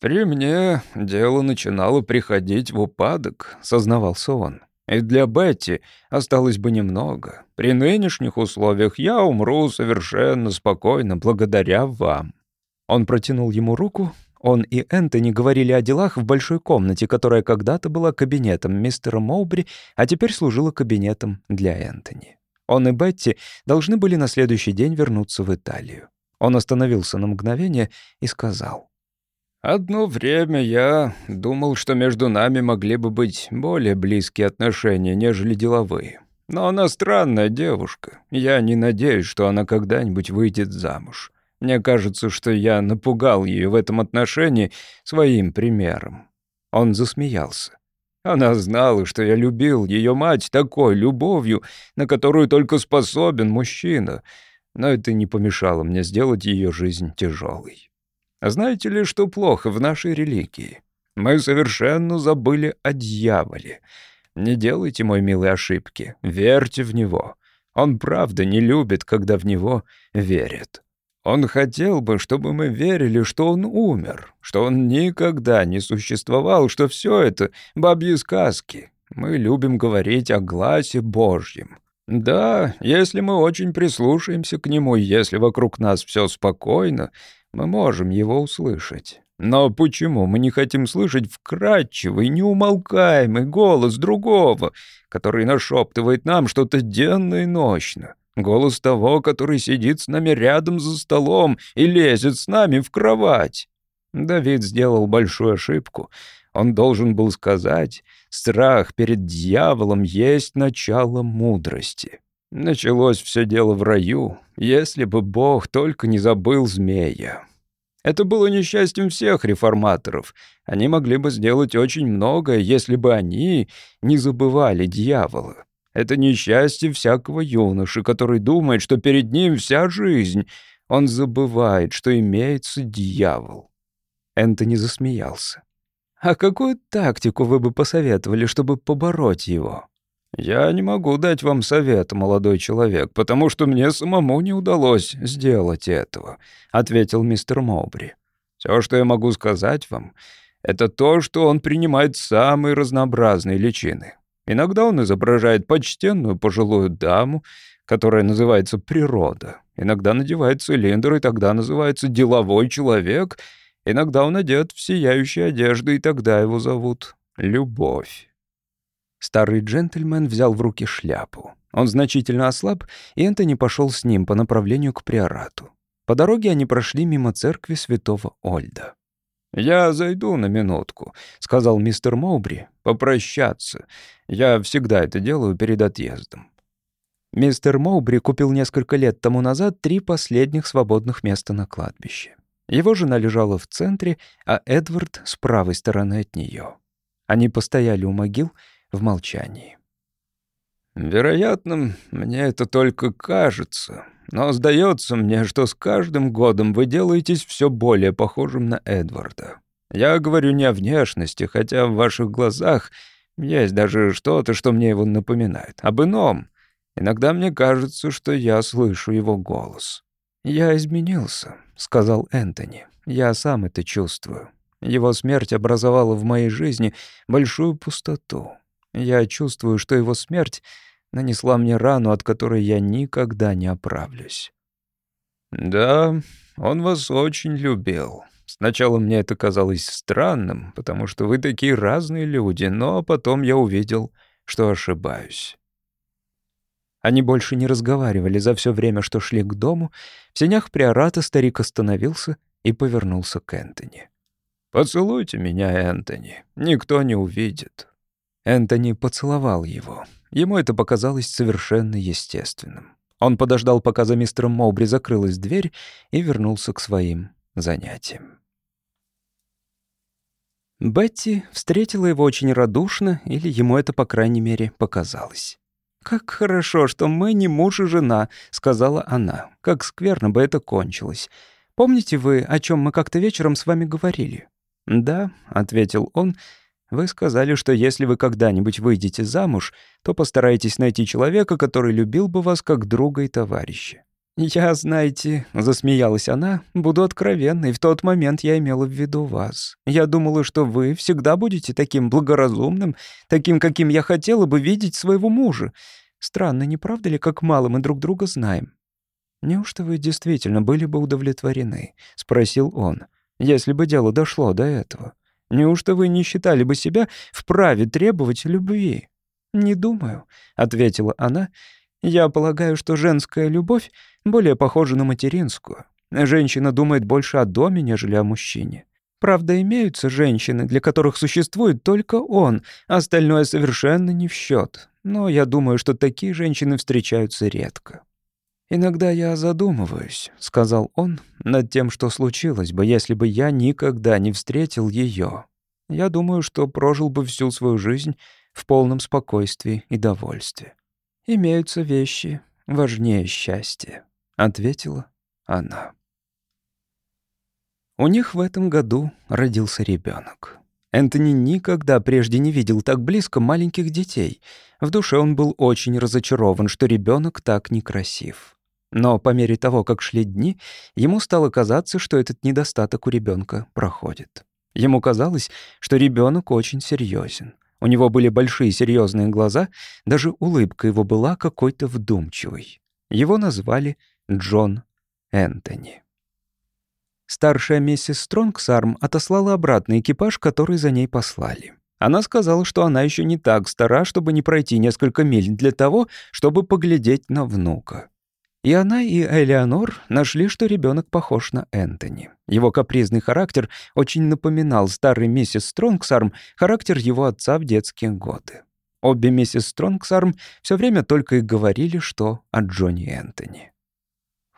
«При мне дело начинало приходить в упадок», — сознавался он. И для Бетти осталось бы немного. При нынешних условиях я умру совершенно спокойно благодаря вам». Он протянул ему руку. Он и Энтони говорили о делах в большой комнате, которая когда-то была кабинетом мистера Моубри, а теперь служила кабинетом для Энтони. Он и Бетти должны были на следующий день вернуться в Италию. Он остановился на мгновение и сказал. Одно время я думал, что между нами могли бы быть более близкие отношения, нежели деловые. Но она странная девушка. Я не надеюсь, что она когда-нибудь выйдет замуж. Мне кажется, что я напугал ее в этом отношении своим примером. Он засмеялся. Она знала, что я любил ее мать такой любовью, на которую только способен мужчина, но это не помешало мне сделать ее жизнь тяжелой. Знаете ли, что плохо в нашей религии? Мы совершенно забыли о дьяволе. Не делайте, мой милый, ошибки. Верьте в него. Он правда не любит, когда в него верят. Он хотел бы, чтобы мы верили, что он умер, что он никогда не существовал, что все это — бабьи сказки. Мы любим говорить о гласе Божьем. Да, если мы очень прислушаемся к нему, если вокруг нас все спокойно, мы можем его услышать. Но почему мы не хотим слышать вкрадчивый, неумолкаемый голос другого, который нашептывает нам что-то денно и ночно? Голос того, который сидит с нами рядом за столом и лезет с нами в кровать. Давид сделал большую ошибку. Он должен был сказать, страх перед дьяволом есть начало мудрости. Началось все дело в раю, если бы Бог только не забыл змея. Это было несчастьем всех реформаторов. Они могли бы сделать очень многое, если бы они не забывали дьявола. Это несчастье всякого юноши, который думает, что перед ним вся жизнь. Он забывает, что имеется дьявол. Энтони засмеялся. «А какую тактику вы бы посоветовали, чтобы побороть его?» «Я не могу дать вам совет, молодой человек, потому что мне самому не удалось сделать этого», — ответил мистер Моубри. «Все, что я могу сказать вам, это то, что он принимает самые разнообразные личины. Иногда он изображает почтенную пожилую даму, которая называется природа. Иногда надевает цилиндр, и тогда называется деловой человек. Иногда он одет в сияющие одежды, и тогда его зовут любовь. Старый джентльмен взял в руки шляпу. Он значительно ослаб, и Энтони пошел с ним по направлению к приорату. По дороге они прошли мимо церкви святого Ольда. «Я зайду на минутку», — сказал мистер Моубри, — «попрощаться. Я всегда это делаю перед отъездом». Мистер Моубри купил несколько лет тому назад три последних свободных места на кладбище. Его жена лежала в центре, а Эдвард — с правой стороны от нее. Они постояли у могил — в молчании. «Вероятно, мне это только кажется, но сдается мне, что с каждым годом вы делаетесь все более похожим на Эдварда. Я говорю не о внешности, хотя в ваших глазах есть даже что-то, что мне его напоминает. Об ином. Иногда мне кажется, что я слышу его голос». «Я изменился», — сказал Энтони. «Я сам это чувствую. Его смерть образовала в моей жизни большую пустоту. Я чувствую, что его смерть нанесла мне рану, от которой я никогда не оправлюсь. «Да, он вас очень любил. Сначала мне это казалось странным, потому что вы такие разные люди, но потом я увидел, что ошибаюсь». Они больше не разговаривали за все время, что шли к дому. В сенях приората старик остановился и повернулся к Энтони. «Поцелуйте меня, Энтони. Никто не увидит». Энтони поцеловал его. Ему это показалось совершенно естественным. Он подождал, пока за мистером Моубри закрылась дверь, и вернулся к своим занятиям. Бетти встретила его очень радушно, или ему это, по крайней мере, показалось. «Как хорошо, что мы не муж и жена», — сказала она. «Как скверно бы это кончилось. Помните вы, о чем мы как-то вечером с вами говорили?» «Да», — ответил он, вы сказали, что если вы когда-нибудь выйдете замуж, то постарайтесь найти человека, который любил бы вас как друга и товарища. «Я, знаете», — засмеялась она, — «буду откровенной, в тот момент я имела в виду вас. Я думала, что вы всегда будете таким благоразумным, таким, каким я хотела бы видеть своего мужа. Странно, не правда ли, как мало мы друг друга знаем?» «Неужто вы действительно были бы удовлетворены?» — спросил он. «Если бы дело дошло до этого». Неужто вы не считали бы себя вправе требовать любви?» «Не думаю», — ответила она. «Я полагаю, что женская любовь более похожа на материнскую. Женщина думает больше о доме, нежели о мужчине. Правда, имеются женщины, для которых существует только он, остальное совершенно не в счет. Но я думаю, что такие женщины встречаются редко. «Иногда я задумываюсь», — сказал он, — «над тем, что случилось бы, если бы я никогда не встретил ее. Я думаю, что прожил бы всю свою жизнь в полном спокойствии и довольстве. Имеются вещи важнее счастья», — ответила она. У них в этом году родился ребенок. Энтони никогда прежде не видел так близко маленьких детей. В душе он был очень разочарован, что ребенок так некрасив. Но по мере того, как шли дни, ему стало казаться, что этот недостаток у ребенка проходит. Ему казалось, что ребенок очень серьезен. У него были большие серьезные глаза, даже улыбка его была какой-то вдумчивой. Его назвали Джон Энтони. Старшая миссис Стронгсарм отослала обратно экипаж, который за ней послали. Она сказала, что она еще не так стара, чтобы не пройти несколько миль для того, чтобы поглядеть на внука. И она, и Элеонор нашли, что ребенок похож на Энтони. Его капризный характер очень напоминал старый миссис Стронгсарм характер его отца в детские годы. Обе миссис Стронгсарм все время только и говорили, что о Джонни Энтони.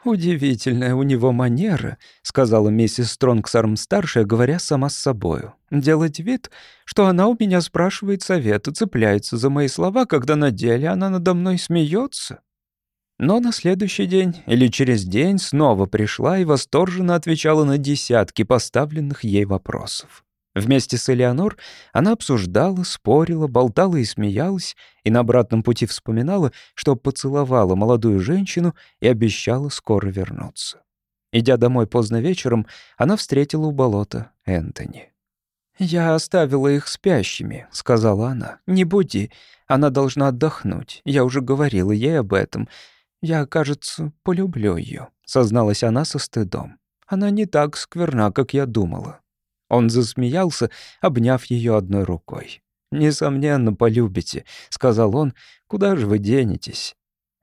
«Удивительная у него манера», — сказала миссис Стронгсарм-старшая, говоря сама с собою. «Делать вид, что она у меня спрашивает совет и цепляется за мои слова, когда на деле она надо мной смеется». Но на следующий день или через день снова пришла и восторженно отвечала на десятки поставленных ей вопросов. Вместе с Элеонор она обсуждала, спорила, болтала и смеялась, и на обратном пути вспоминала, что поцеловала молодую женщину и обещала скоро вернуться. Идя домой поздно вечером, она встретила у болота Энтони. «Я оставила их спящими», — сказала она. «Не буди, она должна отдохнуть. Я уже говорила ей об этом. Я, кажется, полюблю ее», — созналась она со стыдом. «Она не так скверна, как я думала». Он засмеялся, обняв ее одной рукой. «Несомненно, полюбите», — сказал он. «Куда же вы денетесь?»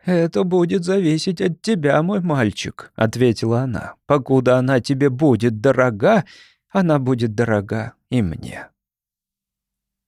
«Это будет зависеть от тебя, мой мальчик», — ответила она. «Покуда она тебе будет дорога, она будет дорога и мне».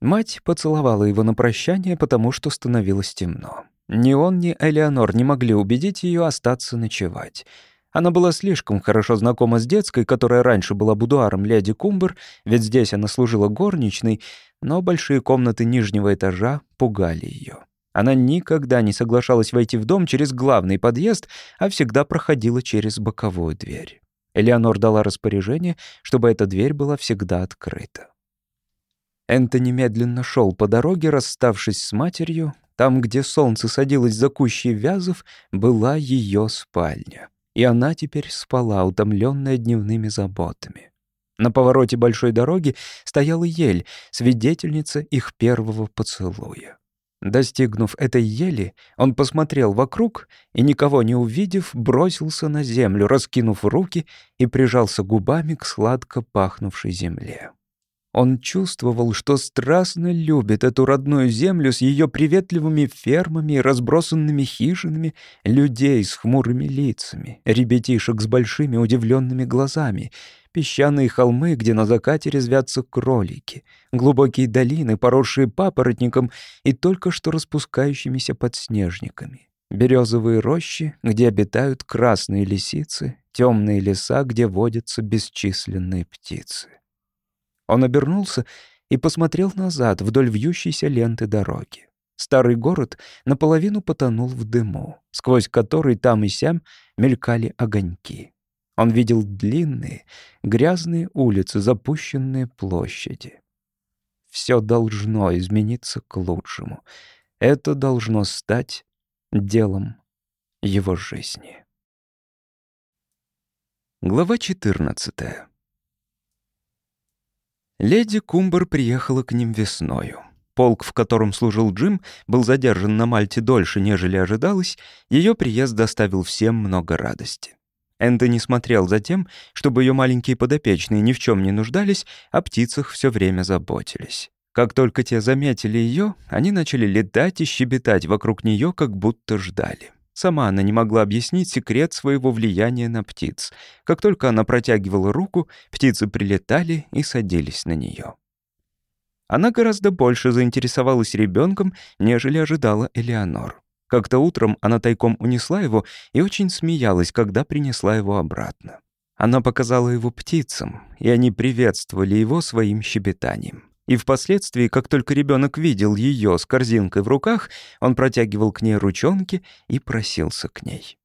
Мать поцеловала его на прощание, потому что становилось темно. Ни он, ни Элеонор не могли убедить ее остаться ночевать. Она была слишком хорошо знакома с детской, которая раньше была будуаром леди Кумбер, ведь здесь она служила горничной, но большие комнаты нижнего этажа пугали ее. Она никогда не соглашалась войти в дом через главный подъезд, а всегда проходила через боковую дверь. Элеонор дала распоряжение, чтобы эта дверь была всегда открыта. Энтони медленно шел по дороге, расставшись с матерью. Там, где солнце садилось за кущей вязов, была ее спальня и она теперь спала, утомленная дневными заботами. На повороте большой дороги стояла ель, свидетельница их первого поцелуя. Достигнув этой ели, он посмотрел вокруг и, никого не увидев, бросился на землю, раскинув руки и прижался губами к сладко пахнувшей земле. Он чувствовал, что страстно любит эту родную землю с ее приветливыми фермами разбросанными хижинами, людей с хмурыми лицами, ребятишек с большими удивленными глазами, песчаные холмы, где на закате резвятся кролики, глубокие долины, поросшие папоротником и только что распускающимися подснежниками, березовые рощи, где обитают красные лисицы, темные леса, где водятся бесчисленные птицы. Он обернулся и посмотрел назад вдоль вьющейся ленты дороги. Старый город наполовину потонул в дыму, сквозь который там и сям мелькали огоньки. Он видел длинные, грязные улицы, запущенные площади. Все должно измениться к лучшему. Это должно стать делом его жизни. Глава четырнадцатая. Леди Кумбер приехала к ним весною. Полк, в котором служил Джим, был задержан на Мальте дольше, нежели ожидалось, ее приезд доставил всем много радости. Энтони смотрел за тем, чтобы ее маленькие подопечные ни в чем не нуждались, о птицах все время заботились. Как только те заметили ее, они начали летать и щебетать вокруг нее, как будто ждали. Сама она не могла объяснить секрет своего влияния на птиц. Как только она протягивала руку, птицы прилетали и садились на нее. Она гораздо больше заинтересовалась ребенком, нежели ожидала Элеонор. Как-то утром она тайком унесла его и очень смеялась, когда принесла его обратно. Она показала его птицам, и они приветствовали его своим щебетанием. И впоследствии, как только ребенок видел ее с корзинкой в руках, он протягивал к ней ручонки и просился к ней.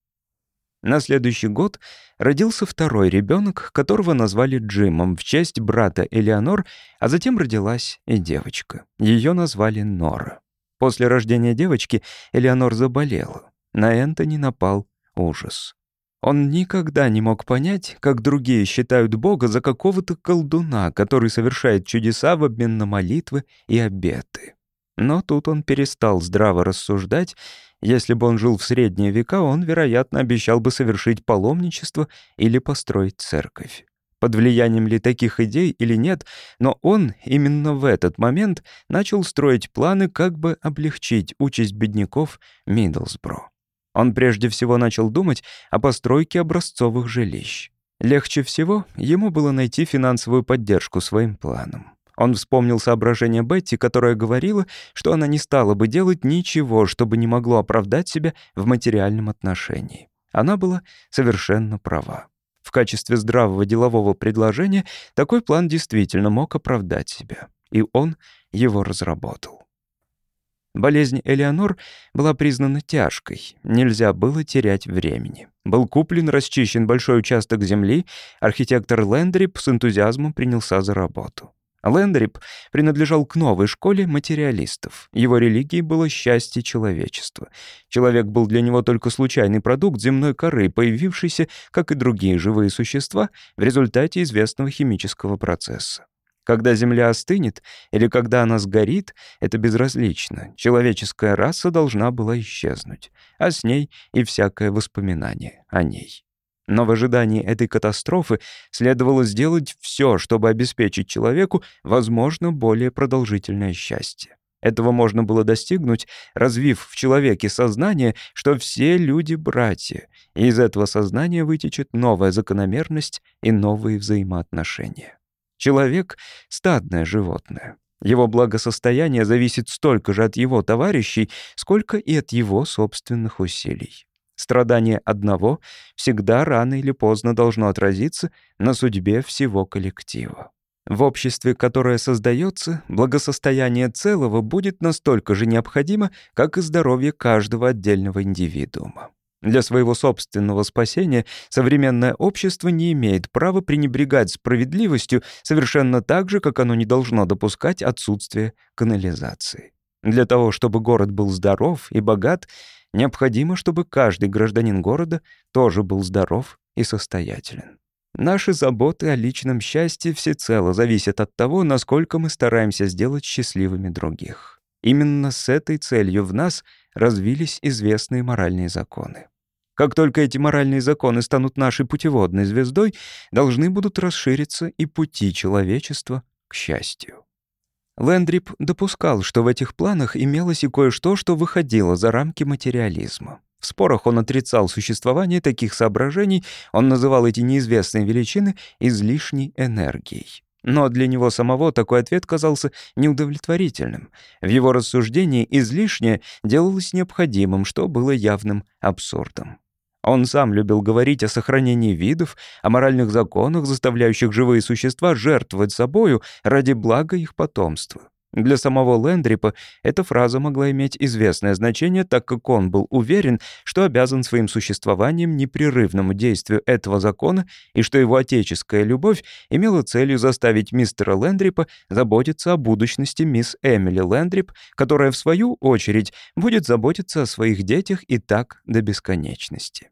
На следующий год родился второй ребенок, которого назвали Джимом в честь брата Элеонор, а затем родилась и девочка. Ее назвали Нора. После рождения девочки Элеонор заболела. На Энтони напал ужас. Он никогда не мог понять, как другие считают Бога за какого-то колдуна, который совершает чудеса в обмен на молитвы и обеты. Но тут он перестал здраво рассуждать. Если бы он жил в средние века, он, вероятно, обещал бы совершить паломничество или построить церковь. под влиянием ли таких идей или нет, но он именно в этот момент начал строить планы, как бы облегчить участь бедняков Миддлсбро. Он прежде всего начал думать о постройке образцовых жилищ. Легче всего ему было найти финансовую поддержку своим планам. Он вспомнил соображение Бетти, которая говорила, что она не стала бы делать ничего, чтобы не могло оправдать себя в материальном отношении. Она была совершенно права. В качестве здравого делового предложения такой план действительно мог оправдать себя, и он его разработал. Болезнь Элеонор была признана тяжкой, нельзя было терять времени. Был куплен, расчищен большой участок земли, архитектор Лендрип с энтузиазмом принялся за работу. Лендрип принадлежал к новой школе материалистов. Его религией было счастье человечества. Человек был для него только случайный продукт земной коры, появившийся, как и другие живые существа, в результате известного химического процесса. Когда Земля остынет или когда она сгорит, это безразлично. Человеческая раса должна была исчезнуть, а с ней и всякое воспоминание о ней. Но в ожидании этой катастрофы следовало сделать все, чтобы обеспечить человеку, возможно, более продолжительное счастье. Этого можно было достигнуть, развив в человеке сознание, что все люди — братья, и из этого сознания вытечет новая закономерность и новые взаимоотношения. Человек — стадное животное. Его благосостояние зависит столько же от его товарищей, сколько и от его собственных усилий. Страдание одного всегда рано или поздно должно отразиться на судьбе всего коллектива. В обществе, которое создается, благосостояние целого будет настолько же необходимо, как и здоровье каждого отдельного индивидуума. Для своего собственного спасения современное общество не имеет права пренебрегать справедливостью совершенно так же, как оно не должно допускать отсутствие канализации. Для того, чтобы город был здоров и богат, Необходимо, чтобы каждый гражданин города тоже был здоров и состоятелен. Наши заботы о личном счастье всецело зависят от того, насколько мы стараемся сделать счастливыми других. Именно с этой целью в нас развились известные моральные законы. Как только эти моральные законы станут нашей путеводной звездой, должны будут расшириться и пути человечества к счастью. Лэндрип допускал, что в этих планах имелось и кое-что, что выходило за рамки материализма. В спорах он отрицал существование таких соображений, он называл эти неизвестные величины излишней энергией. Но для него самого такой ответ казался неудовлетворительным. В его рассуждении излишнее делалось необходимым, что было явным абсурдом. Он сам любил говорить о сохранении видов, о моральных законах, заставляющих живые существа жертвовать собою ради блага их потомства. Для самого Лэндрипа эта фраза могла иметь известное значение, так как он был уверен, что обязан своим существованием непрерывному действию этого закона и что его отеческая любовь имела целью заставить мистера Лэндрипа заботиться о будущности мисс Эмили Лэндрип, которая, в свою очередь, будет заботиться о своих детях и так до бесконечности.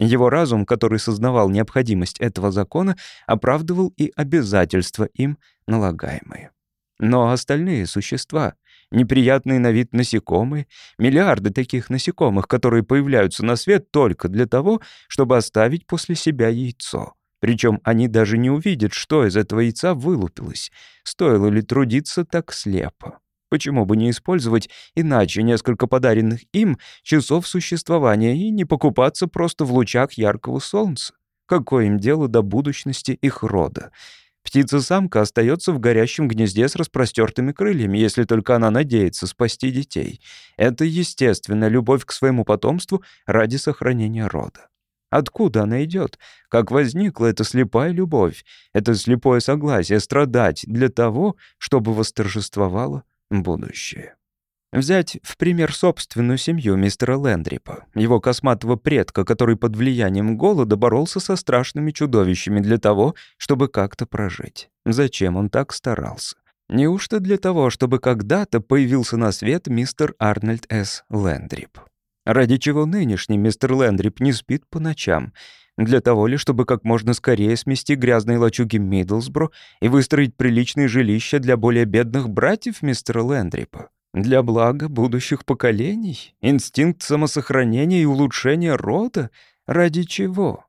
Его разум, который сознавал необходимость этого закона, оправдывал и обязательства им налагаемые. Но остальные существа, неприятные на вид насекомые, миллиарды таких насекомых, которые появляются на свет только для того, чтобы оставить после себя яйцо. Причем они даже не увидят, что из этого яйца вылупилось, стоило ли трудиться так слепо. Почему бы не использовать иначе несколько подаренных им часов существования и не покупаться просто в лучах яркого солнца? Какое им дело до будущности их рода? Птица-самка остается в горящем гнезде с распростертыми крыльями, если только она надеется спасти детей. Это естественная любовь к своему потомству ради сохранения рода. Откуда она идет? Как возникла эта слепая любовь, это слепое согласие страдать для того, чтобы восторжествовало будущее. Взять в пример собственную семью мистера Лэндрипа, его косматого предка, который под влиянием голода боролся со страшными чудовищами для того, чтобы как-то прожить. Зачем он так старался? Неужто для того, чтобы когда-то появился на свет мистер Арнольд С. Лэндрип? Ради чего нынешний мистер Лэндрип не спит по ночам? Для того ли, чтобы как можно скорее смести грязные лачуги Миддлсбро и выстроить приличные жилища для более бедных братьев мистера Лэндрипа? Для блага будущих поколений? Инстинкт самосохранения и улучшения рода? Ради чего?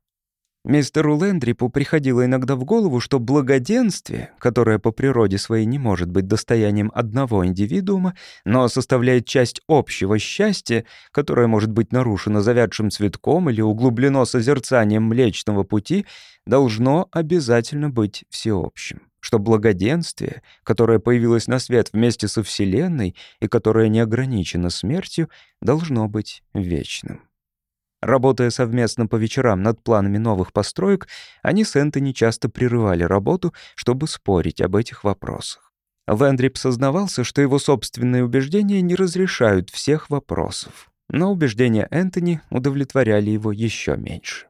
Мистеру Лэндрипу приходило иногда в голову, что благоденствие, которое по природе своей не может быть достоянием одного индивидуума, но составляет часть общего счастья, которое может быть нарушено завядшим цветком или углублено созерцанием Млечного Пути, должно обязательно быть всеобщим. Что благоденствие, которое появилось на свет вместе со Вселенной и которое не ограничено смертью, должно быть вечным. Работая совместно по вечерам над планами новых построек, они с Энтони часто прерывали работу, чтобы спорить об этих вопросах. Лэндрип сознавался, что его собственные убеждения не разрешают всех вопросов, но убеждения Энтони удовлетворяли его еще меньше.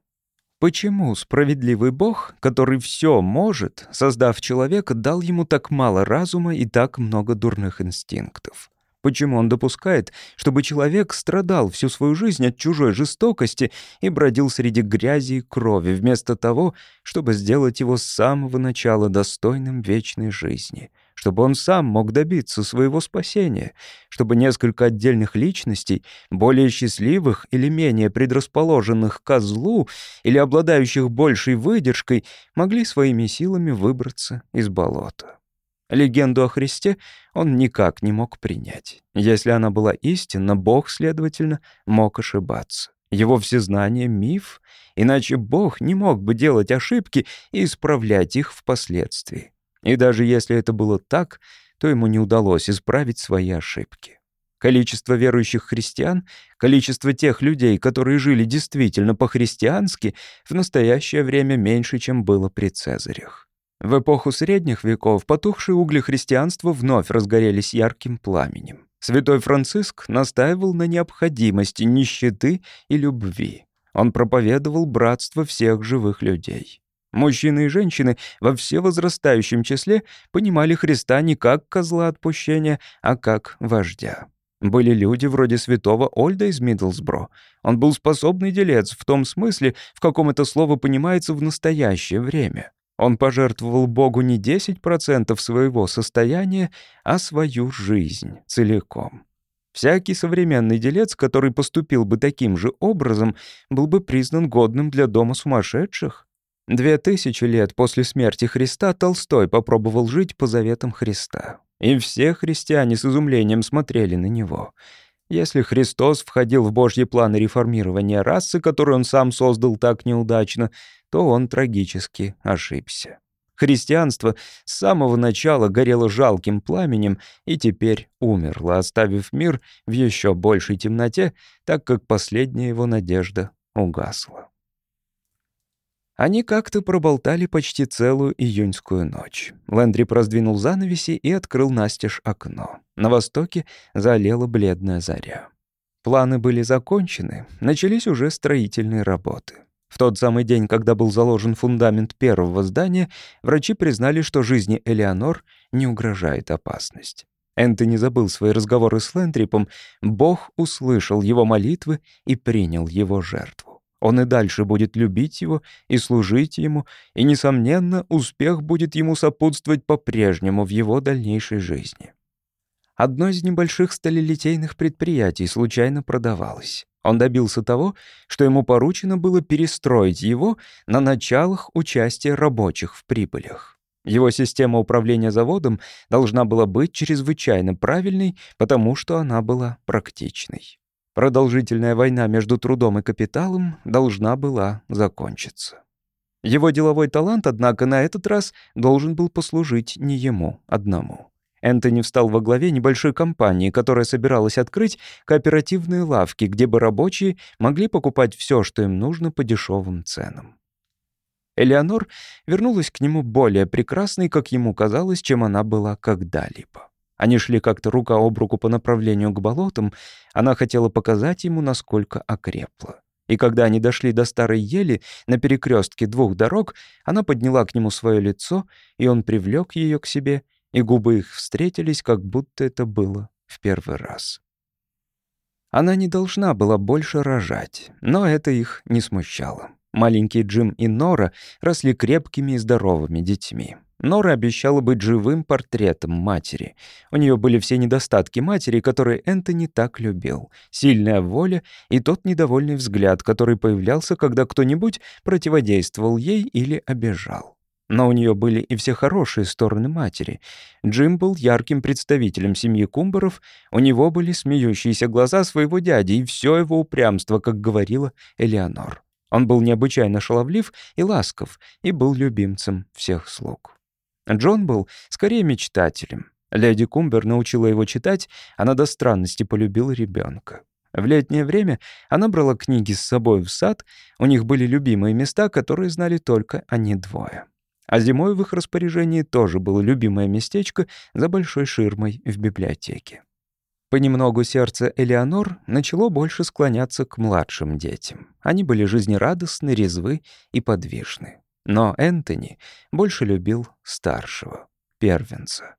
Почему справедливый Бог, который все может, создав человека, дал ему так мало разума и так много дурных инстинктов? Почему он допускает, чтобы человек страдал всю свою жизнь от чужой жестокости и бродил среди грязи и крови, вместо того, чтобы сделать его с самого начала достойным вечной жизни, чтобы он сам мог добиться своего спасения, чтобы несколько отдельных личностей, более счастливых или менее предрасположенных к злу или обладающих большей выдержкой, могли своими силами выбраться из болота? Легенду о Христе он никак не мог принять. Если она была истинна, Бог, следовательно, мог ошибаться. Его всезнание — миф, иначе Бог не мог бы делать ошибки и исправлять их впоследствии. И даже если это было так, то ему не удалось исправить свои ошибки. Количество верующих христиан, количество тех людей, которые жили действительно по-христиански, в настоящее время меньше, чем было при Цезарях. В эпоху средних веков потухшие угли христианства вновь разгорелись ярким пламенем. Святой Франциск настаивал на необходимости нищеты и любви. Он проповедовал братство всех живых людей. Мужчины и женщины во всевозрастающем числе понимали Христа не как козла отпущения, а как вождя. Были люди вроде святого Ольда из Миддлсбро. Он был способный делец в том смысле, в каком это слово понимается в настоящее время. Он пожертвовал Богу не 10% своего состояния, а свою жизнь целиком. Всякий современный делец, который поступил бы таким же образом, был бы признан годным для дома сумасшедших. Две тысячи лет после смерти Христа Толстой попробовал жить по заветам Христа. И все христиане с изумлением смотрели на него. Если Христос входил в Божьи планы реформирования расы, которую он сам создал так неудачно, то он трагически ошибся. Христианство с самого начала горело жалким пламенем и теперь умерло, оставив мир в еще большей темноте, так как последняя его надежда угасла. Они как-то проболтали почти целую июньскую ночь. Лэндри раздвинул занавеси и открыл настежь окно. На востоке залила бледная заря. Планы были закончены, начались уже строительные работы. В тот самый день, когда был заложен фундамент первого здания, врачи признали, что жизни Элеонор не угрожает опасность. Энтони забыл свои разговоры с Лэндрипом, Бог услышал его молитвы и принял его жертву. Он и дальше будет любить его и служить ему, и, несомненно, успех будет ему сопутствовать по-прежнему в его дальнейшей жизни. Одно из небольших сталелитейных предприятий случайно продавалось. Он добился того, что ему поручено было перестроить его на началах участия рабочих в прибылях. Его система управления заводом должна была быть чрезвычайно правильной, потому что она была практичной. Продолжительная война между трудом и капиталом должна была закончиться. Его деловой талант, однако, на этот раз должен был послужить не ему одному. Энтони встал во главе небольшой компании, которая собиралась открыть кооперативные лавки, где бы рабочие могли покупать все, что им нужно по дешевым ценам. Элеонор вернулась к нему более прекрасной, как ему казалось, чем она была когда-либо. Они шли как-то рука об руку по направлению к болотам, она хотела показать ему, насколько окрепла. И когда они дошли до старой ели на перекрестке двух дорог, она подняла к нему свое лицо, и он привлек ее к себе и губы их встретились, как будто это было в первый раз. Она не должна была больше рожать, но это их не смущало. Маленький Джим и Нора росли крепкими и здоровыми детьми. Нора обещала быть живым портретом матери. У нее были все недостатки матери, которые Энтони так любил. Сильная воля и тот недовольный взгляд, который появлялся, когда кто-нибудь противодействовал ей или обижал. Но у нее были и все хорошие стороны матери. Джим был ярким представителем семьи Кумберов, у него были смеющиеся глаза своего дяди и все его упрямство, как говорила Элеонор. Он был необычайно шаловлив и ласков, и был любимцем всех слуг. Джон был скорее мечтателем. Леди Кумбер научила его читать, она до странности полюбила ребенка. В летнее время она брала книги с собой в сад, у них были любимые места, которые знали только они двое. А зимой в их распоряжении тоже было любимое местечко за большой ширмой в библиотеке. Понемногу сердце Элеонор начало больше склоняться к младшим детям. Они были жизнерадостны, резвы и подвижны. Но Энтони больше любил старшего, первенца.